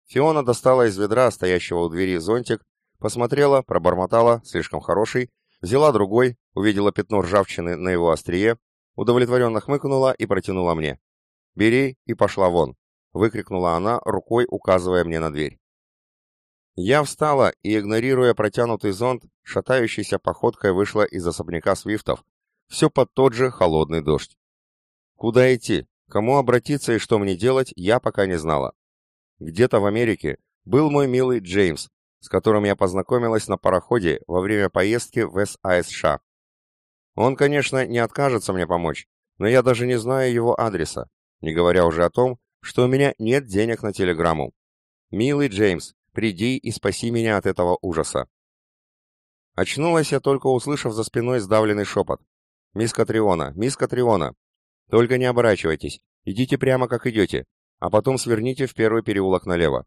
Фиона достала из ведра, стоящего у двери, зонтик, посмотрела, пробормотала, слишком хороший, взяла другой, увидела пятно ржавчины на его острие, удовлетворенно хмыкнула и протянула мне. «Бери» и пошла вон, выкрикнула она, рукой указывая мне на дверь. Я встала и, игнорируя протянутый зонт, шатающейся походкой вышла из особняка Свифтов. Все под тот же холодный дождь. Куда идти, кому обратиться и что мне делать, я пока не знала. Где-то в Америке был мой милый Джеймс, с которым я познакомилась на пароходе во время поездки в САСШ. Он, конечно, не откажется мне помочь, но я даже не знаю его адреса, не говоря уже о том, что у меня нет денег на телеграмму. Милый Джеймс, Приди и спаси меня от этого ужаса. Очнулась я только услышав за спиной сдавленный шепот. «Мисс Катриона! Мисс Катриона! Только не оборачивайтесь, идите прямо как идете, а потом сверните в первый переулок налево».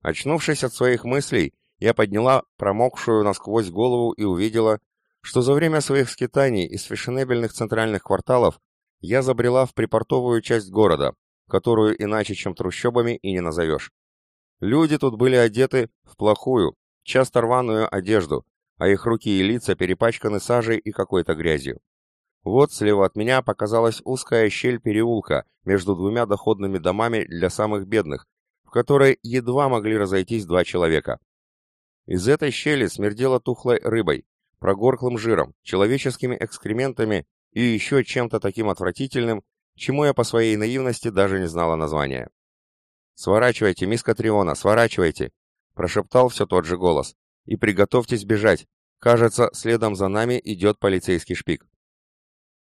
Очнувшись от своих мыслей, я подняла промокшую насквозь голову и увидела, что за время своих скитаний из фешенебельных центральных кварталов я забрела в припортовую часть города, которую иначе, чем трущобами, и не назовешь. Люди тут были одеты в плохую, часто рваную одежду, а их руки и лица перепачканы сажей и какой-то грязью. Вот слева от меня показалась узкая щель переулка между двумя доходными домами для самых бедных, в которой едва могли разойтись два человека. Из этой щели смердело тухлой рыбой, прогорклым жиром, человеческими экскрементами и еще чем-то таким отвратительным, чему я по своей наивности даже не знала названия. «Сворачивайте, мисс Катриона, сворачивайте!» — прошептал все тот же голос. «И приготовьтесь бежать. Кажется, следом за нами идет полицейский шпик».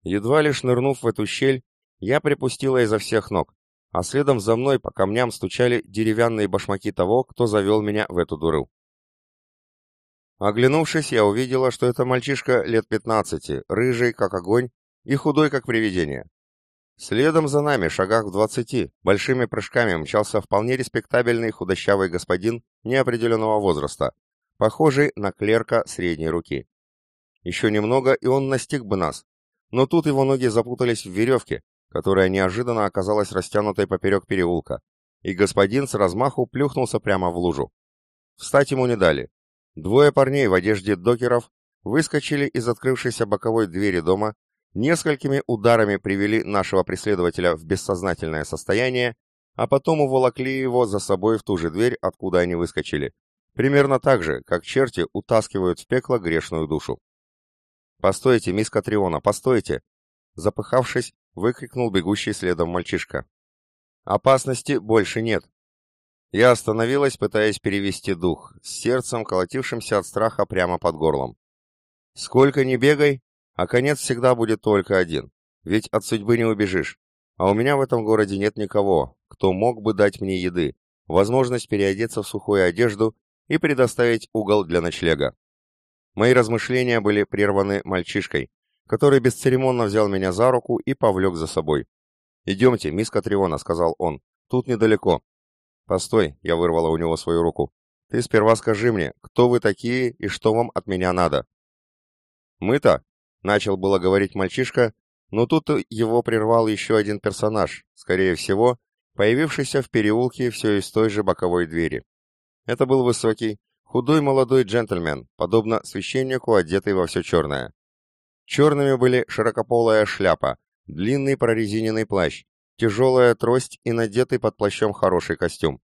Едва лишь нырнув в эту щель, я припустила изо всех ног, а следом за мной по камням стучали деревянные башмаки того, кто завел меня в эту дуру. Оглянувшись, я увидела, что это мальчишка лет пятнадцати, рыжий, как огонь, и худой, как привидение. Следом за нами, шагах в двадцати, большими прыжками мчался вполне респектабельный худощавый господин неопределенного возраста, похожий на клерка средней руки. Еще немного, и он настиг бы нас, но тут его ноги запутались в веревке, которая неожиданно оказалась растянутой поперек переулка, и господин с размаху плюхнулся прямо в лужу. Встать ему не дали. Двое парней в одежде докеров выскочили из открывшейся боковой двери дома, несколькими ударами привели нашего преследователя в бессознательное состояние, а потом уволокли его за собой в ту же дверь, откуда они выскочили. Примерно так же, как черти утаскивают в пекло грешную душу. «Постойте, мисс Катриона, постойте!» Запыхавшись, выкрикнул бегущий следом мальчишка. «Опасности больше нет!» Я остановилась, пытаясь перевести дух, с сердцем, колотившимся от страха прямо под горлом. «Сколько ни бегай, а конец всегда будет только один, ведь от судьбы не убежишь. А у меня в этом городе нет никого, кто мог бы дать мне еды, возможность переодеться в сухую одежду и предоставить угол для ночлега. Мои размышления были прерваны мальчишкой, который бесцеремонно взял меня за руку и повлек за собой. «Идемте, мисс Катриона», — сказал он, — «тут недалеко». «Постой», — я вырвала у него свою руку. «Ты сперва скажи мне, кто вы такие и что вам от меня надо?» «Мы-то», — начал было говорить мальчишка, но тут его прервал еще один персонаж, скорее всего, появившийся в переулке все из той же боковой двери. Это был высокий, Худой молодой джентльмен, подобно священнику, одетый во все черное. Черными были широкополая шляпа, длинный прорезиненный плащ, тяжелая трость и надетый под плащом хороший костюм.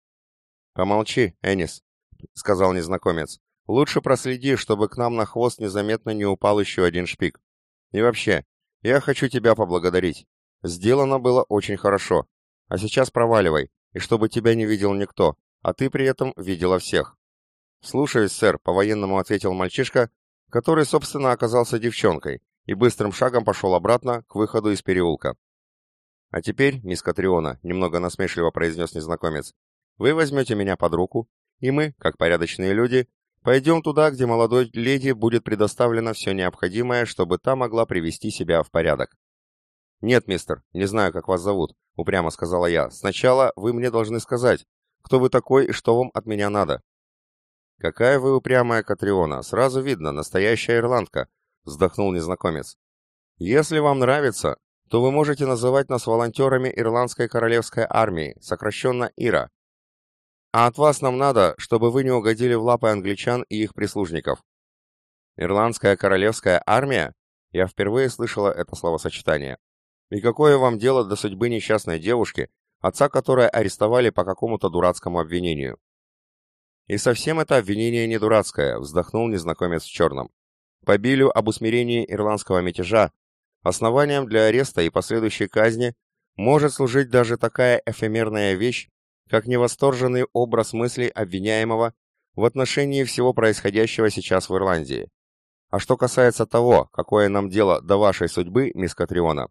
«Помолчи, Энис», — сказал незнакомец. «Лучше проследи, чтобы к нам на хвост незаметно не упал еще один шпик. И вообще, я хочу тебя поблагодарить. Сделано было очень хорошо. А сейчас проваливай, и чтобы тебя не видел никто, а ты при этом видела всех». «Слушаюсь, сэр», — по-военному ответил мальчишка, который, собственно, оказался девчонкой, и быстрым шагом пошел обратно к выходу из переулка. «А теперь, мисс Катриона», — немного насмешливо произнес незнакомец, «вы возьмете меня под руку, и мы, как порядочные люди, пойдем туда, где молодой леди будет предоставлено все необходимое, чтобы та могла привести себя в порядок». «Нет, мистер, не знаю, как вас зовут», — упрямо сказала я. «Сначала вы мне должны сказать, кто вы такой и что вам от меня надо». «Какая вы упрямая, Катриона! Сразу видно, настоящая ирландка!» — вздохнул незнакомец. «Если вам нравится, то вы можете называть нас волонтерами Ирландской королевской армии, сокращенно ИРА. А от вас нам надо, чтобы вы не угодили в лапы англичан и их прислужников». «Ирландская королевская армия?» Я впервые слышала это словосочетание. «И какое вам дело до судьбы несчастной девушки, отца которой арестовали по какому-то дурацкому обвинению?» «И совсем это обвинение не дурацкое», — вздохнул незнакомец в черном. «По Билю об усмирении ирландского мятежа основанием для ареста и последующей казни может служить даже такая эфемерная вещь, как невосторженный образ мыслей обвиняемого в отношении всего происходящего сейчас в Ирландии. А что касается того, какое нам дело до вашей судьбы, мисс Катриона,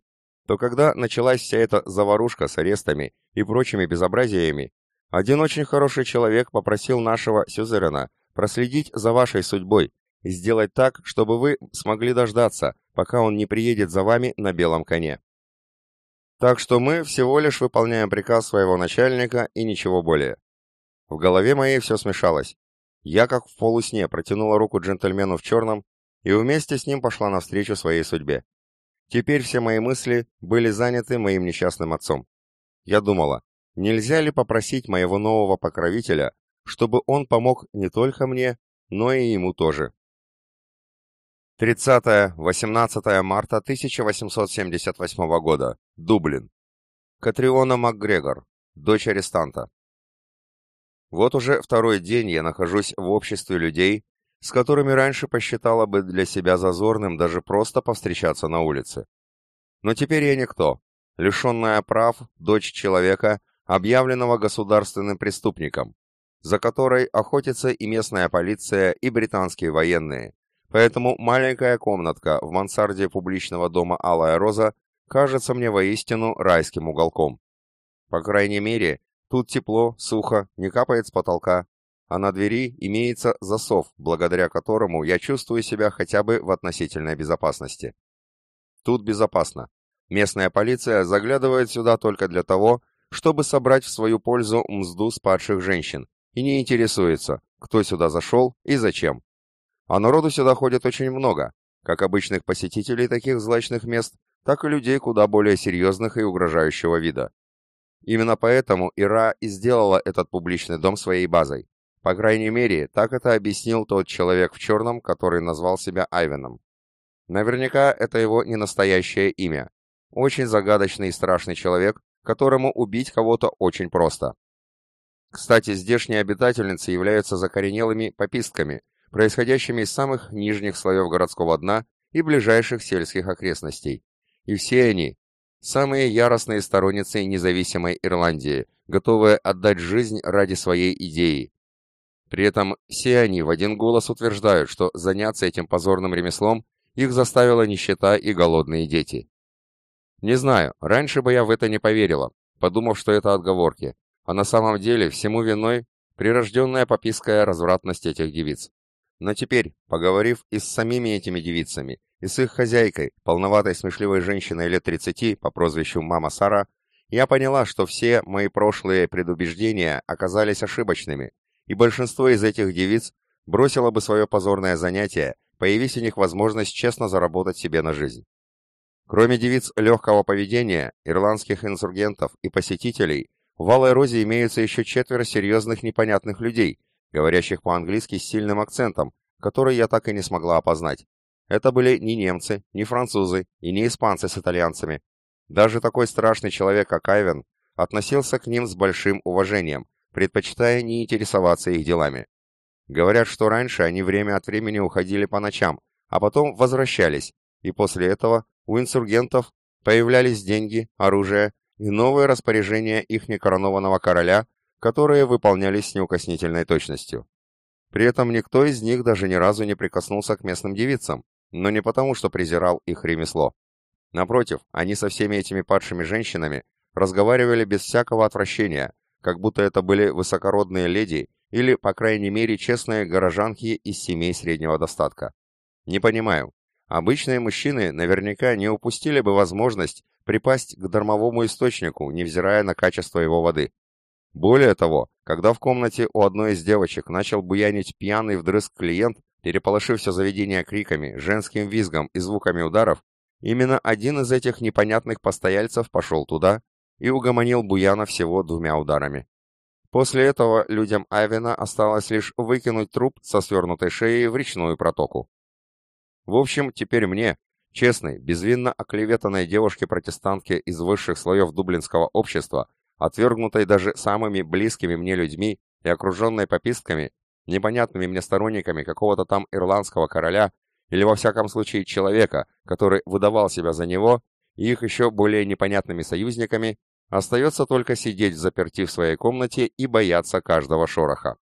то когда началась вся эта заварушка с арестами и прочими безобразиями, один очень хороший человек попросил нашего сюзерена проследить за вашей судьбой и сделать так, чтобы вы смогли дождаться, пока он не приедет за вами на белом коне. Так что мы всего лишь выполняем приказ своего начальника и ничего более. В голове моей все смешалось. Я, как в полусне, протянула руку джентльмену в черном и вместе с ним пошла навстречу своей судьбе. Теперь все мои мысли были заняты моим несчастным отцом. Я думала, Нельзя ли попросить моего нового покровителя, чтобы он помог не только мне, но и ему тоже? 30-18 марта 1878 года. Дублин. Катриона МакГрегор, дочь арестанта. Вот уже второй день я нахожусь в обществе людей, с которыми раньше посчитала бы для себя зазорным даже просто повстречаться на улице. Но теперь я никто, лишенная прав, дочь человека, объявленного государственным преступником, за которой охотятся и местная полиция, и британские военные, Поэтому маленькая комнатка в мансарде публичного дома «Алая роза» кажется мне воистину райским уголком. По крайней мере, тут тепло, сухо, не капает с потолка, а на двери имеется засов, благодаря которому я чувствую себя хотя бы в относительной безопасности. Тут безопасно. Местная полиция заглядывает сюда только для того, чтобы собрать в свою пользу мзду с падших женщин, и не интересуется, кто сюда зашел и зачем. А народу сюда ходит очень много, как обычных посетителей таких злачных мест, так и людей куда более серьезных и угрожающего вида. Именно поэтому Ира и сделала этот публичный дом своей базой. По крайней мере, так это объяснил тот человек в черном, который назвал себя Айвеном. Наверняка это его не настоящее имя. Очень загадочный и страшный человек, которому убить кого-то очень просто. Кстати, здешние обитательницы являются закоренелыми попистками, происходящими из самых нижних слоев городского дна и ближайших сельских окрестностей. И все они – самые яростные сторонницы независимой Ирландии, готовые отдать жизнь ради своей идеи, при этом все они в один голос утверждают, что заняться этим позорным ремеслом их заставила нищета и голодные дети. Не знаю, раньше бы я в это не поверила, подумав, что это отговорки, а на самом деле всему виной прирожденная попиская развратность этих девиц. Но теперь, поговорив и с самими этими девицами, и с их хозяйкой, полноватой смешливой женщиной лет 30 по прозвищу Мама Сара, я поняла, что все мои прошлые предубеждения оказались ошибочными, и большинство из этих девиц бросило бы свое позорное занятие, появись у них возможность честно заработать себе на жизнь. Кроме девиц легкого поведения, ирландских инсургентов и посетителей, в Алой Розе имеются еще четверо серьезных непонятных людей, говорящих по-английски с сильным акцентом, который я так и не смогла опознать. Это были не немцы, не французы и не испанцы с итальянцами. Даже такой страшный человек, как Айвен, относился к ним с большим уважением, предпочитая не интересоваться их делами. Говорят, что раньше они время от времени уходили по ночам, а потом возвращались, и после этого у инсургентов появлялись деньги, оружие и новые распоряжения их некоронованного короля, которые выполнялись с неукоснительной точностью. При этом никто из них даже ни разу не прикоснулся к местным девицам, но не потому, что презирал их ремесло. Напротив, они со всеми этими падшими женщинами разговаривали без всякого отвращения, как будто это были высокородные леди или, по крайней мере, честные горожанки из семей среднего достатка. Не понимаю. Обычные мужчины наверняка не упустили бы возможность припасть к дармовому источнику, невзирая на качество его воды. Более того, когда в комнате у одной из девочек начал буянить пьяный вдрызг клиент, переполошив все заведение криками, женским визгом и звуками ударов, именно один из этих непонятных постояльцев пошел туда и угомонил Буяна всего двумя ударами. После этого людям Айвена осталось лишь выкинуть труп со свернутой шеей в речную протоку. В общем, теперь мне, честной, безвинно оклеветанной девушке-протестантке из высших слоев дублинского общества, отвергнутой даже самыми близкими мне людьми и окруженной попистками, непонятными мне сторонниками какого-то там ирландского короля или во всяком случае человека, который выдавал себя за него, и их еще более непонятными союзниками, Остается только сидеть заперти в своей комнате и бояться каждого шороха.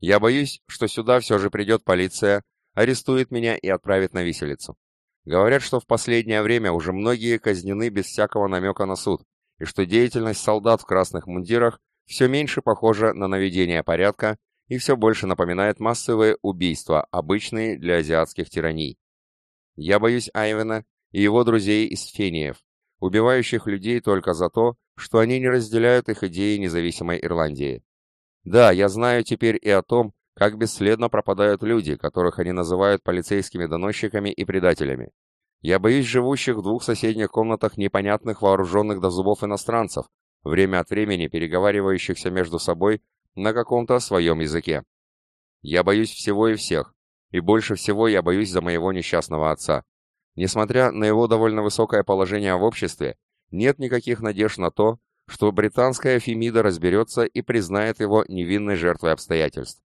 Я боюсь, что сюда все же придет полиция, арестует меня и отправит на виселицу. Говорят, что в последнее время уже многие казнены без всякого намека на суд, и что деятельность солдат в красных мундирах все меньше похожа на наведение порядка и все больше напоминает массовые убийства, обычные для азиатских тираний. Я боюсь Айвена и его друзей из Фениев, убивающих людей только за то, что они не разделяют их идеи независимой Ирландии. Да, я знаю теперь и о том, как бесследно пропадают люди, которых они называют полицейскими доносчиками и предателями. Я боюсь живущих в двух соседних комнатах непонятных вооруженных до зубов иностранцев, время от времени переговаривающихся между собой на каком-то своем языке. Я боюсь всего и всех, и больше всего я боюсь за моего несчастного отца. Несмотря на его довольно высокое положение в обществе, нет никаких надежд на то, что британская Фемида разберется и признает его невинной жертвой обстоятельств.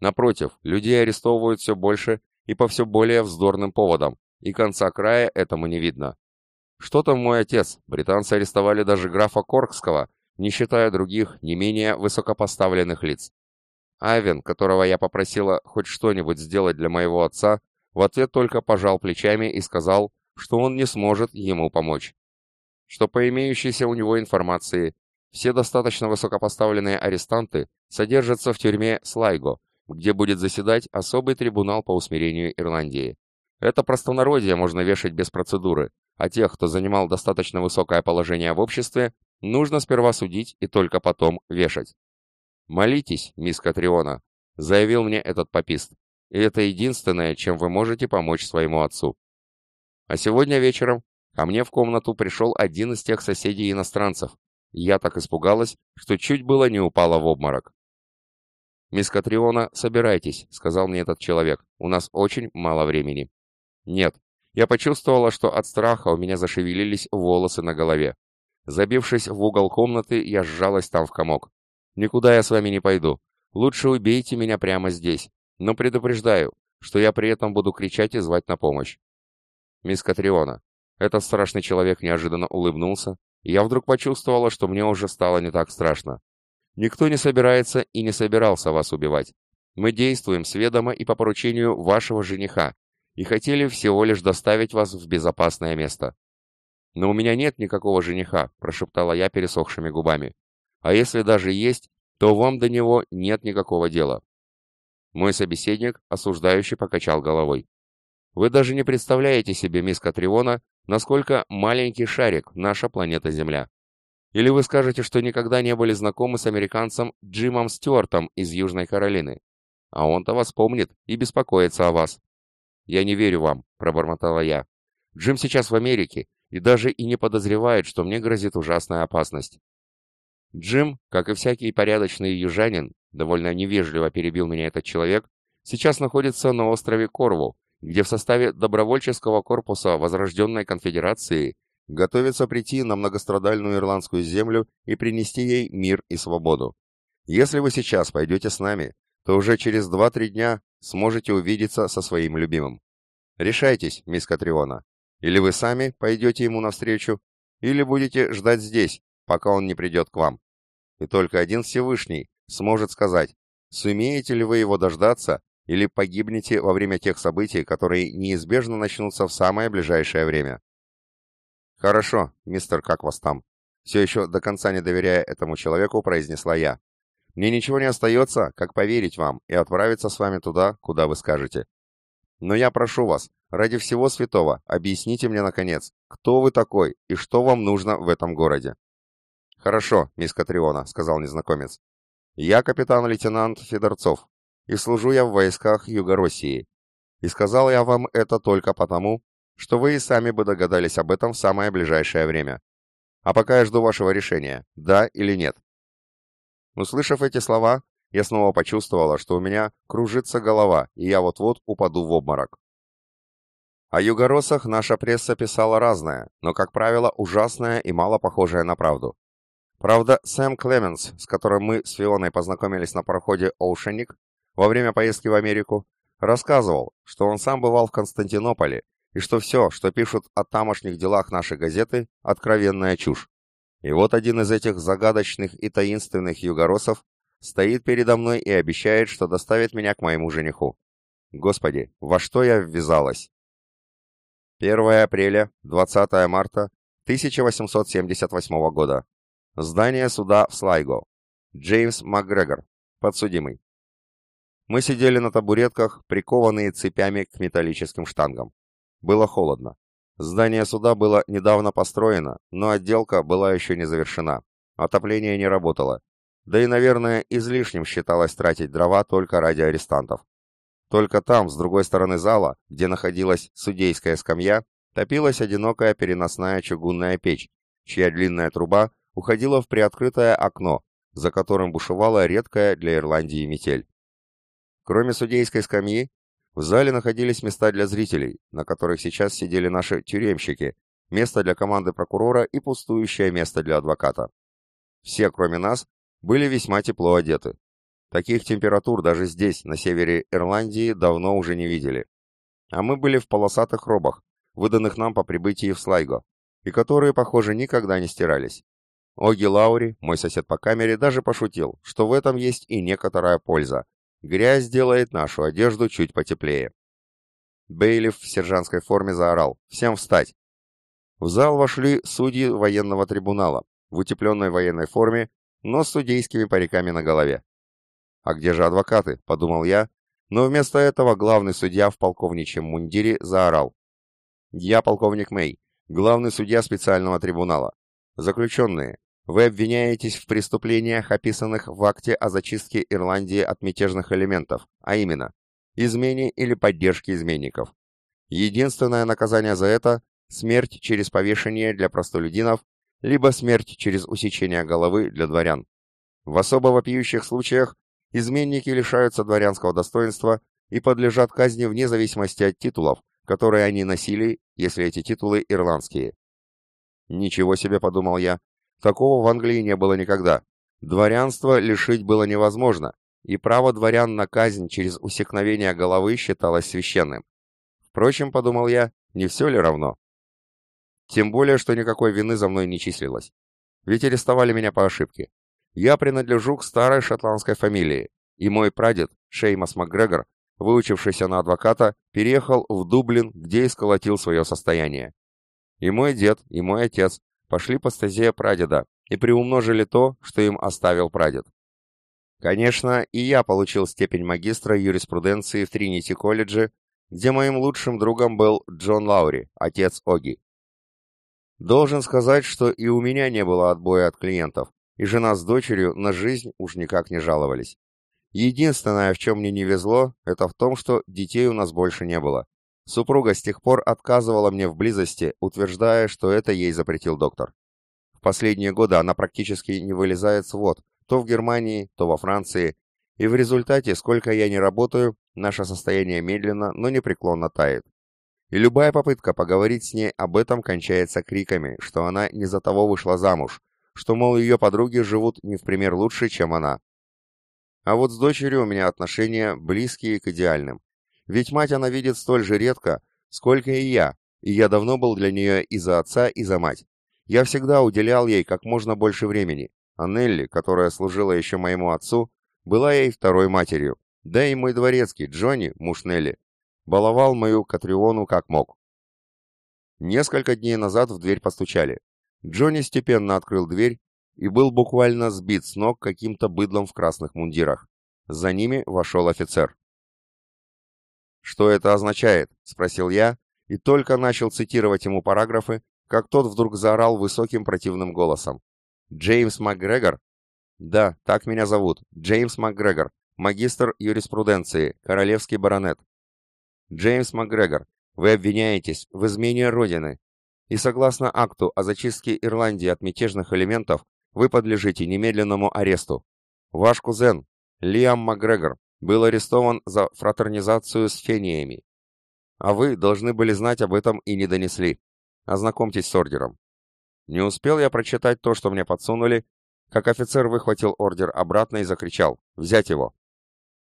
Напротив, людей арестовывают все больше и по все более вздорным поводам, и конца края этому не видно. Что там мой отец? Британцы арестовали даже графа Коркского, не считая других, не менее высокопоставленных лиц. Айвен, которого я попросила хоть что-нибудь сделать для моего отца, в ответ только пожал плечами и сказал, что он не сможет ему помочь. Что по имеющейся у него информации, все достаточно высокопоставленные арестанты содержатся в тюрьме Слайго, где будет заседать особый трибунал по усмирению Ирландии. Это простонародье можно вешать без процедуры, а тех, кто занимал достаточно высокое положение в обществе, нужно сперва судить и только потом вешать. «Молитесь, мисс Катриона», — заявил мне этот попист, и это единственное, чем вы можете помочь своему отцу. А сегодня вечером ко мне в комнату пришел один из тех соседей-иностранцев. Я так испугалась, что чуть было не упала в обморок. «Мисс Катриона, собирайтесь», — сказал мне этот человек. «У нас очень мало времени». Нет, я почувствовала, что от страха у меня зашевелились волосы на голове. Забившись в угол комнаты, я сжалась там в комок. «Никуда я с вами не пойду. Лучше убейте меня прямо здесь. Но предупреждаю, что я при этом буду кричать и звать на помощь». «Мисс Катриона». Этот страшный человек неожиданно улыбнулся, и я вдруг почувствовала, что мне уже стало не так страшно. «Никто не собирается и не собирался вас убивать. Мы действуем с ведома и по поручению вашего жениха, и хотели всего лишь доставить вас в безопасное место. «Но у меня нет никакого жениха», — прошептала я пересохшими губами. «А если даже есть, то вам до него нет никакого дела». Мой собеседник осуждающий покачал головой. «Вы даже не представляете себе, мисс Катриона, насколько маленький шарик наша планета Земля. Или вы скажете, что никогда не были знакомы с американцем Джимом Стюартом из Южной Каролины. А он-то вас помнит и беспокоится о вас. «Я не верю вам», — пробормотала я. «Джим сейчас в Америке и даже и не подозревает, что мне грозит ужасная опасность». Джим, как и всякий порядочный южанин, довольно невежливо перебил меня этот человек, сейчас находится на острове Корву, где в составе добровольческого корпуса Возрожденной Конфедерации готовится прийти на многострадальную ирландскую землю и принести ей мир и свободу. Если вы сейчас пойдете с нами, то уже через 2-3 дня сможете увидеться со своим любимым. Решайтесь, мисс Катриона. Или вы сами пойдете ему навстречу, или будете ждать здесь, пока он не придет к вам. И только один Всевышний сможет сказать, сумеете ли вы его дождаться, или погибнете во время тех событий, которые неизбежно начнутся в самое ближайшее время. Хорошо, мистер, как вас там? Все еще до конца не доверяя этому человеку, произнесла я. Мне ничего не остается, как поверить вам и отправиться с вами туда, куда вы скажете. Но я прошу вас, ради всего святого, объясните мне, наконец, кто вы такой и что вам нужно в этом городе. Хорошо, мисс Катриона, сказал незнакомец. Я капитан-лейтенант Федорцов, и служу я в войсках Юго-России. И сказал я вам это только потому, что вы и сами бы догадались об этом в самое ближайшее время. А пока я жду вашего решения, да или нет. Услышав эти слова, я снова почувствовала, что у меня кружится голова, и я вот-вот упаду в обморок. О югоросах наша пресса писала разное, но, как правило, ужасное и мало похожее на правду. Правда, Сэм Клеменс, с которым мы с Фионой познакомились на пароходе «Оушеник» во время поездки в Америку, рассказывал, что он сам бывал в Константинополе, и что все, что пишут о тамошних делах наши газеты, откровенная чушь. И вот один из этих загадочных и таинственных югоросов стоит передо мной и обещает, что доставит меня к моему жениху. Господи, во что я ввязалась? 1 апреля, 20 марта 1878 года. Здание суда в Слайго. Джеймс МакГрегор, подсудимый. Мы сидели на табуретках, прикованные цепями к металлическим штангам. Было холодно. Здание суда было недавно построено, но отделка была еще не завершена. Отопление не работало. Да и, наверное, излишним считалось тратить дрова только ради арестантов. Только там, с другой стороны зала, где находилась судейская скамья, топилась одинокая переносная чугунная печь, чья длинная труба уходила в приоткрытое окно, за которым бушевала редкая для Ирландии метель. Кроме судейской скамьи, в зале находились места для зрителей, на которых сейчас сидели наши тюремщики, место для команды прокурора и пустующее место для адвоката. Все, кроме нас, были весьма тепло одеты. Таких температур даже здесь, на севере Ирландии, давно уже не видели. А мы были в полосатых робах, выданных нам по прибытии в Слайго, и которые, похоже, никогда не стирались. Оги Лаури, мой сосед по камере, даже пошутил, что в этом есть и некоторая польза. Грязь делает нашу одежду чуть потеплее. Бейлиф в сержантской форме заорал «Всем встать!». В зал вошли судьи военного трибунала в утепленной военной форме, но с судейскими париками на голове. «А где же адвокаты?» — подумал я, но вместо этого главный судья в полковничьем мундире заорал. «Я полковник Мэй, главный судья специального трибунала. Заключенные, вы обвиняетесь в преступлениях, описанных в акте о зачистке Ирландии от мятежных элементов, а именно, измене или поддержке изменников. Единственное наказание за это – смерть через повешение для простолюдинов, либо смерть через усечение головы для дворян. В особо вопиющих случаях изменники лишаются дворянского достоинства и подлежат казни вне зависимости от титулов, которые они носили, если эти титулы ирландские. Ничего себе, подумал я, такого в Англии не было никогда. Дворянство лишить было невозможно, и право дворян на казнь через усекновение головы считалось священным. Впрочем, подумал я, не все ли равно? Тем более, что никакой вины за мной не числилось. Ведь арестовали меня по ошибке. Я принадлежу к старой шотландской фамилии, и мой прадед, Шеймас МакГрегор, выучившийся на адвоката, переехал в Дублин, где и сколотил свое состояние. И мой дед, и мой отец пошли по стезе прадеда и приумножили то, что им оставил прадед. Конечно, и я получил степень магистра юриспруденции в Тринити-колледже, где моим лучшим другом был Джон Лаури, отец Оги. Должен сказать, что и у меня не было отбоя от клиентов, и жена с дочерью на жизнь уж никак не жаловались. Единственное, в чем мне не везло, это в том, что детей у нас больше не было. Супруга с тех пор отказывала мне в близости, утверждая, что это ей запретил доктор. В последние годы она практически не вылезает с вод, то в Германии, то во Франции, и в результате, сколько я не работаю, наше состояние медленно, но непреклонно тает. И любая попытка поговорить с ней об этом кончается криками, что она не за того вышла замуж, что, мол, ее подруги живут не в пример лучше, чем она. А вот с дочерью у меня отношения близкие к идеальным. Ведь мать она видит столь же редко, сколько и я, и я давно был для нее и за отца, и за мать. Я всегда уделял ей как можно больше времени, а Нелли, которая служила еще моему отцу, была ей второй матерью. Да и мой дворецкий, Джонни, муж Нелли, баловал мою Катриону как мог. Несколько дней назад в дверь постучали. Джонни степенно открыл дверь и был буквально сбит с ног каким-то быдлом в красных мундирах. За ними вошел офицер. «Что это означает?» — спросил я, и только начал цитировать ему параграфы, как тот вдруг заорал высоким противным голосом. «Джеймс МакГрегор?» «Да, так меня зовут. Джеймс МакГрегор, магистр юриспруденции, королевский баронет». «Джеймс МакГрегор, вы обвиняетесь в измене Родины, и согласно акту о зачистке Ирландии от мятежных элементов вы подлежите немедленному аресту. Ваш кузен, Лиам Макгрегор, был арестован за фратернизацию с фениями. А вы должны были знать об этом и не донесли. Ознакомьтесь с ордером. Не успел я прочитать то, что мне подсунули, как офицер выхватил ордер обратно и закричал «Взять его!».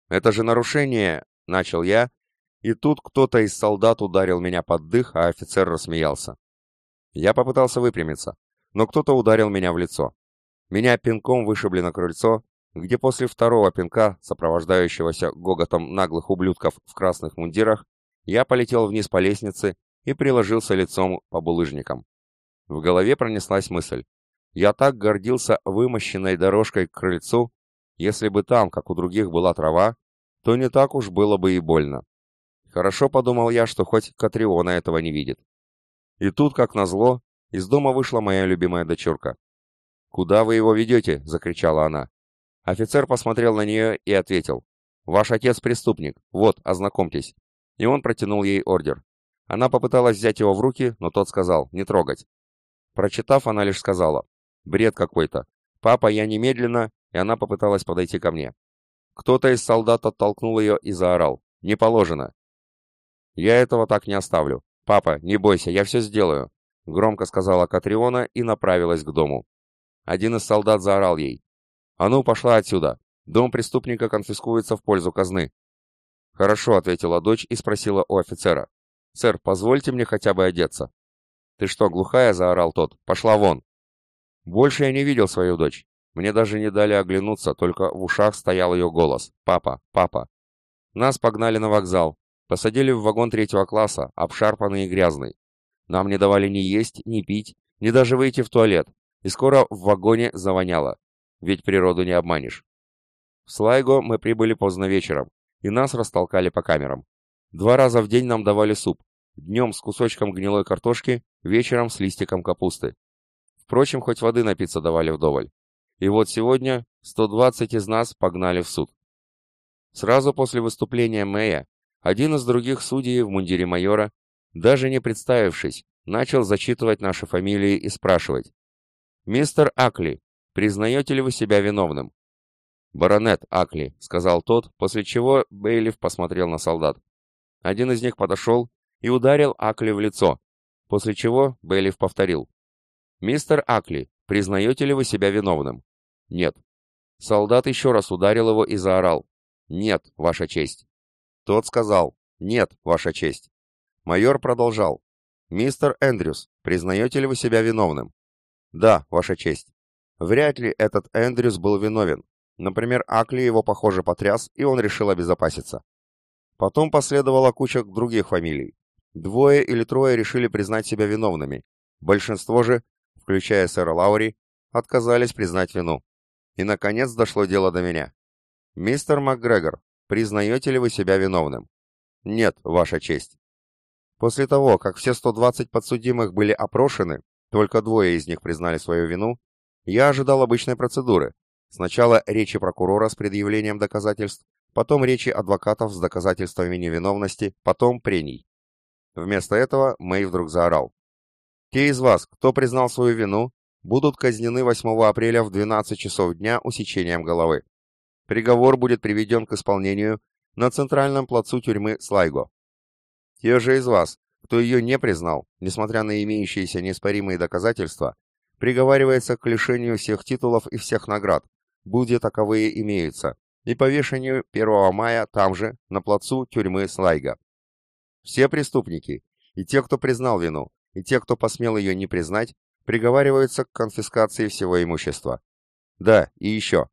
«Это же нарушение!» — начал я, и тут кто-то из солдат ударил меня под дых, а офицер рассмеялся. Я попытался выпрямиться, но кто-то ударил меня в лицо. Меня пинком вышибли на крыльцо, где после второго пинка, сопровождающегося гоготом наглых ублюдков в красных мундирах, я полетел вниз по лестнице и приложился лицом по булыжникам. В голове пронеслась мысль. Я так гордился вымощенной дорожкой к крыльцу, если бы там, как у других, была трава, то не так уж было бы и больно. Хорошо подумал я, что хоть Катриона этого не видит. И тут, как назло, из дома вышла моя любимая дочурка. «Куда вы его ведете?» — закричала она. Офицер посмотрел на нее и ответил. «Ваш отец преступник. Вот, ознакомьтесь». И он протянул ей ордер. Она попыталась взять его в руки, но тот сказал «не трогать». Прочитав, она лишь сказала «бред какой-то». «Папа, я немедленно...» И она попыталась подойти ко мне. Кто-то из солдат оттолкнул ее и заорал «не положено». «Я этого так не оставлю. Папа, не бойся, я все сделаю», — громко сказала Катриона и направилась к дому. Один из солдат заорал ей. «А ну, пошла отсюда! Дом преступника конфискуется в пользу казны!» «Хорошо», — ответила дочь и спросила у офицера. «Сэр, позвольте мне хотя бы одеться». «Ты что, глухая?» — заорал тот. «Пошла вон!» Больше я не видел свою дочь. Мне даже не дали оглянуться, только в ушах стоял ее голос. «Папа! Папа!» Нас погнали на вокзал. Посадили в вагон третьего класса, обшарпанный и грязный. Нам не давали ни есть, ни пить, ни даже выйти в туалет. И скоро в вагоне завоняло. Ведь природу не обманешь. В Слайго мы прибыли поздно вечером, и нас растолкали по камерам. Два раза в день нам давали суп. Днем с кусочком гнилой картошки, вечером с листиком капусты. Впрочем, хоть воды напиться давали вдоволь. И вот сегодня 120 из нас погнали в суд. Сразу после выступления Мэя, один из других судей в мундире майора, даже не представившись, начал зачитывать наши фамилии и спрашивать. «Мистер Акли, признаете ли вы себя виновным?» «Баронет Акли», — сказал тот, после чего Бейлиф посмотрел на солдат. Один из них подошел и ударил Акли в лицо, после чего Бейлиф повторил. «Мистер Акли, признаете ли вы себя виновным?» «Нет». Солдат еще раз ударил его и заорал. «Нет, Ваша честь». Тот сказал. «Нет, Ваша честь». Майор продолжал. «Мистер Эндрюс, признаете ли вы себя виновным?» «Да, Ваша честь». Вряд ли этот Эндрюс был виновен. Например, Акли его, похоже, потряс, и он решил обезопаситься. Потом последовала куча других фамилий. Двое или трое решили признать себя виновными. Большинство же, включая сэра Лаури, отказались признать вину. И, наконец, дошло дело до меня. «Мистер МакГрегор, признаете ли вы себя виновным?» «Нет, Ваша честь». После того, как все 120 подсудимых были опрошены, только двое из них признали свою вину, я ожидал обычной процедуры. Сначала речи прокурора с предъявлением доказательств, потом речи адвокатов с доказательствами невиновности, потом прений. Вместо этого Мэй вдруг заорал. «Те из вас, кто признал свою вину, будут казнены 8 апреля в 12 часов дня усечением головы. Приговор будет приведен к исполнению на центральном плацу тюрьмы Слайго. Те же из вас, кто ее не признал, несмотря на имеющиеся неоспоримые доказательства, приговаривается к лишению всех титулов и всех наград, будь таковые имеются, и повешению 1 мая там же, на плацу тюрьмы Слайга. Все преступники, и те, кто признал вину, и те, кто посмел ее не признать, приговариваются к конфискации всего имущества. Да, и еще.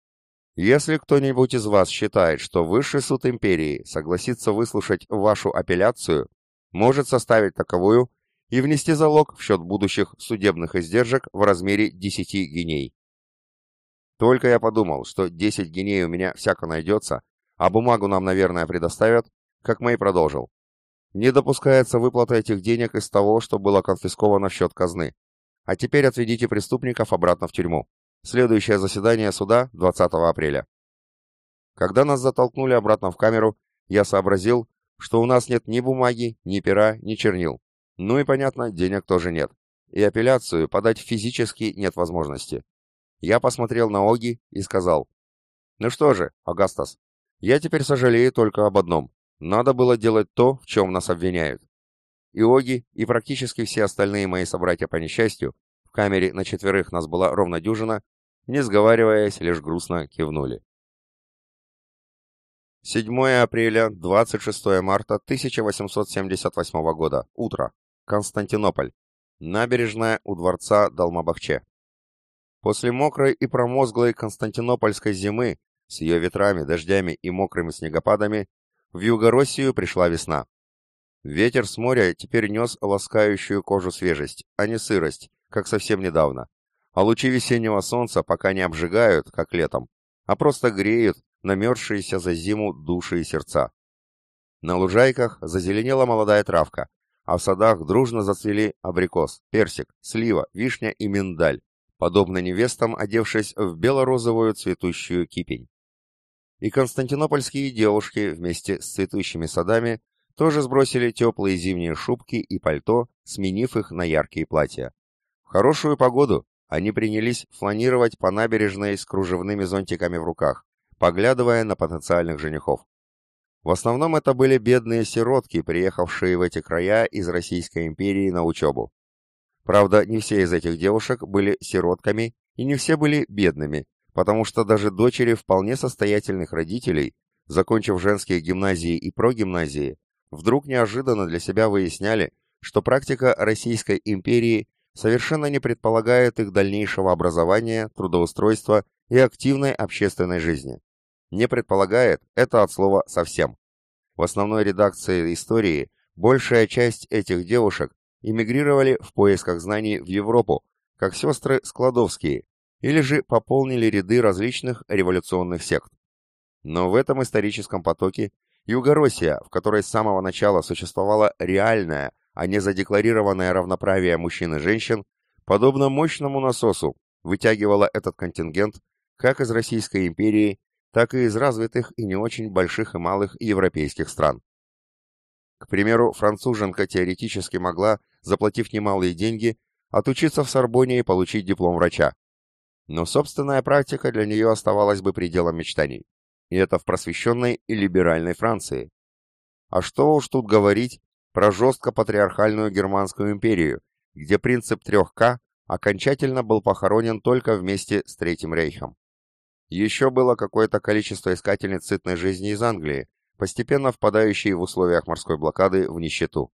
Если кто-нибудь из вас считает, что Высший суд империи согласится выслушать вашу апелляцию, может составить таковую и внести залог в счет будущих судебных издержек в размере 10 геней. Только я подумал, что 10 геней у меня всяко найдется, а бумагу нам, наверное, предоставят, как Мэй продолжил. Не допускается выплата этих денег из того, что было конфисковано в счет казны. А теперь отведите преступников обратно в тюрьму. Следующее заседание суда 20 апреля. Когда нас затолкнули обратно в камеру, я сообразил, что у нас нет ни бумаги, ни пера, ни чернил. Ну и, понятно, денег тоже нет. И апелляцию подать физически нет возможности. Я посмотрел на Оги и сказал, «Ну что же, Агастас, я теперь сожалею только об одном. Надо было делать то, в чем нас обвиняют». И Оги, и практически все остальные мои собратья по несчастью, в камере на четверых нас была ровно дюжина, не сговариваясь, лишь грустно кивнули. 7 апреля, 26 марта 1878 года. Утро. Константинополь. Набережная у дворца Далмабахче. После мокрой и промозглой константинопольской зимы с ее ветрами, дождями и мокрыми снегопадами в Юго-Россию пришла весна. Ветер с моря теперь нес ласкающую кожу свежесть, а не сырость, как совсем недавно. А лучи весеннего солнца пока не обжигают, как летом, а просто греют намерзшиеся за зиму души и сердца. На лужайках зазеленела молодая травка, а в садах дружно зацвели абрикос, персик, слива, вишня и миндаль, подобно невестам, одевшись в бело-розовую цветущую кипень. И константинопольские девушки вместе с цветущими садами тоже сбросили теплые зимние шубки и пальто, сменив их на яркие платья. В хорошую погоду они принялись фланировать по набережной с кружевными зонтиками в руках, поглядывая на потенциальных женихов. В основном это были бедные сиротки, приехавшие в эти края из Российской империи на учебу. Правда, не все из этих девушек были сиротками и не все были бедными, потому что даже дочери вполне состоятельных родителей, закончив женские гимназии и прогимназии, вдруг неожиданно для себя выясняли, что практика Российской империи совершенно не предполагает их дальнейшего образования, трудоустройства и активной общественной жизни. Не предполагает – это от слова «совсем». В основной редакции истории большая часть этих девушек эмигрировали в поисках знаний в Европу, как сестры Складовские, или же пополнили ряды различных революционных сект. Но в этом историческом потоке Югороссия, в которой с самого начала существовало реальное, а не задекларированное равноправие мужчин и женщин, подобно мощному насосу, вытягивала этот контингент как из Российской империи, так и из развитых и не очень больших и малых европейских стран. К примеру, француженка теоретически могла, заплатив немалые деньги, отучиться в Сорбоне и получить диплом врача. Но собственная практика для нее оставалась бы пределом мечтаний. И это в просвещенной и либеральной Франции. А что уж тут говорить про жестко патриархальную Германскую империю, где принцип трех К окончательно был похоронен только вместе с Третьим Рейхом. Еще было какое-то количество искательниц сытной жизни из Англии, постепенно впадающие в условиях морской блокады в нищету.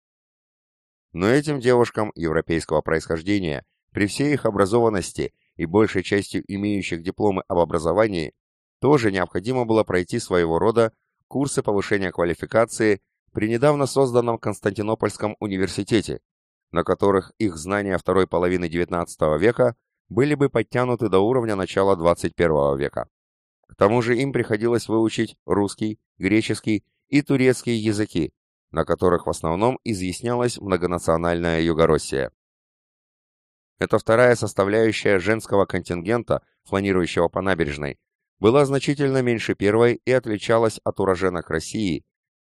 Но этим девушкам европейского происхождения, при всей их образованности и большей частью имеющих дипломы об образовании, тоже необходимо было пройти своего рода курсы повышения квалификации при недавно созданном Константинопольском университете, на которых их знания второй половины XIX века были бы подтянуты до уровня начала XXI века. К тому же им приходилось выучить русский, греческий и турецкий языки, на которых в основном изъяснялась многонациональная Югороссия. Эта вторая составляющая женского контингента, фланирующего по набережной, была значительно меньше первой и отличалась от уроженок России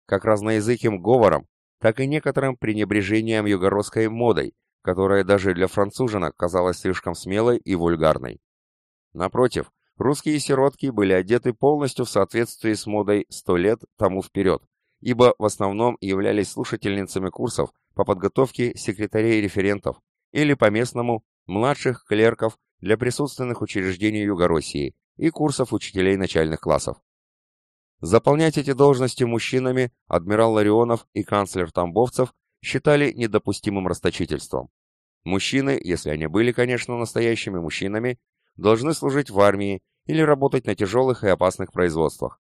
как разноязыким говором, так и некоторым пренебрежением югородской модой, которая даже для француженок казалась слишком смелой и вульгарной. Напротив, русские сиротки были одеты полностью в соответствии с модой сто лет тому вперед, ибо в основном являлись слушательницами курсов по подготовке секретарей-референтов или по-местному младших клерков для присутственных учреждений Югороссии и курсов учителей начальных классов. Заполнять эти должности мужчинами адмирал Ларионов и канцлер Тамбовцев считали недопустимым расточительством. Мужчины, если они были, конечно, настоящими мужчинами, должны служить в армии или работать на тяжелых и опасных производствах.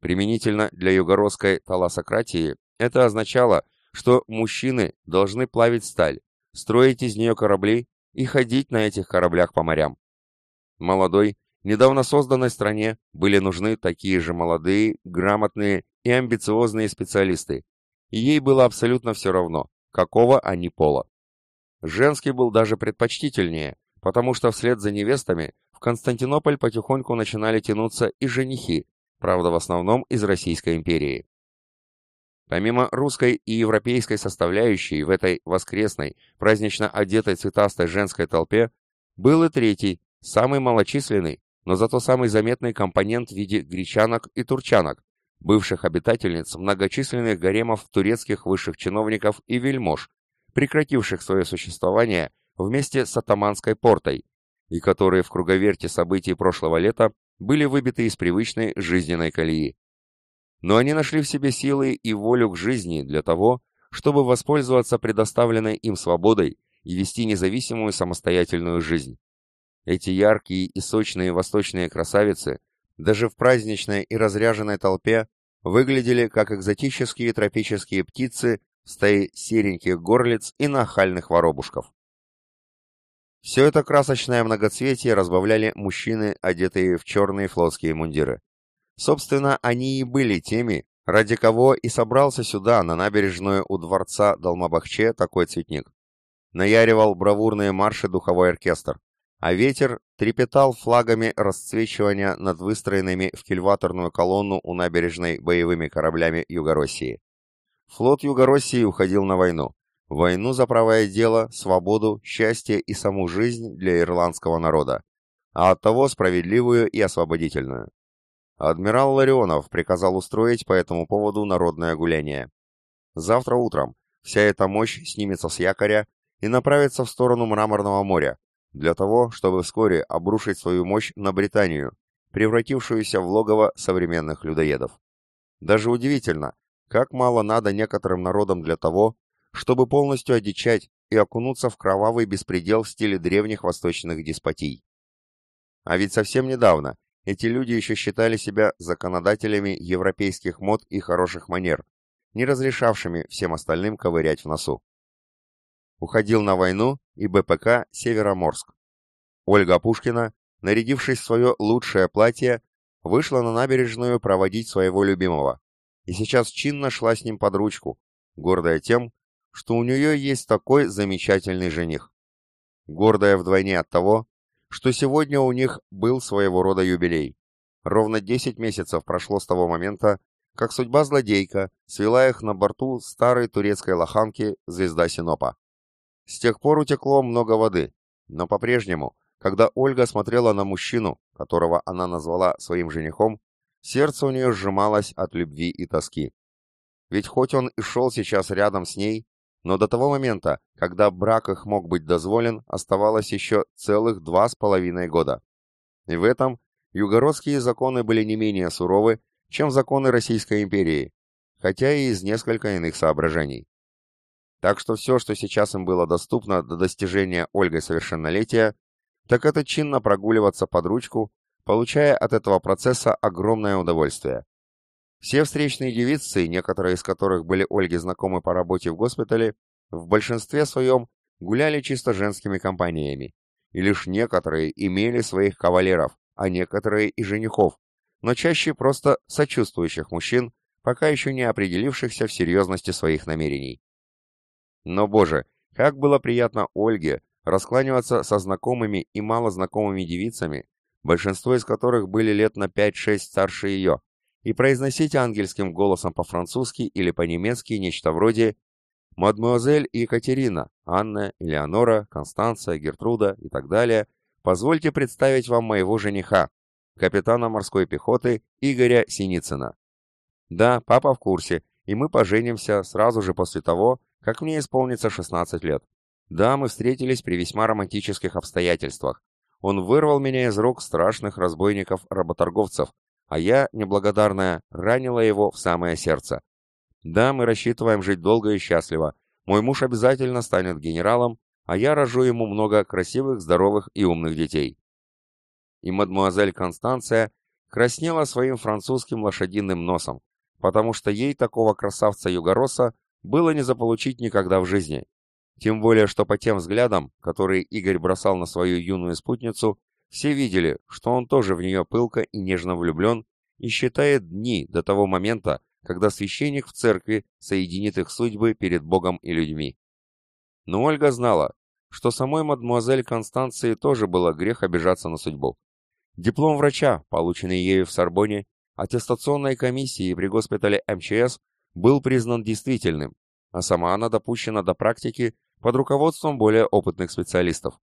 Применительно для югородской таласократии это означало, что мужчины должны плавить сталь, строить из нее корабли и ходить на этих кораблях по морям. Молодой, недавно созданной стране были нужны такие же молодые, грамотные и амбициозные специалисты, и ей было абсолютно все равно, какого они пола. Женский был даже предпочтительнее, потому что вслед за невестами в Константинополь потихоньку начинали тянуться и женихи, правда в основном из Российской империи. Помимо русской и европейской составляющей в этой воскресной, празднично одетой цветастой женской толпе, был и третий, самый малочисленный, но зато самый заметный компонент в виде гречанок и турчанок, бывших обитательниц многочисленных гаремов турецких высших чиновников и вельмож, прекративших свое существование вместе с атаманской портой, и которые в круговерте событий прошлого лета были выбиты из привычной жизненной колеи. Но они нашли в себе силы и волю к жизни для того, чтобы воспользоваться предоставленной им свободой и вести независимую самостоятельную жизнь. Эти яркие и сочные восточные красавицы даже в праздничной и разряженной толпе выглядели как экзотические тропические птицы в стае сереньких горлиц и нахальных воробушков. Все это красочное многоцветие разбавляли мужчины, одетые в черные флотские мундиры. Собственно, они и были теми, ради кого и собрался сюда, на набережную у дворца Долмабахче, такой цветник. Наяривал бравурные марши духовой оркестр а ветер трепетал флагами расцвечивания над выстроенными в кильваторную колонну у набережной боевыми кораблями Югороссии. Флот Югороссии уходил на войну. Войну за правое дело, свободу, счастье и саму жизнь для ирландского народа, а оттого справедливую и освободительную. Адмирал Ларионов приказал устроить по этому поводу народное гуляние. Завтра утром вся эта мощь снимется с якоря и направится в сторону Мраморного моря, для того, чтобы вскоре обрушить свою мощь на Британию, превратившуюся в логово современных людоедов. Даже удивительно, как мало надо некоторым народам для того, чтобы полностью одичать и окунуться в кровавый беспредел в стиле древних восточных деспотий. А ведь совсем недавно эти люди еще считали себя законодателями европейских мод и хороших манер, не разрешавшими всем остальным ковырять в носу. Уходил на войну и БПК «Североморск». Ольга Пушкина, нарядившись в свое лучшее платье, вышла на набережную проводить своего любимого, и сейчас чинно шла с ним под ручку, гордая тем, что у нее есть такой замечательный жених. Гордая вдвойне от того, что сегодня у них был своего рода юбилей. Ровно 10 месяцев прошло с того момента, как судьба злодейка свела их на борту старой турецкой лоханки «Звезда Синопа». С тех пор утекло много воды, но по-прежнему, когда Ольга смотрела на мужчину, которого она назвала своим женихом, сердце у нее сжималось от любви и тоски. Ведь хоть он и шел сейчас рядом с ней, но до того момента, когда брак их мог быть дозволен, оставалось еще целых два с половиной года. И в этом югородские законы были не менее суровы, чем законы Российской империи, хотя и из несколько иных соображений. Так что все, что сейчас им было доступно до достижения Ольгой совершеннолетия, так это чинно прогуливаться под ручку, получая от этого процесса огромное удовольствие. Все встречные девицы, некоторые из которых были Ольге знакомы по работе в госпитале, в большинстве своем гуляли чисто женскими компаниями, и лишь некоторые имели своих кавалеров, а некоторые и женихов, но чаще просто сочувствующих мужчин, пока еще не определившихся в серьезности своих намерений. Но, боже, как было приятно Ольге раскланиваться со знакомыми и малознакомыми девицами, большинство из которых были лет на 5-6 старше ее, и произносить ангельским голосом по-французски или по-немецки нечто вроде «Мадемуазель Екатерина, Анна, Элеонора, Констанция, Гертруда и так далее, позвольте представить вам моего жениха, капитана морской пехоты Игоря Синицына. Да, папа в курсе, и мы поженимся сразу же после того, как мне исполнится 16 лет. Да, мы встретились при весьма романтических обстоятельствах. Он вырвал меня из рук страшных разбойников-работорговцев, а я, неблагодарная, ранила его в самое сердце. Да, мы рассчитываем жить долго и счастливо. Мой муж обязательно станет генералом, а я рожу ему много красивых, здоровых и умных детей. И мадмуазель Констанция краснела своим французским лошадиным носом, потому что ей такого красавца-югороса было не заполучить никогда в жизни. Тем более, что по тем взглядам, которые Игорь бросал на свою юную спутницу, все видели, что он тоже в нее пылко и нежно влюблен и считает дни до того момента, когда священник в церкви соединит их судьбы перед Богом и людьми. Но Ольга знала, что самой мадмуазель Констанции тоже было грех обижаться на судьбу. Диплом врача, полученный ею в Сорбоне, аттестационной комиссии при госпитале МЧС, был признан действительным, а сама она допущена до практики под руководством более опытных специалистов.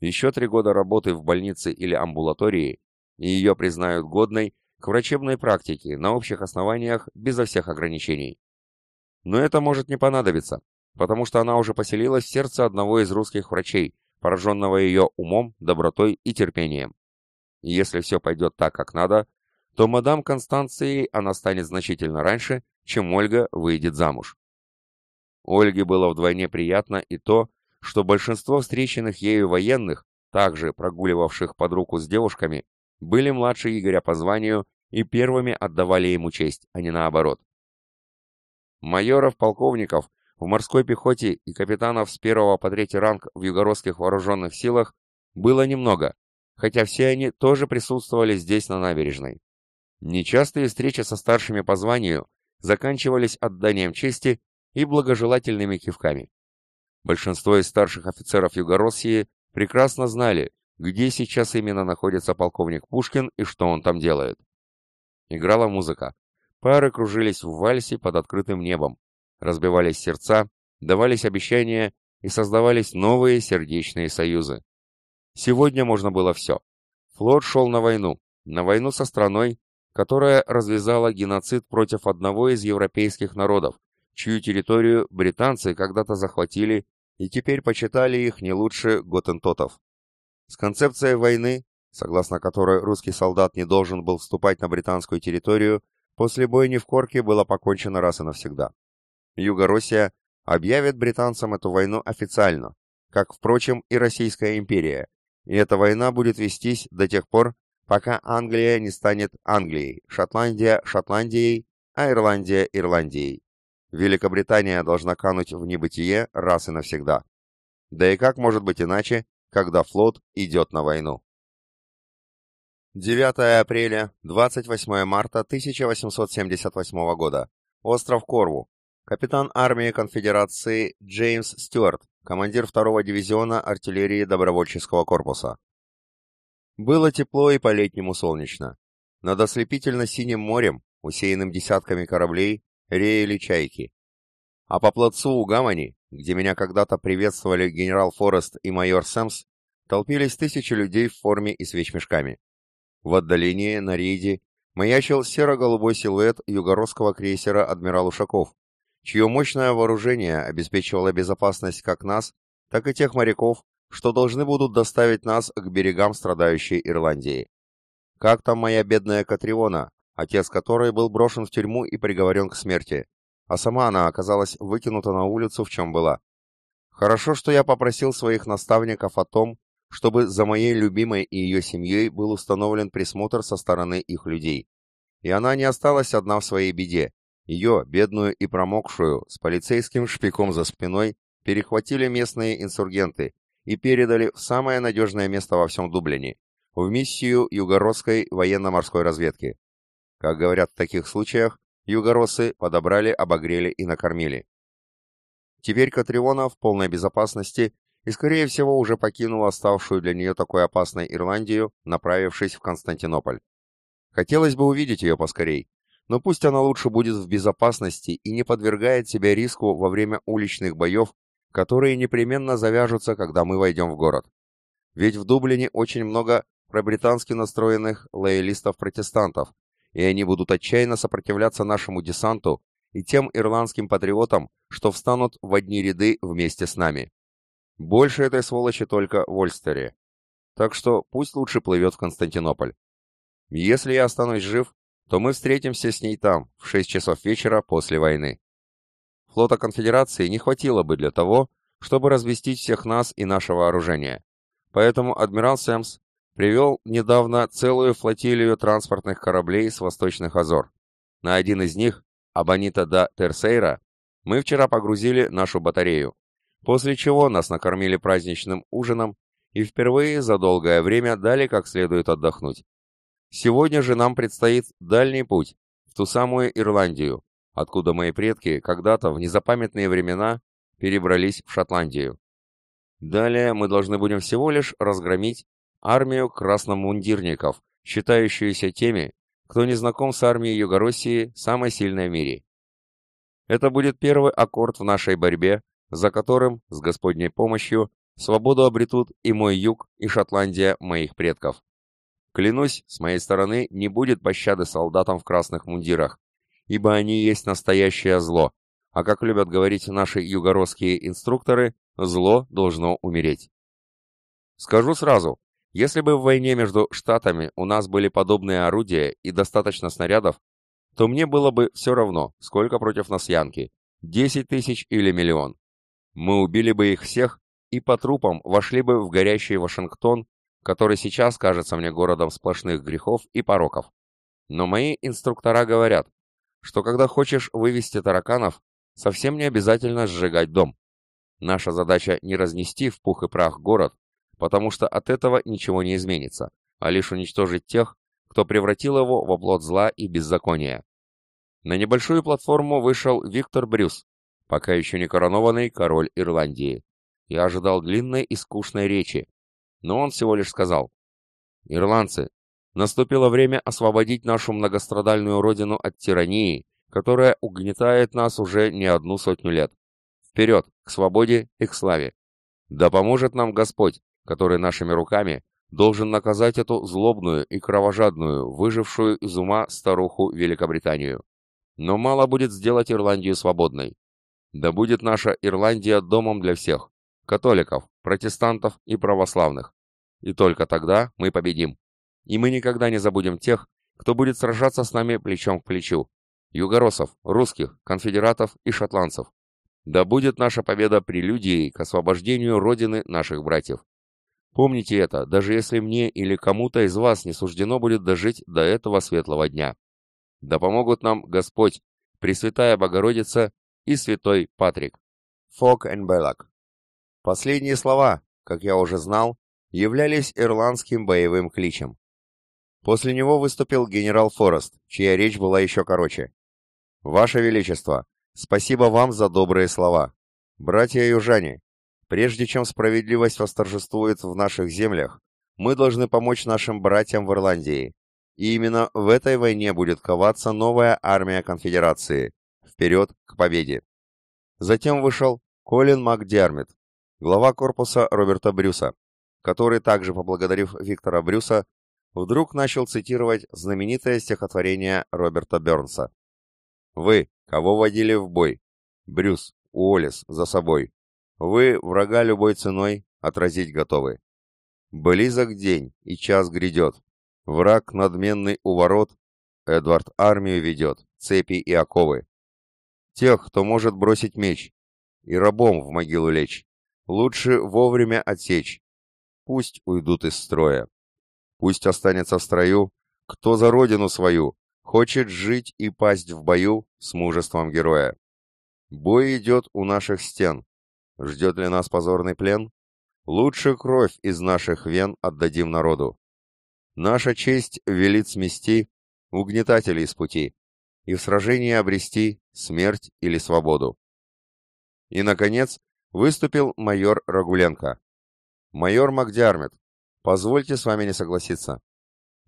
Еще три года работы в больнице или амбулатории, и ее признают годной к врачебной практике на общих основаниях безо всех ограничений. Но это может не понадобиться, потому что она уже поселилась в сердце одного из русских врачей, пораженного ее умом, добротой и терпением. И если все пойдет так, как надо, то мадам Констанцией она станет значительно раньше, чем Ольга выйдет замуж. Ольге было вдвойне приятно и то, что большинство встреченных ею военных, также прогуливавших под руку с девушками, были младше Игоря по званию и первыми отдавали ему честь, а не наоборот. Майоров, полковников в морской пехоте и капитанов с первого по третий ранг в югородских вооруженных силах было немного, хотя все они тоже присутствовали здесь на набережной. Нечастые встречи со старшими по званию заканчивались отданием чести и благожелательными кивками. Большинство из старших офицеров Югороссии прекрасно знали, где сейчас именно находится полковник Пушкин и что он там делает. Играла музыка. Пары кружились в вальсе под открытым небом. Разбивались сердца, давались обещания и создавались новые сердечные союзы. Сегодня можно было все. Флот шел на войну, на войну со страной, которая развязала геноцид против одного из европейских народов, чью территорию британцы когда-то захватили и теперь почитали их не лучше готентотов. С концепцией войны, согласно которой русский солдат не должен был вступать на британскую территорию, после бойни в Корке было покончено раз и навсегда. Юго-Россия объявит британцам эту войну официально, как, впрочем, и Российская империя, и эта война будет вестись до тех пор, пока Англия не станет Англией, Шотландия – Шотландией, а Ирландия – Ирландией. Великобритания должна кануть в небытие раз и навсегда. Да и как может быть иначе, когда флот идет на войну? 9 апреля, 28 марта 1878 года. Остров Корву. Капитан армии конфедерации Джеймс Стюарт, командир 2-го дивизиона артиллерии добровольческого корпуса. Было тепло и по-летнему солнечно. Над ослепительно-синим морем, усеянным десятками кораблей, реяли чайки. А по плацу у Гамани, где меня когда-то приветствовали генерал Форест и майор Сэмс, толпились тысячи людей в форме и с вещмешками. В отдалении, на рейде, маячил серо-голубой силуэт югородского крейсера «Адмирал Ушаков», чье мощное вооружение обеспечивало безопасность как нас, так и тех моряков, что должны будут доставить нас к берегам страдающей Ирландии. Как там моя бедная Катриона, отец которой был брошен в тюрьму и приговорен к смерти, а сама она оказалась выкинута на улицу, в чем была. Хорошо, что я попросил своих наставников о том, чтобы за моей любимой и ее семьей был установлен присмотр со стороны их людей. И она не осталась одна в своей беде. Ее, бедную и промокшую, с полицейским шпиком за спиной, перехватили местные инсургенты и передали в самое надежное место во всем Дублине, в миссию Югородской военно-морской разведки. Как говорят в таких случаях, югородцы подобрали, обогрели и накормили. Теперь Катриона в полной безопасности и, скорее всего, уже покинула ставшую для нее такой опасной Ирландию, направившись в Константинополь. Хотелось бы увидеть ее поскорей, но пусть она лучше будет в безопасности и не подвергает себя риску во время уличных боев, которые непременно завяжутся, когда мы войдем в город. Ведь в Дублине очень много пробритански настроенных лоялистов-протестантов, и они будут отчаянно сопротивляться нашему десанту и тем ирландским патриотам, что встанут в одни ряды вместе с нами. Больше этой сволочи только в Ольстере. Так что пусть лучше плывет в Константинополь. Если я останусь жив, то мы встретимся с ней там, в 6 часов вечера после войны. Флота Конфедерации не хватило бы для того, чтобы развестить всех нас и наше вооружение. Поэтому адмирал Сэмс привел недавно целую флотилию транспортных кораблей с Восточных Азор. На один из них, Абанита да Терсейра, мы вчера погрузили нашу батарею, после чего нас накормили праздничным ужином и впервые за долгое время дали как следует отдохнуть. Сегодня же нам предстоит дальний путь, в ту самую Ирландию, откуда мои предки когда-то в незапамятные времена перебрались в Шотландию. Далее мы должны будем всего лишь разгромить армию красномундирников, считающуюся теми, кто не знаком с армией Югороссии, самой сильной в мире. Это будет первый аккорд в нашей борьбе за которым, с Господней помощью, свободу обретут и мой юг, и Шотландия моих предков. Клянусь, с моей стороны не будет пощады солдатам в красных мундирах, ибо они есть настоящее зло, а как любят говорить наши югородские инструкторы, зло должно умереть. Скажу сразу, если бы в войне между штатами у нас были подобные орудия и достаточно снарядов, то мне было бы все равно, сколько против нас янки, 10 тысяч или миллион. Мы убили бы их всех и по трупам вошли бы в горящий Вашингтон, который сейчас кажется мне городом сплошных грехов и пороков. Но мои инструктора говорят, что когда хочешь вывести тараканов, совсем не обязательно сжигать дом. Наша задача не разнести в пух и прах город, потому что от этого ничего не изменится, а лишь уничтожить тех, кто превратил его в оплот зла и беззакония. На небольшую платформу вышел Виктор Брюс, пока еще не коронованный король Ирландии. Я ожидал длинной и скучной речи, но он всего лишь сказал, «Ирландцы, наступило время освободить нашу многострадальную родину от тирании, которая угнетает нас уже не одну сотню лет. Вперед, к свободе и к славе! Да поможет нам Господь, который нашими руками должен наказать эту злобную и кровожадную, выжившую из ума старуху Великобританию. Но мало будет сделать Ирландию свободной. Да будет наша Ирландия домом для всех, католиков, протестантов и православных. И только тогда мы победим. И мы никогда не забудем тех, кто будет сражаться с нами плечом к плечу. Югоросов, русских, конфедератов и шотландцев. Да будет наша победа прелюдией к освобождению Родины наших братьев. Помните это, даже если мне или кому-то из вас не суждено будет дожить до этого светлого дня. Да помогут нам Господь, Пресвятая Богородица и Святой Патрик. Фок and Беллак. Последние слова, как я уже знал, являлись ирландским боевым кличем. После него выступил генерал Форест, чья речь была еще короче. «Ваше Величество, спасибо вам за добрые слова. Братья южане, прежде чем справедливость восторжествует в наших землях, мы должны помочь нашим братьям в Ирландии. И именно в этой войне будет коваться новая армия конфедерации. Вперед к победе!» Затем вышел Колин МакДиармит, глава корпуса Роберта Брюса, который, также поблагодарив Виктора Брюса, вдруг начал цитировать знаменитое стихотворение Роберта Бернса. «Вы, кого водили в бой? Брюс, Уоллес, за собой. Вы, врага любой ценой, отразить готовы. Близок день, и час грядет. Враг надменный у ворот, Эдвард армию ведет, цепи и оковы. Тех, кто может бросить меч, и рабом в могилу лечь, лучше вовремя отсечь. Пусть уйдут из строя. Пусть останется в строю, кто за родину свою хочет жить и пасть в бою с мужеством героя. Бой идет у наших стен. Ждет ли нас позорный плен? Лучше кровь из наших вен отдадим народу. Наша честь велит смести угнетателей с пути и в сражении обрести смерть или свободу. И, наконец, выступил майор Рагуленко. «Майор Макдиармет, Позвольте с вами не согласиться.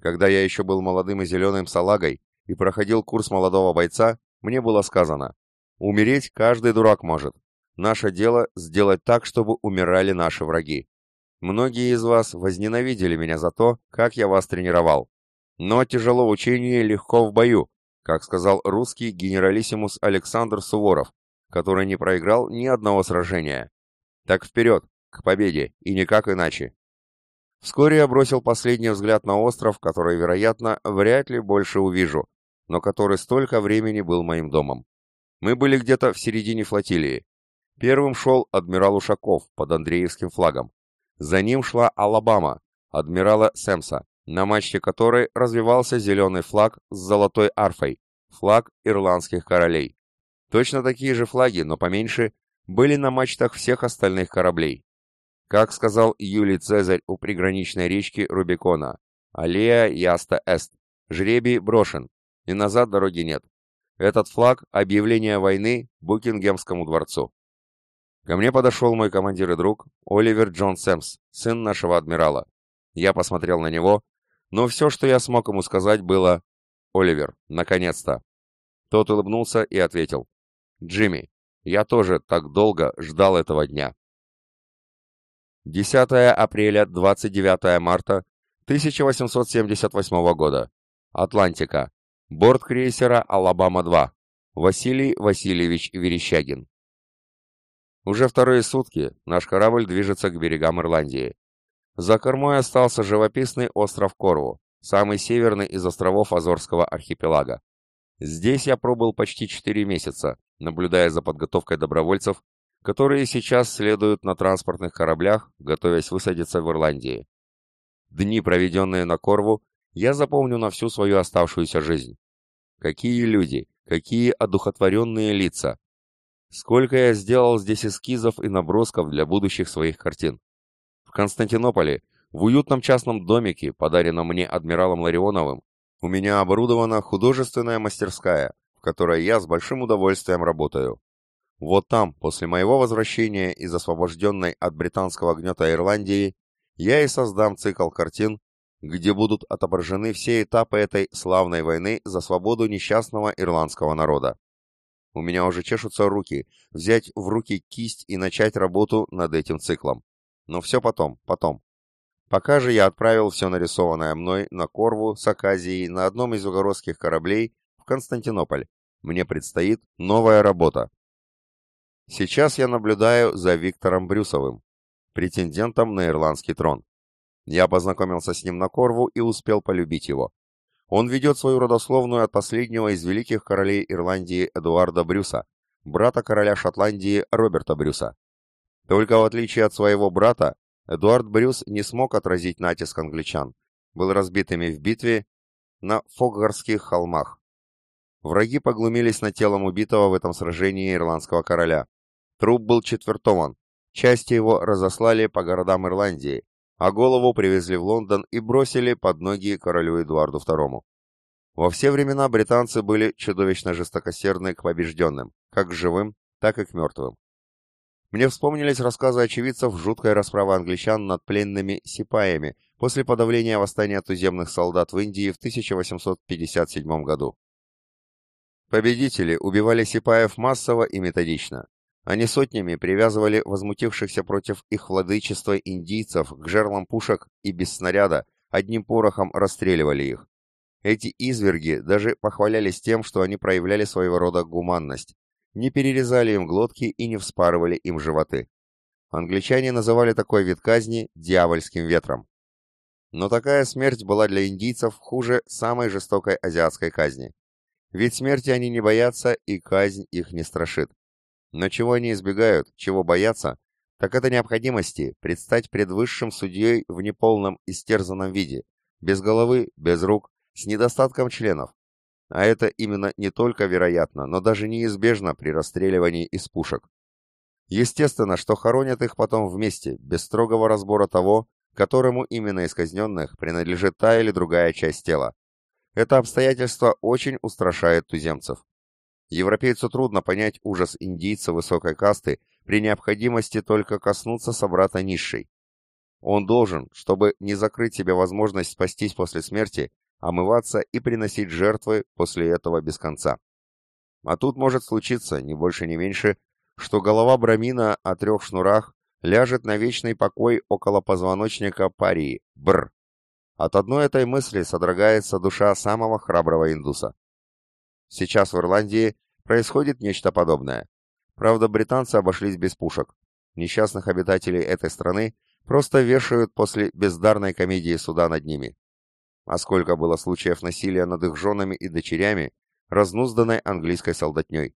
Когда я еще был молодым и зеленым салагой и проходил курс молодого бойца, мне было сказано, умереть каждый дурак может. Наше дело сделать так, чтобы умирали наши враги. Многие из вас возненавидели меня за то, как я вас тренировал. Но тяжело в учении, легко в бою, как сказал русский генералиссимус Александр Суворов, который не проиграл ни одного сражения. Так вперед, к победе, и никак иначе. Вскоре я бросил последний взгляд на остров, который, вероятно, вряд ли больше увижу, но который столько времени был моим домом. Мы были где-то в середине флотилии. Первым шел адмирал Ушаков под Андреевским флагом. За ним шла Алабама, адмирала Сэмса, на мачте которой развивался зеленый флаг с золотой арфой, флаг ирландских королей. Точно такие же флаги, но поменьше, были на мачтах всех остальных кораблей. Как сказал Юлий Цезарь у приграничной речки Рубикона, «Аллея яста эст», жребий брошен, и назад дороги нет. Этот флаг — объявление войны Букингемскому дворцу. Ко мне подошел мой командир и друг, Оливер Джон Сэмс, сын нашего адмирала. Я посмотрел на него, но все, что я смог ему сказать, было «Оливер, наконец-то!» Тот улыбнулся и ответил «Джимми, я тоже так долго ждал этого дня». 10 апреля, 29 марта 1878 года. Атлантика. Борт крейсера «Алабама-2». Василий Васильевич Верещагин. Уже вторые сутки наш корабль движется к берегам Ирландии. За кормой остался живописный остров Корву, самый северный из островов Азорского архипелага. Здесь я пробыл почти 4 месяца, наблюдая за подготовкой добровольцев которые сейчас следуют на транспортных кораблях, готовясь высадиться в Ирландии. Дни, проведенные на Корву, я запомню на всю свою оставшуюся жизнь. Какие люди, какие одухотворенные лица. Сколько я сделал здесь эскизов и набросков для будущих своих картин. В Константинополе, в уютном частном домике, подаренном мне адмиралом Ларионовым, у меня оборудована художественная мастерская, в которой я с большим удовольствием работаю. Вот там, после моего возвращения из освобожденной от британского гнета Ирландии, я и создам цикл картин, где будут отображены все этапы этой славной войны за свободу несчастного ирландского народа. У меня уже чешутся руки, взять в руки кисть и начать работу над этим циклом. Но все потом, потом. Пока же я отправил все нарисованное мной на Корву с Аказией на одном из угородских кораблей в Константинополь. Мне предстоит новая работа. Сейчас я наблюдаю за Виктором Брюсовым, претендентом на ирландский трон. Я познакомился с ним на Корву и успел полюбить его. Он ведет свою родословную от последнего из великих королей Ирландии Эдуарда Брюса, брата короля Шотландии Роберта Брюса. Только в отличие от своего брата, Эдуард Брюс не смог отразить натиск англичан, был разбитыми в битве на Фокгарских холмах. Враги поглумились над телом убитого в этом сражении ирландского короля. Труп был четвертован, части его разослали по городам Ирландии, а голову привезли в Лондон и бросили под ноги королю Эдуарду II. Во все времена британцы были чудовищно жестокосердны к побежденным, как к живым, так и к мертвым. Мне вспомнились рассказы очевидцев жуткой расправы англичан над пленными сипаями после подавления восстания туземных солдат в Индии в 1857 году. Победители убивали сипаев массово и методично. Они сотнями привязывали возмутившихся против их владычества индийцев к жерлам пушек и без снаряда одним порохом расстреливали их. Эти изверги даже похвалялись тем, что они проявляли своего рода гуманность, не перерезали им глотки и не вспарывали им животы. Англичане называли такой вид казни «дьявольским ветром». Но такая смерть была для индийцев хуже самой жестокой азиатской казни. Ведь смерти они не боятся, и казнь их не страшит. Но чего они избегают, чего боятся, так это необходимости предстать пред высшим судьей в неполном истерзанном виде, без головы, без рук, с недостатком членов, а это именно не только вероятно, но даже неизбежно при расстреливании из пушек. Естественно, что хоронят их потом вместе, без строгого разбора того, которому именно из казненных принадлежит та или другая часть тела. Это обстоятельство очень устрашает туземцев. Европейцу трудно понять ужас индийца высокой касты при необходимости только коснуться собрата низшей. Он должен, чтобы не закрыть себе возможность спастись после смерти, омываться и приносить жертвы после этого без конца. А тут может случиться, ни больше ни меньше, что голова Брамина о трех шнурах ляжет на вечный покой около позвоночника парии, бр. От одной этой мысли содрогается душа самого храброго индуса. Сейчас в Ирландии происходит нечто подобное. Правда, британцы обошлись без пушек. Несчастных обитателей этой страны просто вешают после бездарной комедии суда над ними. А сколько было случаев насилия над их женами и дочерями, разнузданной английской солдатней.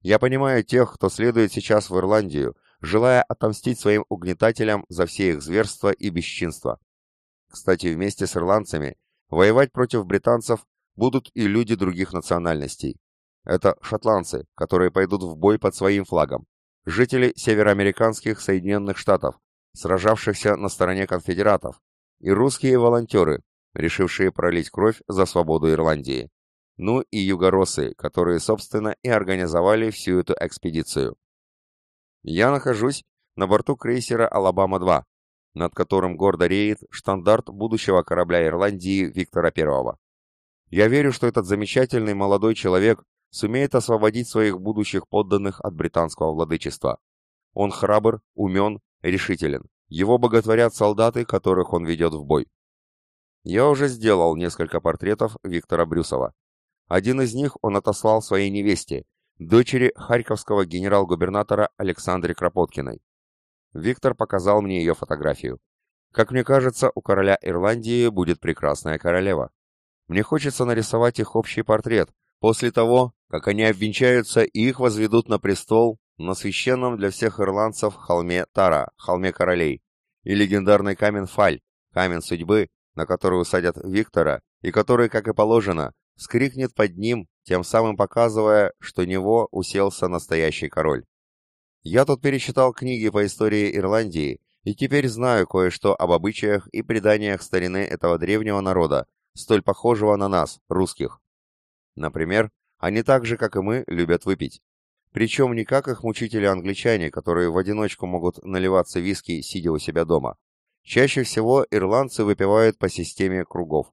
Я понимаю тех, кто следует сейчас в Ирландию, желая отомстить своим угнетателям за все их зверства и бесчинства. Кстати, вместе с ирландцами воевать против британцев будут и люди других национальностей. Это шотландцы, которые пойдут в бой под своим флагом, жители североамериканских Соединенных Штатов, сражавшихся на стороне конфедератов, и русские волонтеры, решившие пролить кровь за свободу Ирландии. Ну и югоросы, которые, собственно, и организовали всю эту экспедицию. Я нахожусь на борту крейсера «Алабама-2», над которым гордо реет штандарт будущего корабля Ирландии Виктора I. Я верю, что этот замечательный молодой человек сумеет освободить своих будущих подданных от британского владычества. Он храбр, умен, решителен. Его боготворят солдаты, которых он ведет в бой. Я уже сделал несколько портретов Виктора Брюсова. Один из них он отослал своей невесте, дочери харьковского генерал-губернатора Александре Кропоткиной. Виктор показал мне ее фотографию. Как мне кажется, у короля Ирландии будет прекрасная королева. Мне хочется нарисовать их общий портрет, после того, как они обвенчаются и их возведут на престол на священном для всех ирландцев холме Тара, холме королей, и легендарный камень Фаль, камень судьбы, на который усадят Виктора, и который, как и положено, вскрикнет под ним, тем самым показывая, что него уселся настоящий король. Я тут перечитал книги по истории Ирландии, и теперь знаю кое-что об обычаях и преданиях старины этого древнего народа, столь похожего на нас, русских. Например, они так же, как и мы, любят выпить. Причем не как их мучители-англичане, которые в одиночку могут наливаться виски, сидя у себя дома, Чаще всего ирландцы выпивают по системе кругов.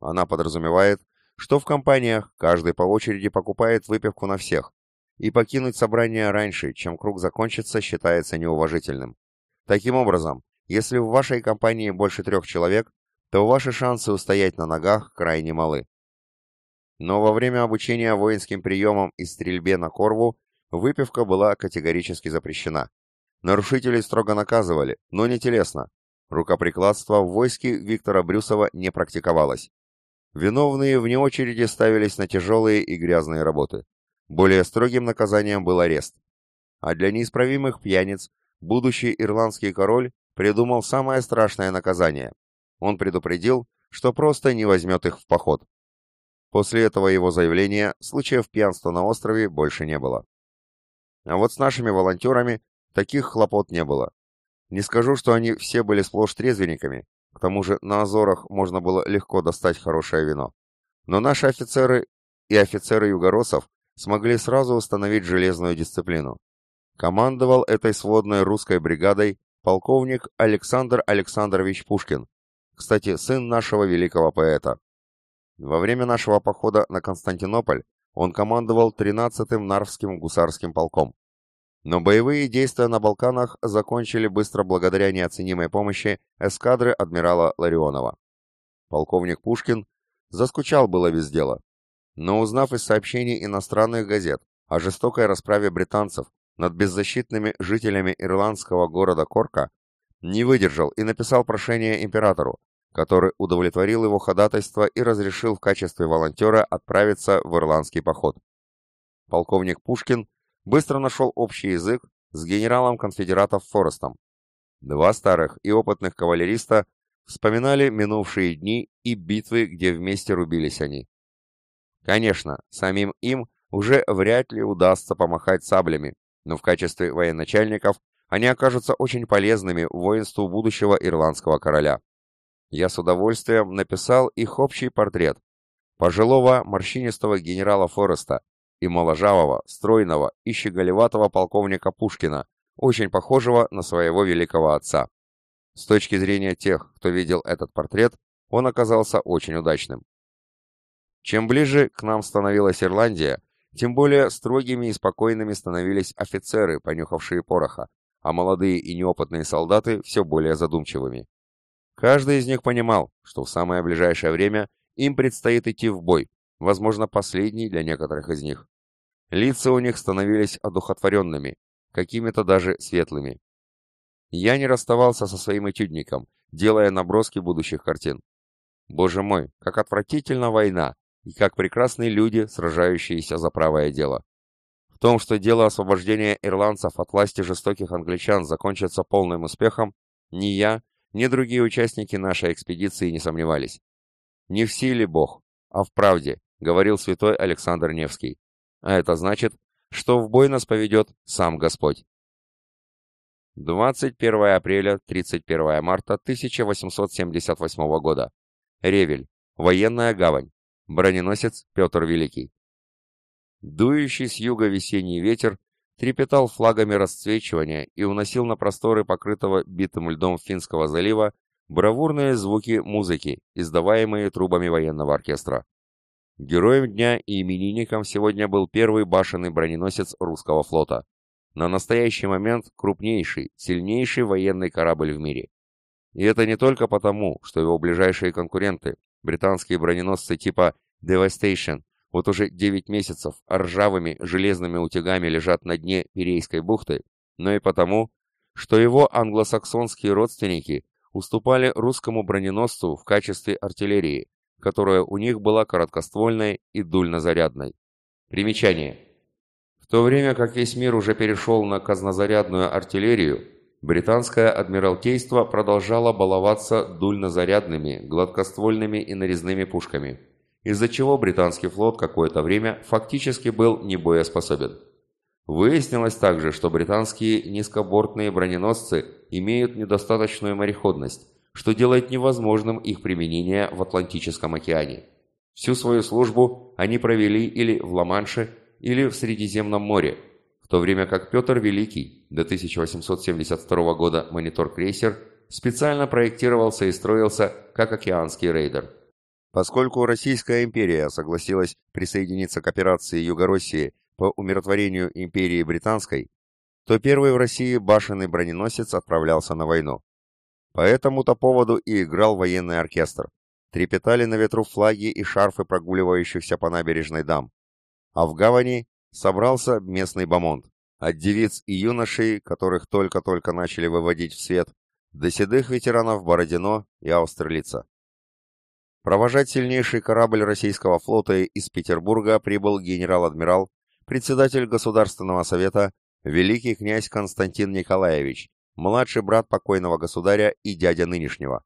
Она подразумевает, что в компаниях каждый по очереди покупает выпивку на всех, и покинуть собрание раньше, чем круг закончится, считается неуважительным. Таким образом, если в вашей компании больше трех человек, то ваши шансы устоять на ногах крайне малы. Но во время обучения воинским приемам и стрельбе на корву выпивка была категорически запрещена. Нарушителей строго наказывали, но не телесно, Рукоприкладство в войске Виктора Брюсова не практиковалось. Виновные вне очереди ставились на тяжелые и грязные работы. Более строгим наказанием был арест. А для неисправимых пьяниц будущий ирландский король придумал самое страшное наказание. Он предупредил, что просто не возьмет их в поход. После этого его заявления случаев пьянства на острове больше не было. А вот с нашими волонтерами таких хлопот не было. Не скажу, что они все были сплошь трезвенниками, к тому же на Азорах можно было легко достать хорошее вино. Но наши офицеры и офицеры югоросов смогли сразу установить железную дисциплину. Командовал этой сводной русской бригадой полковник Александр Александрович Пушкин, кстати, сын нашего великого поэта. Во время нашего похода на Константинополь он командовал 13-м Нарвским гусарским полком. Но боевые действия на Балканах закончили быстро благодаря неоценимой помощи эскадры адмирала Ларионова. Полковник Пушкин заскучал было без дела, но узнав из сообщений иностранных газет о жестокой расправе британцев над беззащитными жителями ирландского города Корка, не выдержал и написал прошение императору, который удовлетворил его ходатайство и разрешил в качестве волонтера отправиться в ирландский поход. Полковник Пушкин быстро нашел общий язык с генералом конфедератов Форестом. Два старых и опытных кавалериста вспоминали минувшие дни и битвы, где вместе рубились они. Конечно, самим им уже вряд ли удастся помахать саблями, но в качестве военачальников они окажутся очень полезными воинству будущего ирландского короля. Я с удовольствием написал их общий портрет. Пожилого морщинистого генерала Фореста, и моложавого, стройного и щеголеватого полковника Пушкина, очень похожего на своего великого отца. С точки зрения тех, кто видел этот портрет, он оказался очень удачным. Чем ближе к нам становилась Ирландия, тем более строгими и спокойными становились офицеры, понюхавшие пороха, а молодые и неопытные солдаты все более задумчивыми. Каждый из них понимал, что в самое ближайшее время им предстоит идти в бой, возможно, последний для некоторых из них. Лица у них становились одухотворенными, какими-то даже светлыми. Я не расставался со своим этюдником, делая наброски будущих картин. Боже мой, как отвратительна война, и как прекрасны люди, сражающиеся за правое дело. Том, что дело освобождения ирландцев от власти жестоких англичан закончится полным успехом, ни я, ни другие участники нашей экспедиции не сомневались. Не в силе Бог, а в правде, говорил святой Александр Невский. А это значит, что в бой нас поведет сам Господь. 21 апреля, 31 марта 1878 года. Ревель. Военная гавань. Броненосец Петр Великий. Дующий с юга весенний ветер трепетал флагами расцвечивания и уносил на просторы покрытого битым льдом Финского залива бравурные звуки музыки, издаваемые трубами военного оркестра. Героем дня и именинником сегодня был первый башенный броненосец русского флота. На настоящий момент крупнейший, сильнейший военный корабль в мире. И это не только потому, что его ближайшие конкуренты, британские броненосцы типа Devastation, вот уже 9 месяцев ржавыми железными утягами лежат на дне Пирейской бухты, но и потому, что его англосаксонские родственники уступали русскому броненосцу в качестве артиллерии, которая у них была короткоствольной и дульнозарядной. Примечание. В то время как весь мир уже перешел на казнозарядную артиллерию, британское адмиралтейство продолжало баловаться дульнозарядными, гладкоствольными и нарезными пушками, из-за чего британский флот какое-то время фактически был небоеспособен. Выяснилось также, что британские низкобортные броненосцы имеют недостаточную мореходность, что делает невозможным их применение в Атлантическом океане. Всю свою службу они провели или в Ла-Манше, или в Средиземном море, в то время как Петр Великий до 1872 года монитор-крейсер специально проектировался и строился как океанский рейдер. Поскольку Российская империя согласилась присоединиться к операции Юго-России по умиротворению империи Британской, то первый в России башенный броненосец отправлялся на войну. По этому-то поводу и играл военный оркестр. Трепетали на ветру флаги и шарфы прогуливающихся по набережной дам. А в гавани собрался местный бомонд. От девиц и юношей, которых только-только начали выводить в свет, до седых ветеранов Бородино и Аустерлица. Провожать сильнейший корабль российского флота из Петербурга прибыл генерал-адмирал, председатель Государственного совета, великий князь Константин Николаевич, младший брат покойного государя и дядя нынешнего.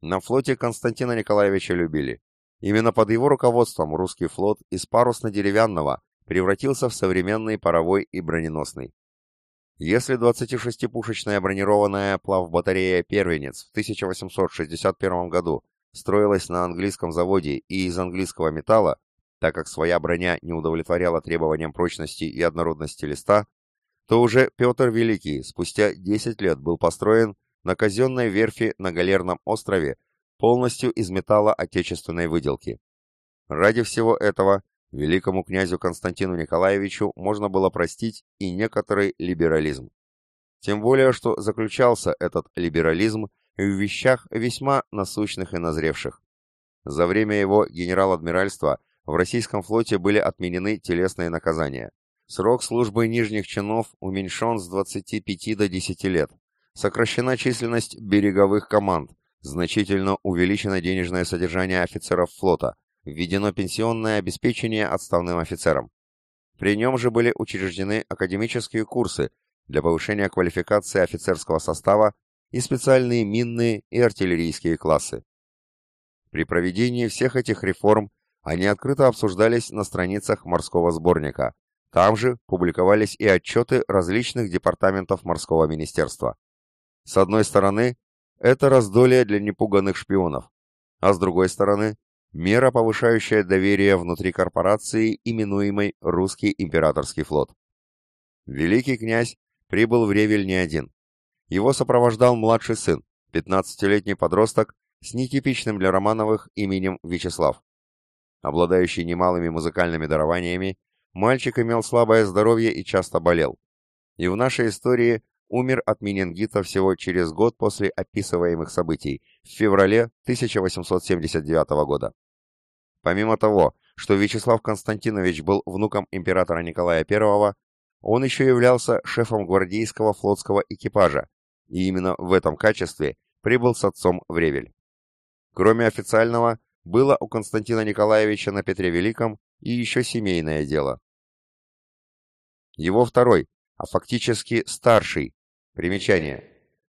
На флоте Константина Николаевича любили. Именно под его руководством русский флот из парусно-деревянного превратился в современный паровой и броненосный. Если 26-пушечная бронированная плавбатарея «Первенец» в 1861 году строилась на английском заводе и из английского металла, так как своя броня не удовлетворяла требованиям прочности и однородности листа, то уже Петр Великий спустя 10 лет был построен на казенной верфи на Галерном острове полностью из металла отечественной выделки. Ради всего этого великому князю Константину Николаевичу можно было простить и некоторый либерализм. Тем более, что заключался этот либерализм в вещах весьма насущных и назревших. За время его генерал-адмиральства в российском флоте были отменены телесные наказания. Срок службы нижних чинов уменьшен с 25 до 10 лет. Сокращена численность береговых команд, значительно увеличено денежное содержание офицеров флота, введено пенсионное обеспечение отставным офицерам. При нем же были учреждены академические курсы для повышения квалификации офицерского состава и специальные минные и артиллерийские классы. При проведении всех этих реформ они открыто обсуждались на страницах морского сборника. Там же публиковались и отчеты различных департаментов морского министерства. С одной стороны, это раздолье для непуганных шпионов, а с другой стороны, мера, повышающая доверие внутри корпорации, именуемой «Русский императорский флот». Великий князь прибыл в Ревель не один. Его сопровождал младший сын, 15-летний подросток с нетипичным для Романовых именем Вячеслав. Обладающий немалыми музыкальными дарованиями, мальчик имел слабое здоровье и часто болел. И в нашей истории умер от менингита всего через год после описываемых событий, в феврале 1879 года. Помимо того, что Вячеслав Константинович был внуком императора Николая I, он еще являлся шефом гвардейского флотского экипажа, и именно в этом качестве прибыл с отцом в Ревель. Кроме официального, было у Константина Николаевича на Петре Великом и еще семейное дело. Его второй, а фактически старший, примечание,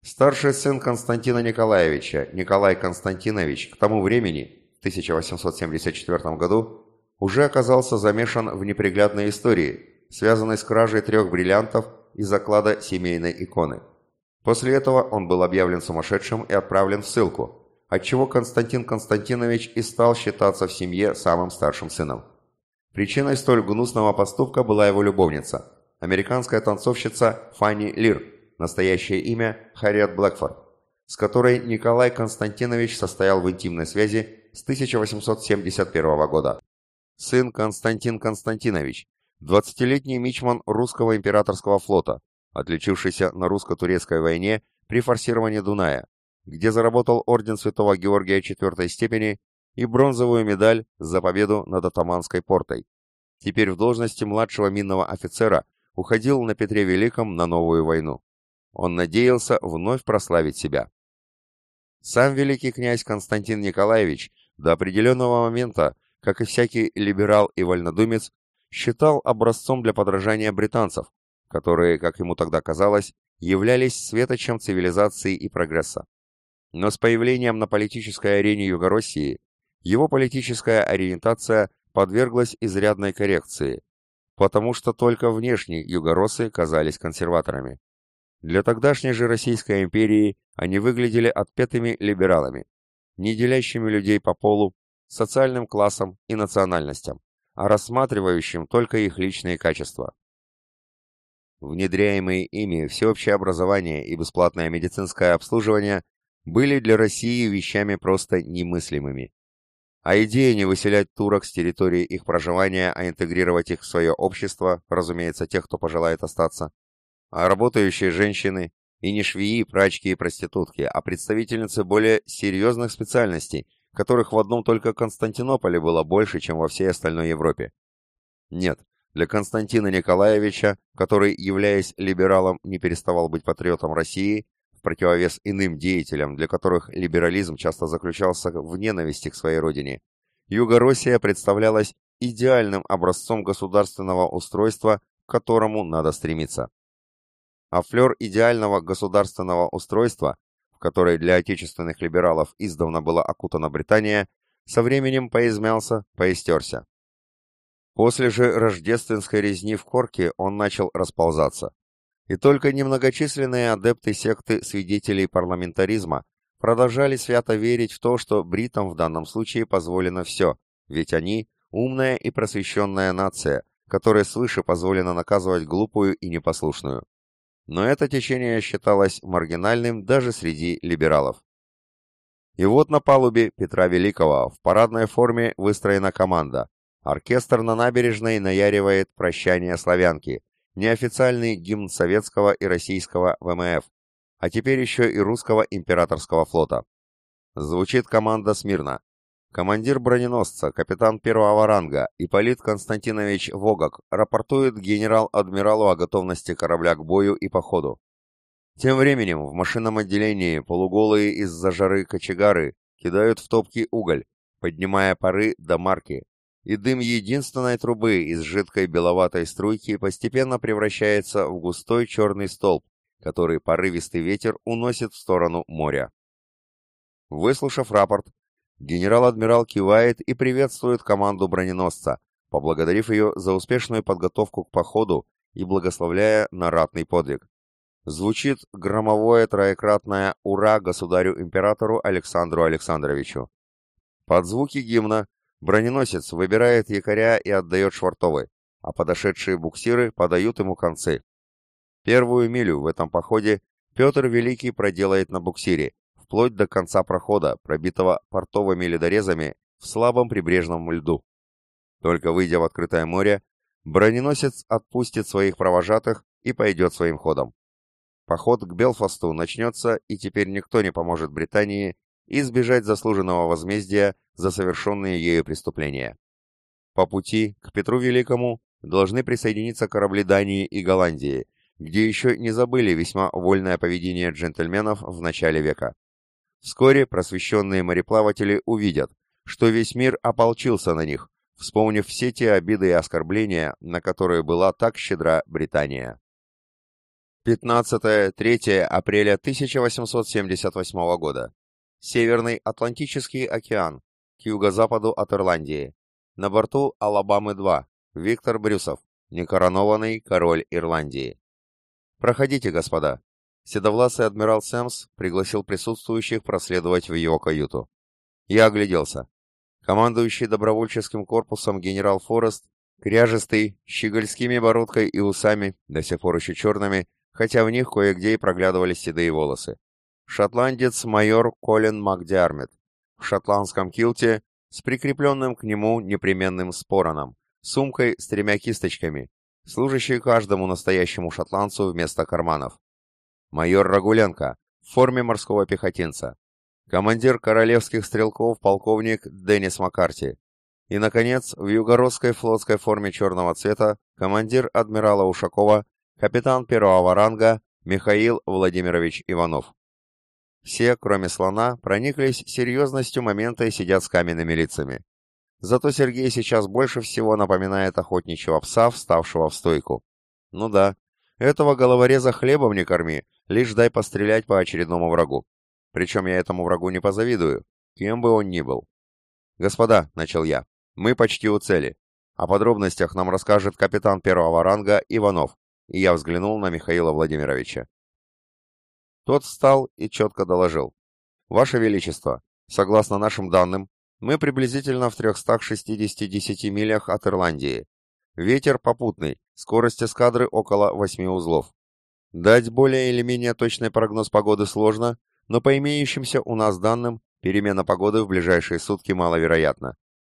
старший сын Константина Николаевича, Николай Константинович, к тому времени, в 1874 году, уже оказался замешан в неприглядной истории, связанной с кражей трех бриллиантов из заклада семейной иконы. После этого он был объявлен сумасшедшим и отправлен в ссылку, отчего Константин Константинович и стал считаться в семье самым старшим сыном. Причиной столь гнусного поступка была его любовница, американская танцовщица Фанни Лир, настоящее имя Харриет Блэкфорд, с которой Николай Константинович состоял в интимной связи с 1871 года. Сын Константин Константинович, 20-летний мичман русского императорского флота, отличившийся на русско-турецкой войне при форсировании Дуная, где заработал орден Святого Георгия четвертой степени и бронзовую медаль за победу над Атаманской портой. Теперь в должности младшего минного офицера уходил на Петре Великом на новую войну. Он надеялся вновь прославить себя. Сам великий князь Константин Николаевич до определенного момента, как и всякий либерал и вольнодумец, считал образцом для подражания британцев, которые, как ему тогда казалось, являлись светочем цивилизации и прогресса. Но с появлением на политической арене Югороссии его политическая ориентация подверглась изрядной коррекции, потому что только внешне югороссы казались консерваторами. Для тогдашней же Российской империи они выглядели отпетыми либералами, не делящими людей по полу, социальным классам и национальностям, а рассматривающим только их личные качества. Внедряемые ими всеобщее образование и бесплатное медицинское обслуживание были для России вещами просто немыслимыми. А идея не выселять турок с территории их проживания, а интегрировать их в свое общество, разумеется, тех, кто пожелает остаться, а работающие женщины, и не швеи, прачки и проститутки, а представительницы более серьезных специальностей, которых в одном только Константинополе было больше, чем во всей остальной Европе. Нет, для Константина Николаевича, который, являясь либералом, не переставал быть патриотом России, в противовес иным деятелям, для которых либерализм часто заключался в ненависти к своей родине, Юго-Россия представлялась идеальным образцом государственного устройства, к которому надо стремиться. А флер идеального государственного устройства, в которой для отечественных либералов издавна была окутана Британия, со временем поизмялся, поистерся. После же рождественской резни в Корке он начал расползаться. И только немногочисленные адепты секты свидетелей парламентаризма продолжали свято верить в то, что бритам в данном случае позволено все, ведь они – умная и просвещенная нация, которой свыше позволено наказывать глупую и непослушную. Но это течение считалось маргинальным даже среди либералов. И вот на палубе Петра Великого в парадной форме выстроена команда. Оркестр на набережной наяривает «Прощание славянки», неофициальный гимн советского и российского ВМФ, а теперь еще и русского императорского флота. Звучит команда смирно. Командир броненосца, капитан первого ранга, Ипполит Константинович Вогок, рапортует генерал-адмиралу о готовности корабля к бою и походу. Тем временем в машинном отделении полуголые из-за жары кочегары кидают в топки уголь, поднимая пары до марки, и дым единственной трубы из жидкой беловатой струйки постепенно превращается в густой черный столб, который порывистый ветер уносит в сторону моря. Выслушав рапорт, генерал-адмирал кивает и приветствует команду броненосца, поблагодарив ее за успешную подготовку к походу и благословляя на ратный подвиг. Звучит громовое троекратное «Ура!» государю-императору Александру Александровичу. Под звуки гимна броненосец выбирает якоря и отдает швартовы, а подошедшие буксиры подают ему концы. Первую милю в этом походе Петр Великий проделает на буксире, вплоть до конца прохода, пробитого портовыми ледорезами в слабом прибрежном льду. Только выйдя в открытое море, броненосец отпустит своих провожатых и пойдет своим ходом. Поход к Белфасту начнется, и теперь никто не поможет Британии избежать заслуженного возмездия за совершенные ею преступления. По пути к Петру Великому должны присоединиться корабли Дании и Голландии, где еще не забыли весьма вольное поведение джентльменов в начале века. Вскоре просвещенные мореплаватели увидят, что весь мир ополчился на них, вспомнив все те обиды и оскорбления, на которые была так щедра Британия. 15-3 апреля 1878 года. Северный Атлантический океан, к юго-западу от Ирландии. На борту Алабамы-2, Виктор Брюсов, некоронованный король Ирландии. «Проходите, господа». Седовласый адмирал Сэмс пригласил присутствующих проследовать в его каюту. Я огляделся. Командующий добровольческим корпусом генерал Форест, кряжестый, щегольскими бородкой и усами, до сих пор еще черными, хотя в них кое-где и проглядывались седые волосы. Шотландец майор Колин Макдиармет, в шотландском килте с прикрепленным к нему непременным спороном, сумкой с тремя кисточками, служащий каждому настоящему шотландцу вместо карманов. Майор Рагуленко в форме морского пехотинца. Командир королевских стрелков полковник Деннис Маккарти. И, наконец, в югородской флотской форме черного цвета командир адмирала Ушакова, капитан первого ранга Михаил Владимирович Иванов. Все, кроме слона, прониклись серьезностью момента и сидят с каменными лицами. Зато Сергей сейчас больше всего напоминает охотничьего пса, вставшего в стойку. Ну да, этого головореза хлебом не корми, лишь дай пострелять по очередному врагу. Причем я этому врагу не позавидую, кем бы он ни был. «Господа», — начал я, — «мы почти у цели. О подробностях нам расскажет капитан первого ранга Иванов». И я взглянул на Михаила Владимировича. Тот встал и четко доложил. «Ваше Величество, согласно нашим данным, мы приблизительно в 360 милях от Ирландии. Ветер попутный, скорость эскадры около 8 узлов. Дать более или менее точный прогноз погоды сложно, но по имеющимся у нас данным, перемена погоды в ближайшие сутки маловероятна.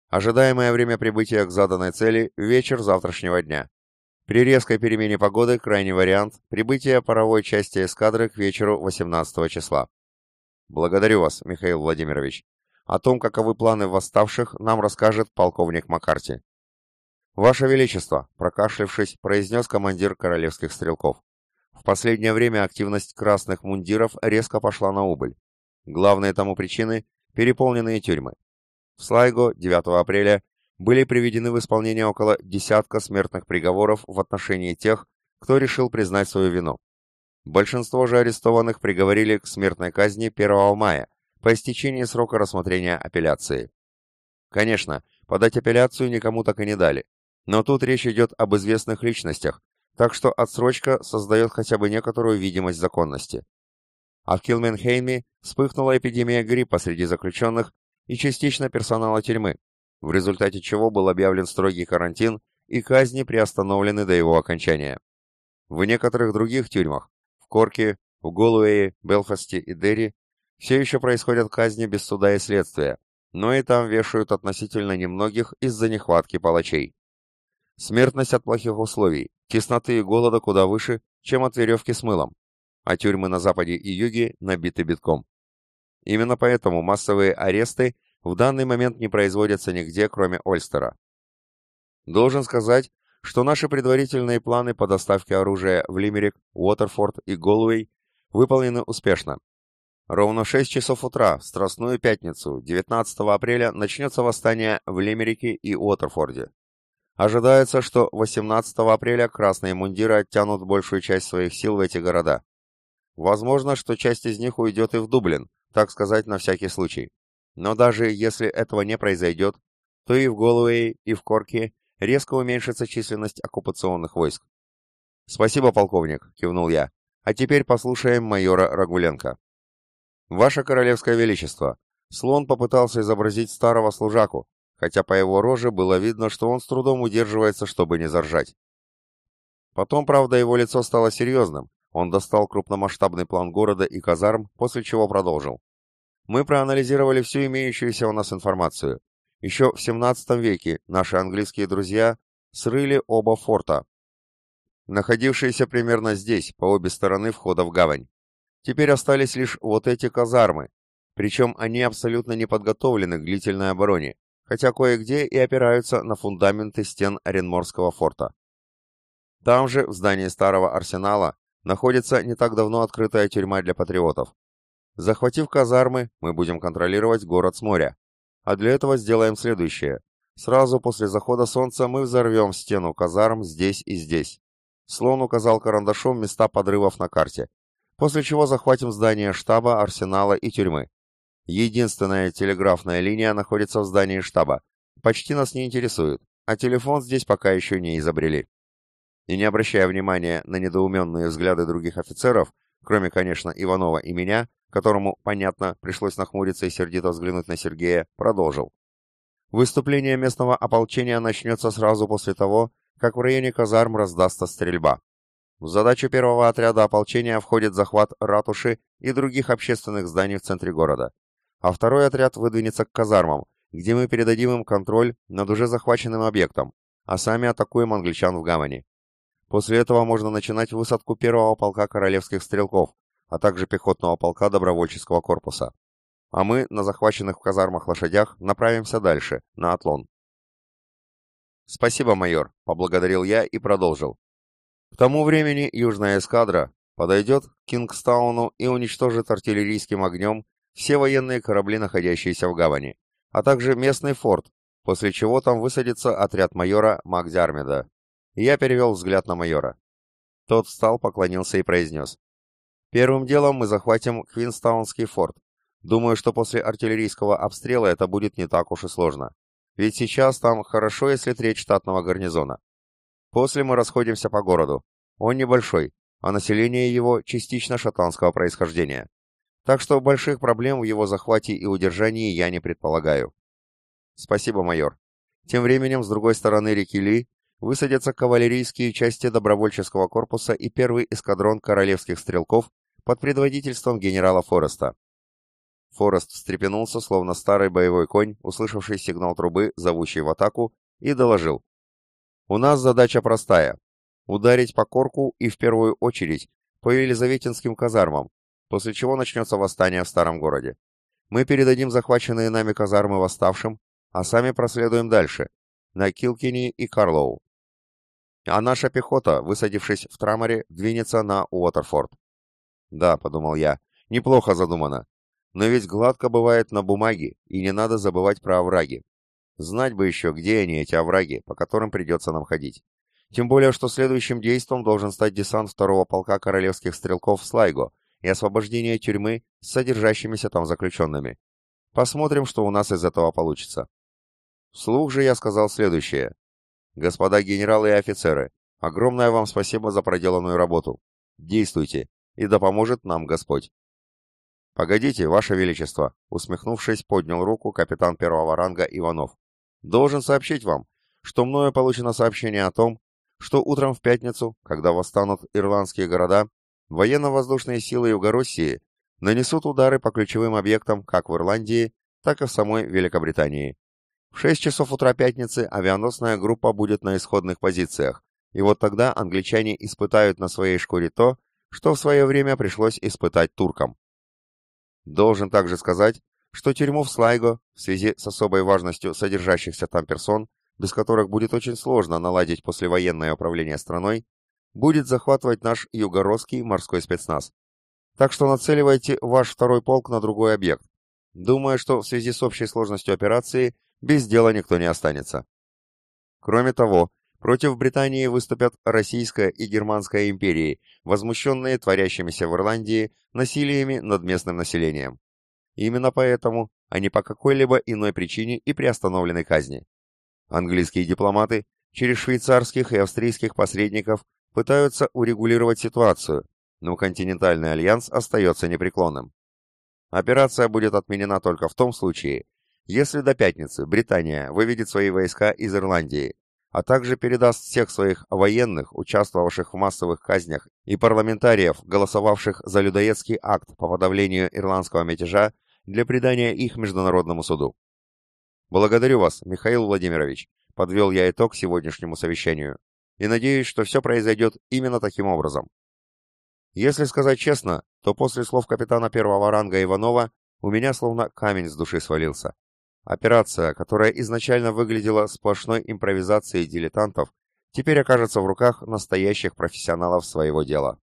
Ожидаемое время прибытия к заданной цели – вечер завтрашнего дня. При резкой перемене погоды крайний вариант – прибытие паровой части эскадры к вечеру 18 числа. Благодарю вас, Михаил Владимирович. О том, каковы планы восставших, нам расскажет полковник Маккарти. «Ваше Величество», — прокашлявшись, произнес командир королевских стрелков. В последнее время активность красных мундиров резко пошла на убыль. Главные тому причины — переполненные тюрьмы. В Слайго 9 апреля были приведены в исполнение около десятка смертных приговоров в отношении тех, кто решил признать свою вину. Большинство же арестованных приговорили к смертной казни 1 мая, по истечении срока рассмотрения апелляции. Конечно, подать апелляцию никому так и не дали, но тут речь идет об известных личностях, так что отсрочка создает хотя бы некоторую видимость законности. А в Килменхейме вспыхнула эпидемия гриппа среди заключенных и частично персонала тюрьмы, в результате чего был объявлен строгий карантин и казни приостановлены до его окончания. В некоторых других тюрьмах, в Корке, в Голуэе, Белфасте и Дерри, все еще происходят казни без суда и следствия, но и там вешают относительно немногих из-за нехватки палачей. Смертность от плохих условий, тесноты и голода куда выше, чем от веревки с мылом, а тюрьмы на западе и юге набиты битком. Именно поэтому массовые аресты в данный момент не производятся нигде, кроме Ольстера. Должен сказать, что наши предварительные планы по доставке оружия в Лимерик, Уотерфорд и Голуэй выполнены успешно. Ровно в 6 часов утра, в Страстную пятницу, 19 апреля, начнется восстание в Лимерике и Уотерфорде. Ожидается, что 18 апреля красные мундиры оттянут большую часть своих сил в эти города. Возможно, что часть из них уйдет и в Дублин, так сказать, на всякий случай. Но даже если этого не произойдет, то и в Голуэе, и в Корке резко уменьшится численность оккупационных войск. «Спасибо, полковник», — кивнул я. «А теперь послушаем майора Рагуленко». «Ваше Королевское Величество, слон попытался изобразить старого служаку, хотя по его роже было видно, что он с трудом удерживается, чтобы не заржать. Потом, правда, его лицо стало серьезным, он достал крупномасштабный план города и казарм, после чего продолжил. Мы проанализировали всю имеющуюся у нас информацию. Еще в 17 веке наши английские друзья срыли оба форта, находившиеся примерно здесь, по обе стороны входа в гавань. Теперь остались лишь вот эти казармы, причем они абсолютно не подготовлены к длительной обороне, хотя кое-где и опираются на фундаменты стен Оренморского форта. Там же, в здании старого арсенала, находится не так давно открытая тюрьма для патриотов. Захватив казармы, мы будем контролировать город с моря. А для этого сделаем следующее. Сразу после захода солнца мы взорвем стену казарм здесь и здесь. Слон указал карандашом места подрывов на карте. После чего захватим здание штаба, арсенала и тюрьмы. Единственная телеграфная линия находится в здании штаба. Почти нас не интересует, а телефон здесь пока еще не изобрели. И не обращая внимания на недоуменные взгляды других офицеров, кроме, конечно, Иванова и меня, которому, понятно, пришлось нахмуриться и сердито взглянуть на Сергея, продолжил. Выступление местного ополчения начнется сразу после того, как в районе казарм раздастся стрельба. В задачу первого отряда ополчения входит захват ратуши и других общественных зданий в центре города а второй отряд выдвинется к казармам, где мы передадим им контроль над уже захваченным объектом, а сами атакуем англичан в гавани. После этого можно начинать высадку первого полка королевских стрелков, а также пехотного полка добровольческого корпуса. А мы на захваченных в казармах лошадях направимся дальше, на Атлон. «Спасибо, майор», — поблагодарил я и продолжил. К тому времени южная эскадра подойдет к Кингстауну и уничтожит артиллерийским огнем все военные корабли, находящиеся в гавани, а также местный форт, после чего там высадится отряд майора Макдярмеда. И я перевел взгляд на майора. Тот встал, поклонился и произнес. «Первым делом мы захватим Квинстаунский форт. Думаю, что после артиллерийского обстрела это будет не так уж и сложно. Ведь сейчас там хорошо, если треть штатного гарнизона. После мы расходимся по городу. Он небольшой, а население его частично шотландского происхождения. Так что больших проблем в его захвате и удержании я не предполагаю. Спасибо, майор. Тем временем, с другой стороны реки Ли, высадятся кавалерийские части добровольческого корпуса и первый эскадрон королевских стрелков под предводительством генерала Фореста. Форест встрепенулся, словно старый боевой конь, услышавший сигнал трубы, зовущий в атаку, и доложил. «У нас задача простая — ударить по Корку и, в первую очередь, по Елизаветинским казармам, после чего начнется восстание в старом городе. Мы передадим захваченные нами казармы восставшим, а сами проследуем дальше, на Килкини и Карлоу. А наша пехота, высадившись в Траморе, двинется на Уотерфорд. Да, подумал я, неплохо задумано. Но ведь гладко бывает на бумаге, и не надо забывать про овраги. Знать бы еще, где они, эти овраги, по которым придется нам ходить. Тем более, что следующим действом должен стать десант второго полка королевских стрелков в Слайго и освобождение тюрьмы с содержащимися там заключенными. Посмотрим, что у нас из этого получится. Вслух же я сказал следующее. Господа генералы и офицеры, огромное вам спасибо за проделанную работу. Действуйте, и да поможет нам Господь. «Погодите, Ваше Величество!» — усмехнувшись, поднял руку капитан первого ранга Иванов. «Должен сообщить вам, что мною получено сообщение о том, что утром в пятницу, когда восстанут ирландские города, военно-воздушные силы Юго-России нанесут удары по ключевым объектам как в Ирландии, так и в самой Великобритании. В 6 часов утра пятницы авианосная группа будет на исходных позициях, и вот тогда англичане испытают на своей шкуре то, что в свое время пришлось испытать туркам. Должен также сказать, что тюрьму в Слайго, в связи с особой важностью содержащихся там персон, без которых будет очень сложно наладить послевоенное управление страной, будет захватывать наш югородский морской спецназ. Так что нацеливайте ваш второй полк на другой объект. Думаю, что в связи с общей сложностью операции без дела никто не останется. Кроме того, против Британии выступят Российская и Германская империи, возмущенные творящимися в Ирландии насилиями над местным населением. Именно поэтому, не по какой-либо иной причине и приостановленной казни. Английские дипломаты через швейцарских и австрийских посредников пытаются урегулировать ситуацию, но континентальный альянс остается непреклонным. Операция будет отменена только в том случае, если до пятницы Британия выведет свои войска из Ирландии, а также передаст всех своих военных, участвовавших в массовых казнях, и парламентариев, голосовавших за людоедский акт по подавлению ирландского мятежа, для предания их Международному суду. Благодарю вас, Михаил Владимирович, подвел я итог сегодняшнему совещанию, и надеюсь, что все произойдет именно таким образом. Если сказать честно, то после слов капитана первого ранга Иванова у меня словно камень с души свалился. Операция, которая изначально выглядела сплошной импровизацией дилетантов, теперь окажется в руках настоящих профессионалов своего дела.